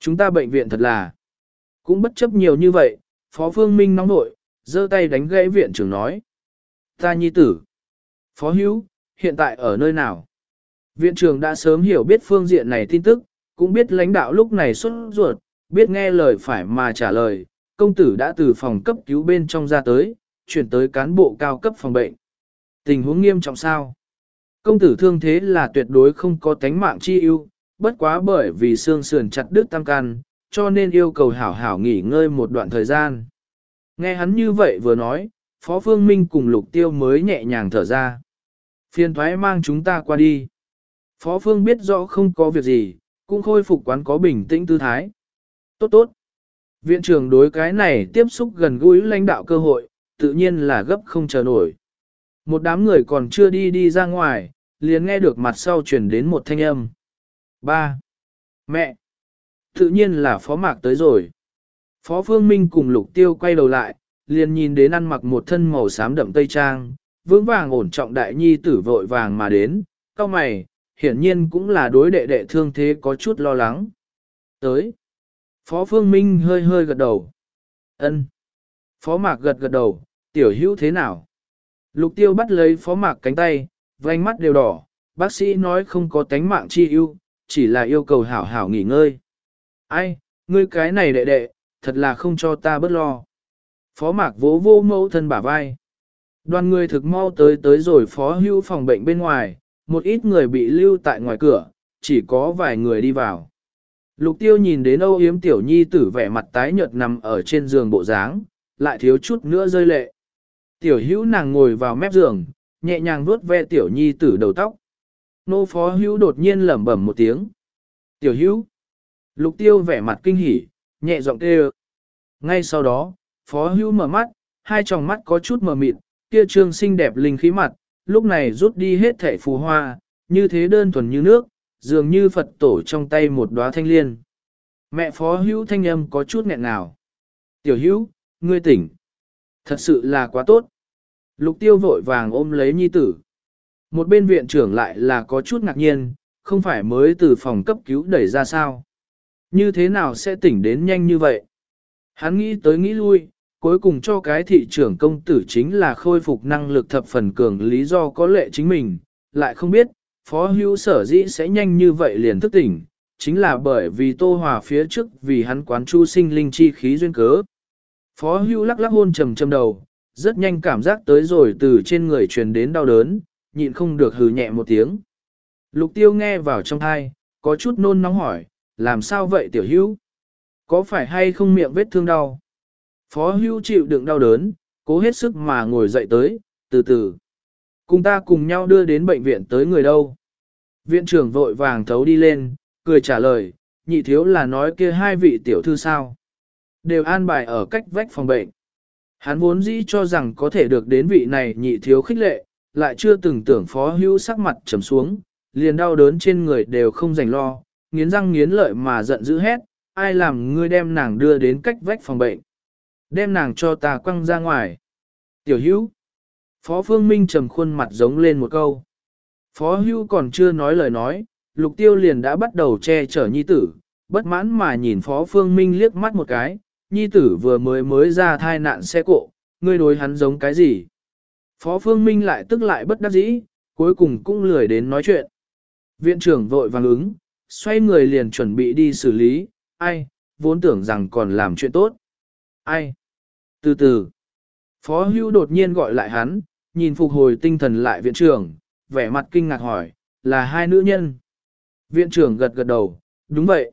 Chúng ta bệnh viện thật là, cũng bất chấp nhiều như vậy, Phó Phương Minh nóng nội, giơ tay đánh gãy viện trưởng nói. Ta nhi tử. Phó Hữu, hiện tại ở nơi nào? Viện trưởng đã sớm hiểu biết phương diện này tin tức, cũng biết lãnh đạo lúc này xuất ruột, biết nghe lời phải mà trả lời. Công tử đã từ phòng cấp cứu bên trong ra tới, chuyển tới cán bộ cao cấp phòng bệnh. Tình huống nghiêm trọng sao? Công tử thương thế là tuyệt đối không có tánh mạng chi ưu, bất quá bởi vì xương sườn chặt đứt tam can, cho nên yêu cầu hảo hảo nghỉ ngơi một đoạn thời gian. Nghe hắn như vậy vừa nói, Phó Phương Minh cùng Lục Tiêu mới nhẹ nhàng thở ra. Phiên thoái mang chúng ta qua đi. Phó Phương biết rõ không có việc gì, cũng khôi phục quán có bình tĩnh tư thái. Tốt tốt. Viện trưởng đối cái này tiếp xúc gần gũi lãnh đạo cơ hội, tự nhiên là gấp không chờ nổi. Một đám người còn chưa đi đi ra ngoài, liền nghe được mặt sau chuyển đến một thanh âm. Ba. Mẹ. Tự nhiên là phó mạc tới rồi. Phó Phương Minh cùng Lục Tiêu quay đầu lại, liền nhìn đến ăn mặc một thân màu xám đậm tây trang, vững vàng ổn trọng đại nhi tử vội vàng mà đến, cao mày, hiển nhiên cũng là đối đệ đệ thương thế có chút lo lắng. Tới. Phó Phương Minh hơi hơi gật đầu. ân Phó Mạc gật gật đầu, tiểu hữu thế nào? Lục tiêu bắt lấy Phó Mạc cánh tay, vành mắt đều đỏ, bác sĩ nói không có tánh mạng chi ưu, chỉ là yêu cầu hảo hảo nghỉ ngơi. Ai, ngươi cái này đệ đệ, thật là không cho ta bớt lo. Phó Mạc vỗ vô mẫu thân bả vai. Đoàn người thực mau tới tới rồi phó hưu phòng bệnh bên ngoài, một ít người bị lưu tại ngoài cửa, chỉ có vài người đi vào. Lục tiêu nhìn đến âu yếm tiểu nhi tử vẻ mặt tái nhợt nằm ở trên giường bộ dáng, lại thiếu chút nữa rơi lệ. Tiểu hữu nàng ngồi vào mép giường, nhẹ nhàng vuốt ve tiểu nhi tử đầu tóc. Nô phó hữu đột nhiên lẩm bẩm một tiếng. Tiểu hữu. Lục tiêu vẻ mặt kinh hỉ, nhẹ giọng kêu. Ngay sau đó, phó hữu mở mắt, hai tròng mắt có chút mờ mịt, kia trương xinh đẹp linh khí mặt, lúc này rút đi hết thể phù hoa, như thế đơn thuần như nước, dường như Phật tổ trong tay một đóa thanh liên. Mẹ phó hữu thanh âm có chút nghẹn nào. Tiểu hữu, ngươi tỉnh. Thật sự là quá tốt. Lục tiêu vội vàng ôm lấy nhi tử. Một bên viện trưởng lại là có chút ngạc nhiên, không phải mới từ phòng cấp cứu đẩy ra sao. Như thế nào sẽ tỉnh đến nhanh như vậy? Hắn nghĩ tới nghĩ lui, cuối cùng cho cái thị trưởng công tử chính là khôi phục năng lực thập phần cường lý do có lệ chính mình, lại không biết, phó hữu sở dĩ sẽ nhanh như vậy liền thức tỉnh, chính là bởi vì tô hòa phía trước vì hắn quán chu sinh linh chi khí duyên cớ. Phó Hưu lắc lắc hôn trầm trầm đầu, rất nhanh cảm giác tới rồi từ trên người truyền đến đau đớn, nhịn không được hừ nhẹ một tiếng. Lục tiêu nghe vào trong thai, có chút nôn nóng hỏi, làm sao vậy tiểu Hưu? Có phải hay không miệng vết thương đau? Phó Hưu chịu đựng đau đớn, cố hết sức mà ngồi dậy tới, từ từ. Cùng ta cùng nhau đưa đến bệnh viện tới người đâu. Viện trưởng vội vàng thấu đi lên, cười trả lời, nhị thiếu là nói kia hai vị tiểu thư sao. Đều an bài ở cách vách phòng bệnh. Hắn vốn dĩ cho rằng có thể được đến vị này nhị thiếu khích lệ, lại chưa từng tưởng phó hữu sắc mặt trầm xuống, liền đau đớn trên người đều không dành lo, nghiến răng nghiến lợi mà giận dữ hét, ai làm ngươi đem nàng đưa đến cách vách phòng bệnh. Đem nàng cho ta quăng ra ngoài. Tiểu hữu. Phó Phương Minh trầm khuôn mặt giống lên một câu. Phó hữu còn chưa nói lời nói, lục tiêu liền đã bắt đầu che chở nhi tử, bất mãn mà nhìn Phó Phương Minh liếc mắt một cái, nhi tử vừa mới mới ra thai nạn xe cộ, ngươi đối hắn giống cái gì? Phó Phương Minh lại tức lại bất đắc dĩ, cuối cùng cũng lười đến nói chuyện. Viện trưởng vội vàng ứng, xoay người liền chuẩn bị đi xử lý, ai, vốn tưởng rằng còn làm chuyện tốt. Ai? Từ từ. Phó Hưu đột nhiên gọi lại hắn, nhìn phục hồi tinh thần lại viện trưởng, vẻ mặt kinh ngạc hỏi, là hai nữ nhân. Viện trưởng gật gật đầu, đúng vậy.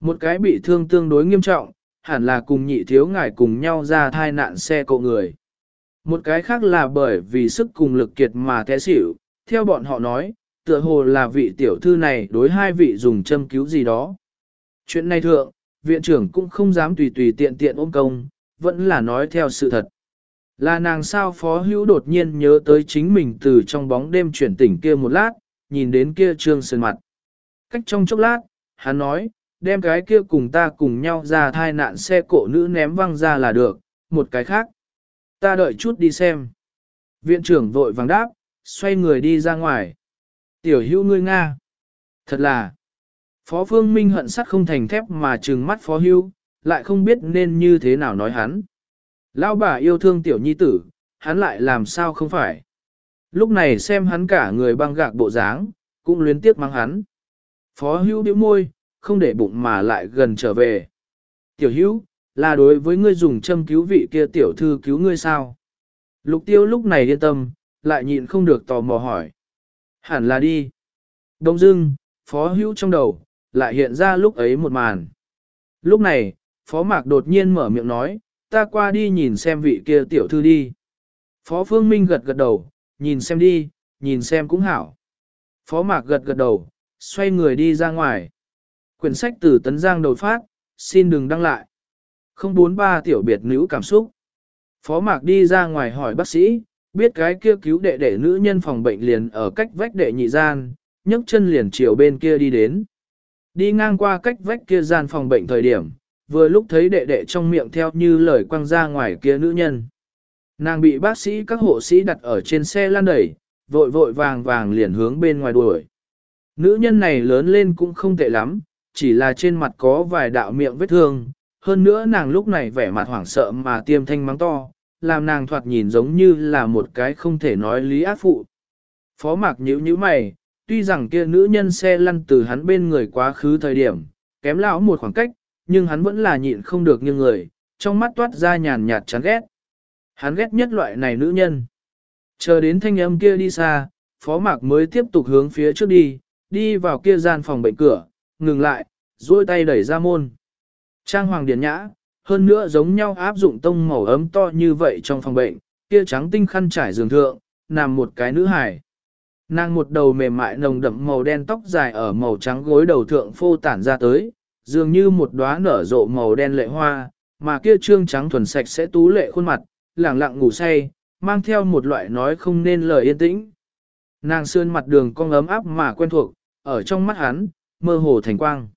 Một cái bị thương tương đối nghiêm trọng, hẳn là cùng nhị thiếu ngài cùng nhau ra thai nạn xe cộ người. Một cái khác là bởi vì sức cùng lực kiệt mà té xỉu, theo bọn họ nói, tựa hồ là vị tiểu thư này đối hai vị dùng châm cứu gì đó. Chuyện này thượng, viện trưởng cũng không dám tùy tùy tiện tiện ôm công, vẫn là nói theo sự thật. Là nàng sao phó hữu đột nhiên nhớ tới chính mình từ trong bóng đêm chuyển tỉnh kia một lát, nhìn đến kia trương sơn mặt. Cách trong chốc lát, hắn nói, đem cái kia cùng ta cùng nhau ra thai nạn xe cộ nữ ném văng ra là được, một cái khác. Ta đợi chút đi xem. Viện trưởng vội vàng đáp, xoay người đi ra ngoài. Tiểu hữu ngươi Nga. Thật là. Phó Phương Minh hận sắt không thành thép mà trừng mắt Phó Hưu, lại không biết nên như thế nào nói hắn. Lão bà yêu thương tiểu nhi tử, hắn lại làm sao không phải. Lúc này xem hắn cả người băng gạc bộ dáng, cũng luyến tiếc mang hắn. Phó Hưu bĩu môi, không để bụng mà lại gần trở về. Tiểu hữu là đối với ngươi dùng châm cứu vị kia tiểu thư cứu ngươi sao? Lục tiêu lúc này yên tâm, lại nhịn không được tò mò hỏi. Hẳn là đi. Đông dưng, phó hữu trong đầu, lại hiện ra lúc ấy một màn. Lúc này, phó mạc đột nhiên mở miệng nói, ta qua đi nhìn xem vị kia tiểu thư đi. Phó phương minh gật gật đầu, nhìn xem đi, nhìn xem cũng hảo. Phó mạc gật gật đầu, xoay người đi ra ngoài. Quyển sách từ Tấn Giang đầu phát, xin đừng đăng lại. 043 tiểu biệt nữ cảm xúc. Phó Mạc đi ra ngoài hỏi bác sĩ, biết cái kia cứu đệ đệ nữ nhân phòng bệnh liền ở cách vách đệ nhị gian, nhấc chân liền chiều bên kia đi đến. Đi ngang qua cách vách kia gian phòng bệnh thời điểm, vừa lúc thấy đệ đệ trong miệng theo như lời quăng ra ngoài kia nữ nhân. Nàng bị bác sĩ các hộ sĩ đặt ở trên xe lan đẩy, vội vội vàng vàng liền hướng bên ngoài đuổi. Nữ nhân này lớn lên cũng không tệ lắm, chỉ là trên mặt có vài đạo miệng vết thương, hơn nữa nàng lúc này vẻ mặt hoảng sợ mà tiêm thanh mắng to, làm nàng thoạt nhìn giống như là một cái không thể nói lý ác phụ. Phó mạc nhíu nhíu mày, tuy rằng kia nữ nhân xe lăn từ hắn bên người quá khứ thời điểm, kém lão một khoảng cách, nhưng hắn vẫn là nhịn không được như người, trong mắt toát ra nhàn nhạt chán ghét. Hắn ghét nhất loại này nữ nhân. Chờ đến thanh âm kia đi xa, phó mạc mới tiếp tục hướng phía trước đi, đi vào kia gian phòng bệnh cửa, ngừng lại, duỗi tay đẩy ra môn. Trang hoàng điển nhã, hơn nữa giống nhau áp dụng tông màu ấm to như vậy trong phòng bệnh, kia trắng tinh khăn trải giường thượng, nằm một cái nữ hài. Nàng một đầu mềm mại nồng đậm màu đen tóc dài ở màu trắng gối đầu thượng phô tản ra tới, dường như một đóa nở rộ màu đen lệ hoa, mà kia trương trắng thuần sạch sẽ tú lệ khuôn mặt, lẳng lặng ngủ say, mang theo một loại nói không nên lời yên tĩnh. Nàng sơn mặt đường cong ấm áp mà quen thuộc, ở trong mắt hắn, mơ hồ thành quang.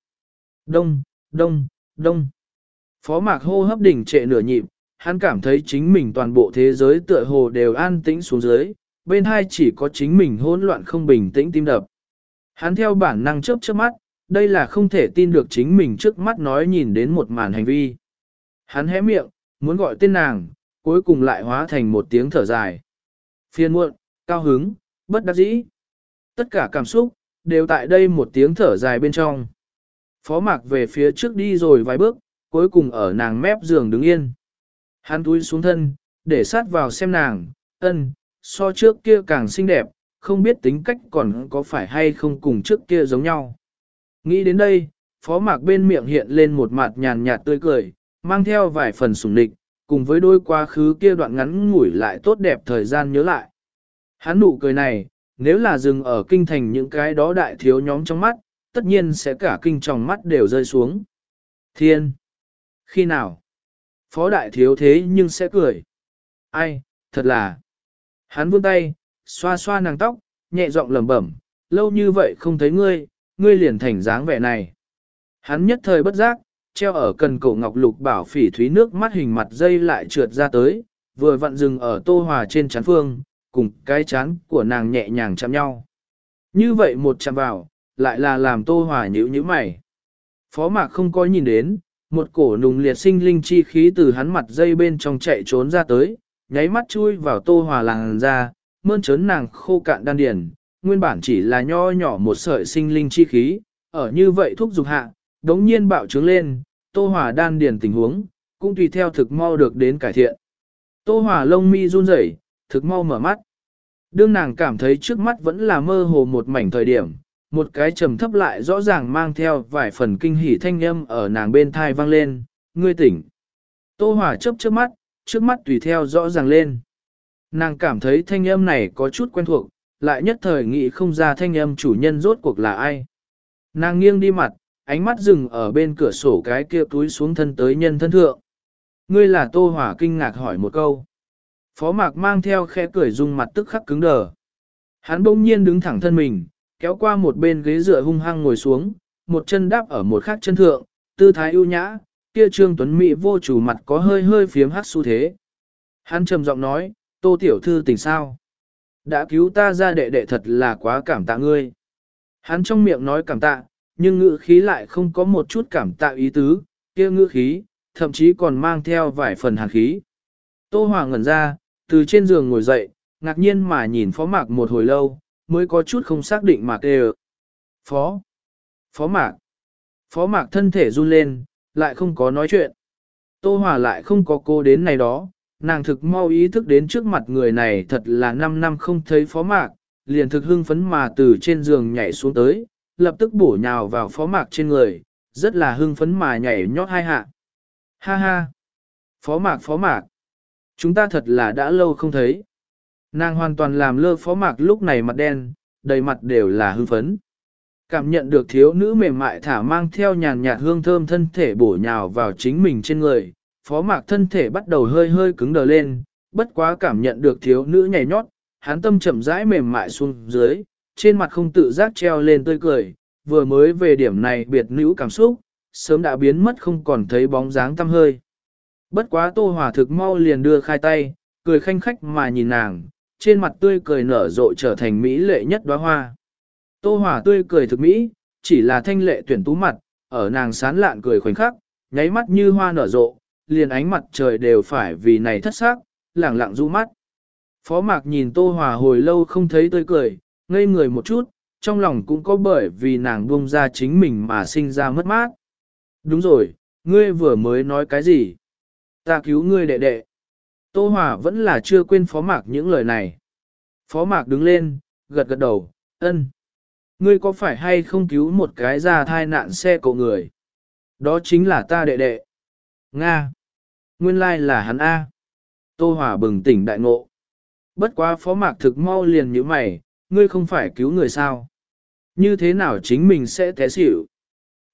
Đông, đông, đông. Phó mạc hô hấp đỉnh trệ nửa nhịp, hắn cảm thấy chính mình toàn bộ thế giới tựa hồ đều an tĩnh xuống dưới, bên hai chỉ có chính mình hỗn loạn không bình tĩnh tim đập. Hắn theo bản năng chớp chớp mắt, đây là không thể tin được chính mình trước mắt nói nhìn đến một màn hành vi. Hắn hé miệng, muốn gọi tên nàng, cuối cùng lại hóa thành một tiếng thở dài. Phiền muộn, cao hứng, bất đắc dĩ. Tất cả cảm xúc, đều tại đây một tiếng thở dài bên trong. Phó mạc về phía trước đi rồi vài bước, cuối cùng ở nàng mép giường đứng yên. Hắn túi xuống thân, để sát vào xem nàng, ân, so trước kia càng xinh đẹp, không biết tính cách còn có phải hay không cùng trước kia giống nhau. Nghĩ đến đây, phó mạc bên miệng hiện lên một mặt nhàn nhạt tươi cười, mang theo vài phần sủng lịch, cùng với đôi quá khứ kia đoạn ngắn ngủi lại tốt đẹp thời gian nhớ lại. Hắn nụ cười này, nếu là dừng ở kinh thành những cái đó đại thiếu nhóm trong mắt, tất nhiên sẽ cả kinh tròng mắt đều rơi xuống. Thiên! Khi nào? Phó đại thiếu thế nhưng sẽ cười. Ai, thật là. Hắn vươn tay, xoa xoa nàng tóc, nhẹ giọng lẩm bẩm, lâu như vậy không thấy ngươi, ngươi liền thành dáng vẻ này. Hắn nhất thời bất giác, treo ở cần cổ ngọc lục bảo phỉ thúy nước mắt hình mặt dây lại trượt ra tới, vừa vặn dừng ở tô hòa trên chán phương, cùng cái chán của nàng nhẹ nhàng chạm nhau. Như vậy một chạm vào, lại là làm tô hòa nhữ nhíu mày. Phó mạc không có nhìn đến, một cổ nùng liệt sinh linh chi khí từ hắn mặt dây bên trong chạy trốn ra tới, nháy mắt chui vào tô hòa làng ra, mơn trớn nàng khô cạn đan điền, nguyên bản chỉ là nho nhỏ một sợi sinh linh chi khí, ở như vậy thúc dục hạ, đống nhiên bạo trướng lên, tô hòa đan điền tình huống, cũng tùy theo thực mau được đến cải thiện. Tô hòa lông mi run rẩy, thực mau mở mắt. Đương nàng cảm thấy trước mắt vẫn là mơ hồ một mảnh thời điểm, một cái trầm thấp lại rõ ràng mang theo vài phần kinh hỉ thanh âm ở nàng bên thai vang lên, ngươi tỉnh. Tô Hòa chớp chớp mắt, trước mắt tùy theo rõ ràng lên. Nàng cảm thấy thanh âm này có chút quen thuộc, lại nhất thời nghĩ không ra thanh âm chủ nhân rốt cuộc là ai. Nàng nghiêng đi mặt, ánh mắt dừng ở bên cửa sổ cái kia túi xuống thân tới nhân thân thượng. Ngươi là Tô Hòa kinh ngạc hỏi một câu. Phó mạc mang theo khẽ cười dung mặt tức khắc cứng đờ. Hắn bỗng nhiên đứng thẳng thân mình, kéo qua một bên ghế dựa hung hăng ngồi xuống, một chân đáp ở một khác chân thượng, tư thái ưu nhã, kia trương tuấn mỹ vô chủ mặt có hơi hơi phiếm hát xu thế. Hắn trầm giọng nói, tô tiểu thư tỉnh sao? Đã cứu ta ra đệ đệ thật là quá cảm tạ ngươi. Hắn trong miệng nói cảm tạ, nhưng ngữ khí lại không có một chút cảm tạ ý tứ, kia ngữ khí, thậm chí còn mang theo vài phần hàn khí. Tô Hòa ngẩn ra, từ trên giường ngồi dậy, ngạc nhiên mà nhìn phó mạc một hồi lâu, mới có chút không xác định mạc đều. Phó. Phó mạc. Phó mạc thân thể run lên, lại không có nói chuyện. Tô Hòa lại không có cô đến này đó, nàng thực mau ý thức đến trước mặt người này thật là 5 năm không thấy phó mạc, liền thực hưng phấn mà từ trên giường nhảy xuống tới, lập tức bổ nhào vào phó mạc trên người, rất là hưng phấn mà nhảy nhót hai hạ. Ha ha! Phó mạc phó mạc! Chúng ta thật là đã lâu không thấy. Nàng hoàn toàn làm lơ phó mạc lúc này mặt đen, đầy mặt đều là hư phấn. Cảm nhận được thiếu nữ mềm mại thả mang theo nhàn nhạt hương thơm thân thể bổ nhào vào chính mình trên người, phó mạc thân thể bắt đầu hơi hơi cứng đờ lên, bất quá cảm nhận được thiếu nữ nhảy nhót, hắn tâm chậm rãi mềm mại xuống dưới, trên mặt không tự giác treo lên tươi cười, vừa mới về điểm này biệt nữ cảm xúc, sớm đã biến mất không còn thấy bóng dáng tăm hơi. Bất quá tô hòa thực mau liền đưa khai tay, cười khanh khách mà nhìn nàng, trên mặt tươi cười nở rộ trở thành mỹ lệ nhất đóa hoa. Tô hòa tươi cười thực mỹ, chỉ là thanh lệ tuyển tú mặt, ở nàng sán lạn cười khoảnh khắc, nháy mắt như hoa nở rộ, liền ánh mặt trời đều phải vì này thất sắc, lẳng lặng du mắt. Phó mạc nhìn tô hòa hồi lâu không thấy tươi cười, ngây người một chút, trong lòng cũng có bởi vì nàng buông ra chính mình mà sinh ra mất mát. Đúng rồi, ngươi vừa mới nói cái gì? Ta cứu ngươi đệ đệ. Tô Hòa vẫn là chưa quên Phó Mạc những lời này. Phó Mạc đứng lên, gật gật đầu, ân. Ngươi có phải hay không cứu một cái ra thai nạn xe cộ người? Đó chính là ta đệ đệ. Nga. Nguyên lai là hắn A. Tô Hòa bừng tỉnh đại ngộ. Bất quá phó mạc thực mau liền như mày, ngươi không phải cứu người sao? Như thế nào chính mình sẽ té xỉu?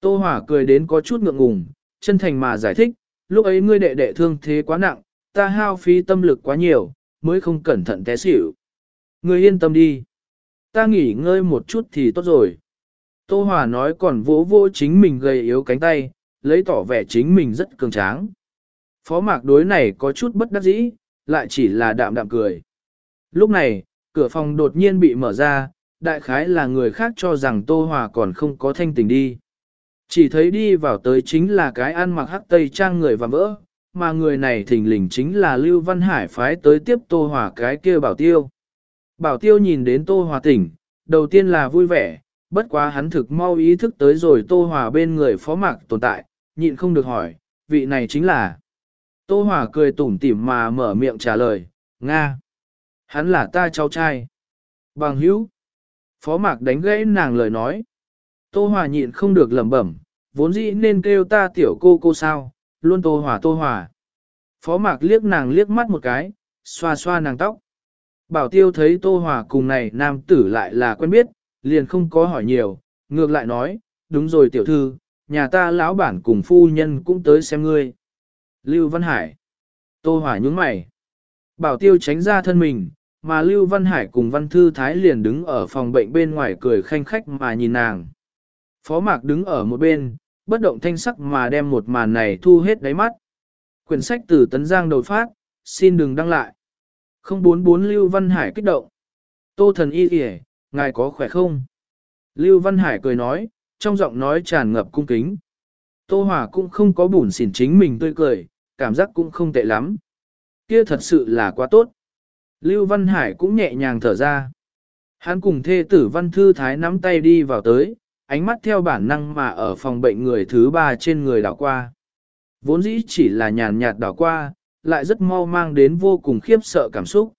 Tô Hòa cười đến có chút ngượng ngùng, chân thành mà giải thích, lúc ấy ngươi đệ đệ thương thế quá nặng, ta hao phí tâm lực quá nhiều, mới không cẩn thận té xỉu. Ngươi yên tâm đi. Ta nghỉ ngơi một chút thì tốt rồi. Tô Hòa nói còn vỗ vỗ chính mình gầy yếu cánh tay, lấy tỏ vẻ chính mình rất cường tráng. Phó mạc đối này có chút bất đắc dĩ, lại chỉ là đạm đạm cười. Lúc này, cửa phòng đột nhiên bị mở ra, đại khái là người khác cho rằng Tô Hòa còn không có thanh tình đi. Chỉ thấy đi vào tới chính là cái ăn mặc hắc tây trang người và vỡ, mà người này thình lình chính là Lưu Văn Hải phái tới tiếp Tô Hòa cái kia bảo tiêu. Bảo tiêu nhìn đến Tô Hòa tỉnh, đầu tiên là vui vẻ, bất quá hắn thực mau ý thức tới rồi Tô Hòa bên người phó mạc tồn tại, nhịn không được hỏi, vị này chính là. Tô Hòa cười tủm tỉm mà mở miệng trả lời, Nga. Hắn là ta cháu trai. Bằng hữu. Phó mạc đánh gãy nàng lời nói. Tô Hòa nhịn không được lẩm bẩm, vốn dĩ nên kêu ta tiểu cô cô sao, luôn Tô Hòa Tô Hòa. Phó mạc liếc nàng liếc mắt một cái, xoa xoa nàng tóc. Bảo tiêu thấy Tô Hòa cùng này nam tử lại là quen biết, liền không có hỏi nhiều, ngược lại nói, đúng rồi tiểu thư, nhà ta lão bản cùng phu nhân cũng tới xem ngươi. Lưu Văn Hải. Tô Hòa nhướng mày. Bảo tiêu tránh ra thân mình, mà Lưu Văn Hải cùng Văn Thư Thái liền đứng ở phòng bệnh bên ngoài cười khanh khách mà nhìn nàng. Phó Mạc đứng ở một bên, bất động thanh sắc mà đem một màn này thu hết đáy mắt. Quyển sách từ Tấn Giang đột phát, xin đừng đăng lại. 044 Lưu Văn Hải kích động. Tô thần y kìa, ngài có khỏe không? Lưu Văn Hải cười nói, trong giọng nói tràn ngập cung kính. Tô Hòa cũng không có bùn xỉn chính mình tươi cười, cảm giác cũng không tệ lắm. Kia thật sự là quá tốt. Lưu Văn Hải cũng nhẹ nhàng thở ra. Hắn cùng thê tử Văn Thư Thái nắm tay đi vào tới, ánh mắt theo bản năng mà ở phòng bệnh người thứ ba trên người đảo qua. Vốn dĩ chỉ là nhàn nhạt đảo qua, lại rất mau mang đến vô cùng khiếp sợ cảm xúc.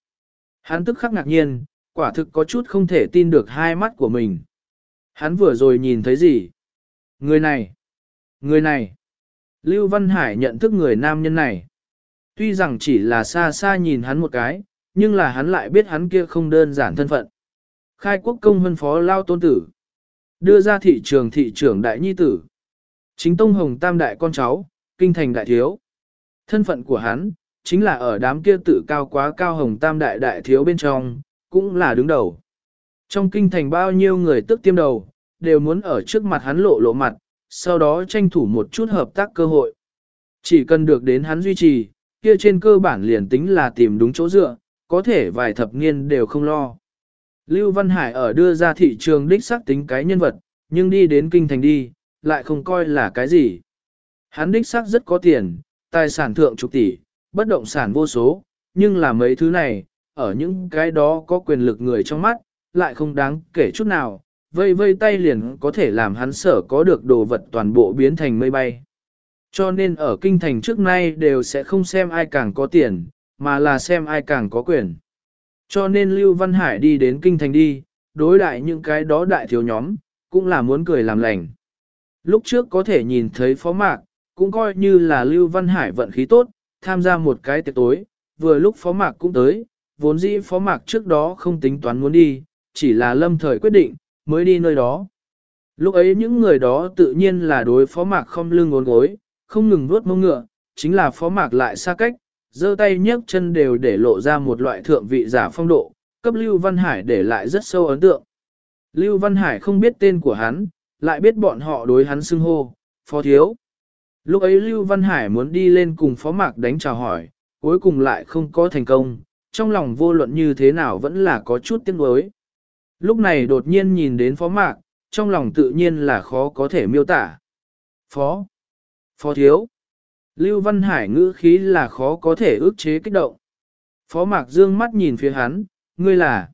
Hắn tức khắc ngạc nhiên, quả thực có chút không thể tin được hai mắt của mình. Hắn vừa rồi nhìn thấy gì? Người này! Người này! Lưu Văn Hải nhận thức người nam nhân này. Tuy rằng chỉ là xa xa nhìn hắn một cái, nhưng là hắn lại biết hắn kia không đơn giản thân phận. Khai quốc công vân phó lao tôn tử. Đưa ra thị trường thị trưởng đại nhi tử. Chính tông hồng tam đại con cháu, kinh thành đại thiếu. Thân phận của hắn, chính là ở đám kia tự cao quá cao hồng tam đại đại thiếu bên trong, cũng là đứng đầu. Trong kinh thành bao nhiêu người tức tiêm đầu, đều muốn ở trước mặt hắn lộ lộ mặt, sau đó tranh thủ một chút hợp tác cơ hội. Chỉ cần được đến hắn duy trì, kia trên cơ bản liền tính là tìm đúng chỗ dựa, có thể vài thập niên đều không lo. Lưu Văn Hải ở đưa ra thị trường đích xác tính cái nhân vật, nhưng đi đến kinh thành đi, lại không coi là cái gì. Hắn đích xác rất có tiền, tài sản thượng chục tỷ, bất động sản vô số, nhưng là mấy thứ này, ở những cái đó có quyền lực người trong mắt, lại không đáng kể chút nào, vây vây tay liền có thể làm hắn sở có được đồ vật toàn bộ biến thành mây bay. Cho nên ở kinh thành trước nay đều sẽ không xem ai càng có tiền, mà là xem ai càng có quyền. Cho nên Lưu Văn Hải đi đến kinh thành đi, đối đại những cái đó đại thiếu nhóm, cũng là muốn cười làm lành. Lúc trước có thể nhìn thấy phó mạc, cũng coi như là Lưu Văn Hải vận khí tốt, tham gia một cái tiệc tối, vừa lúc phó mạc cũng tới, vốn dĩ phó mạc trước đó không tính toán muốn đi, chỉ là lâm thời quyết định, mới đi nơi đó. Lúc ấy những người đó tự nhiên là đối phó mạc không lưng ngốn gối, không ngừng vuốt mông ngựa, chính là phó mạc lại xa cách, giơ tay nhấc chân đều để lộ ra một loại thượng vị giả phong độ, cấp Lưu Văn Hải để lại rất sâu ấn tượng. Lưu Văn Hải không biết tên của hắn, lại biết bọn họ đối hắn xưng hô, phó thiếu. Lúc ấy Lưu Văn Hải muốn đi lên cùng phó mạc đánh chào hỏi, cuối cùng lại không có thành công, trong lòng vô luận như thế nào vẫn là có chút tiếc nuối. Lúc này đột nhiên nhìn đến phó mạc, trong lòng tự nhiên là khó có thể miêu tả. Phó, phó thiếu. Lưu Văn Hải ngữ khí là khó có thể ước chế kích động. Phó mạc dương mắt nhìn phía hắn, ngươi là.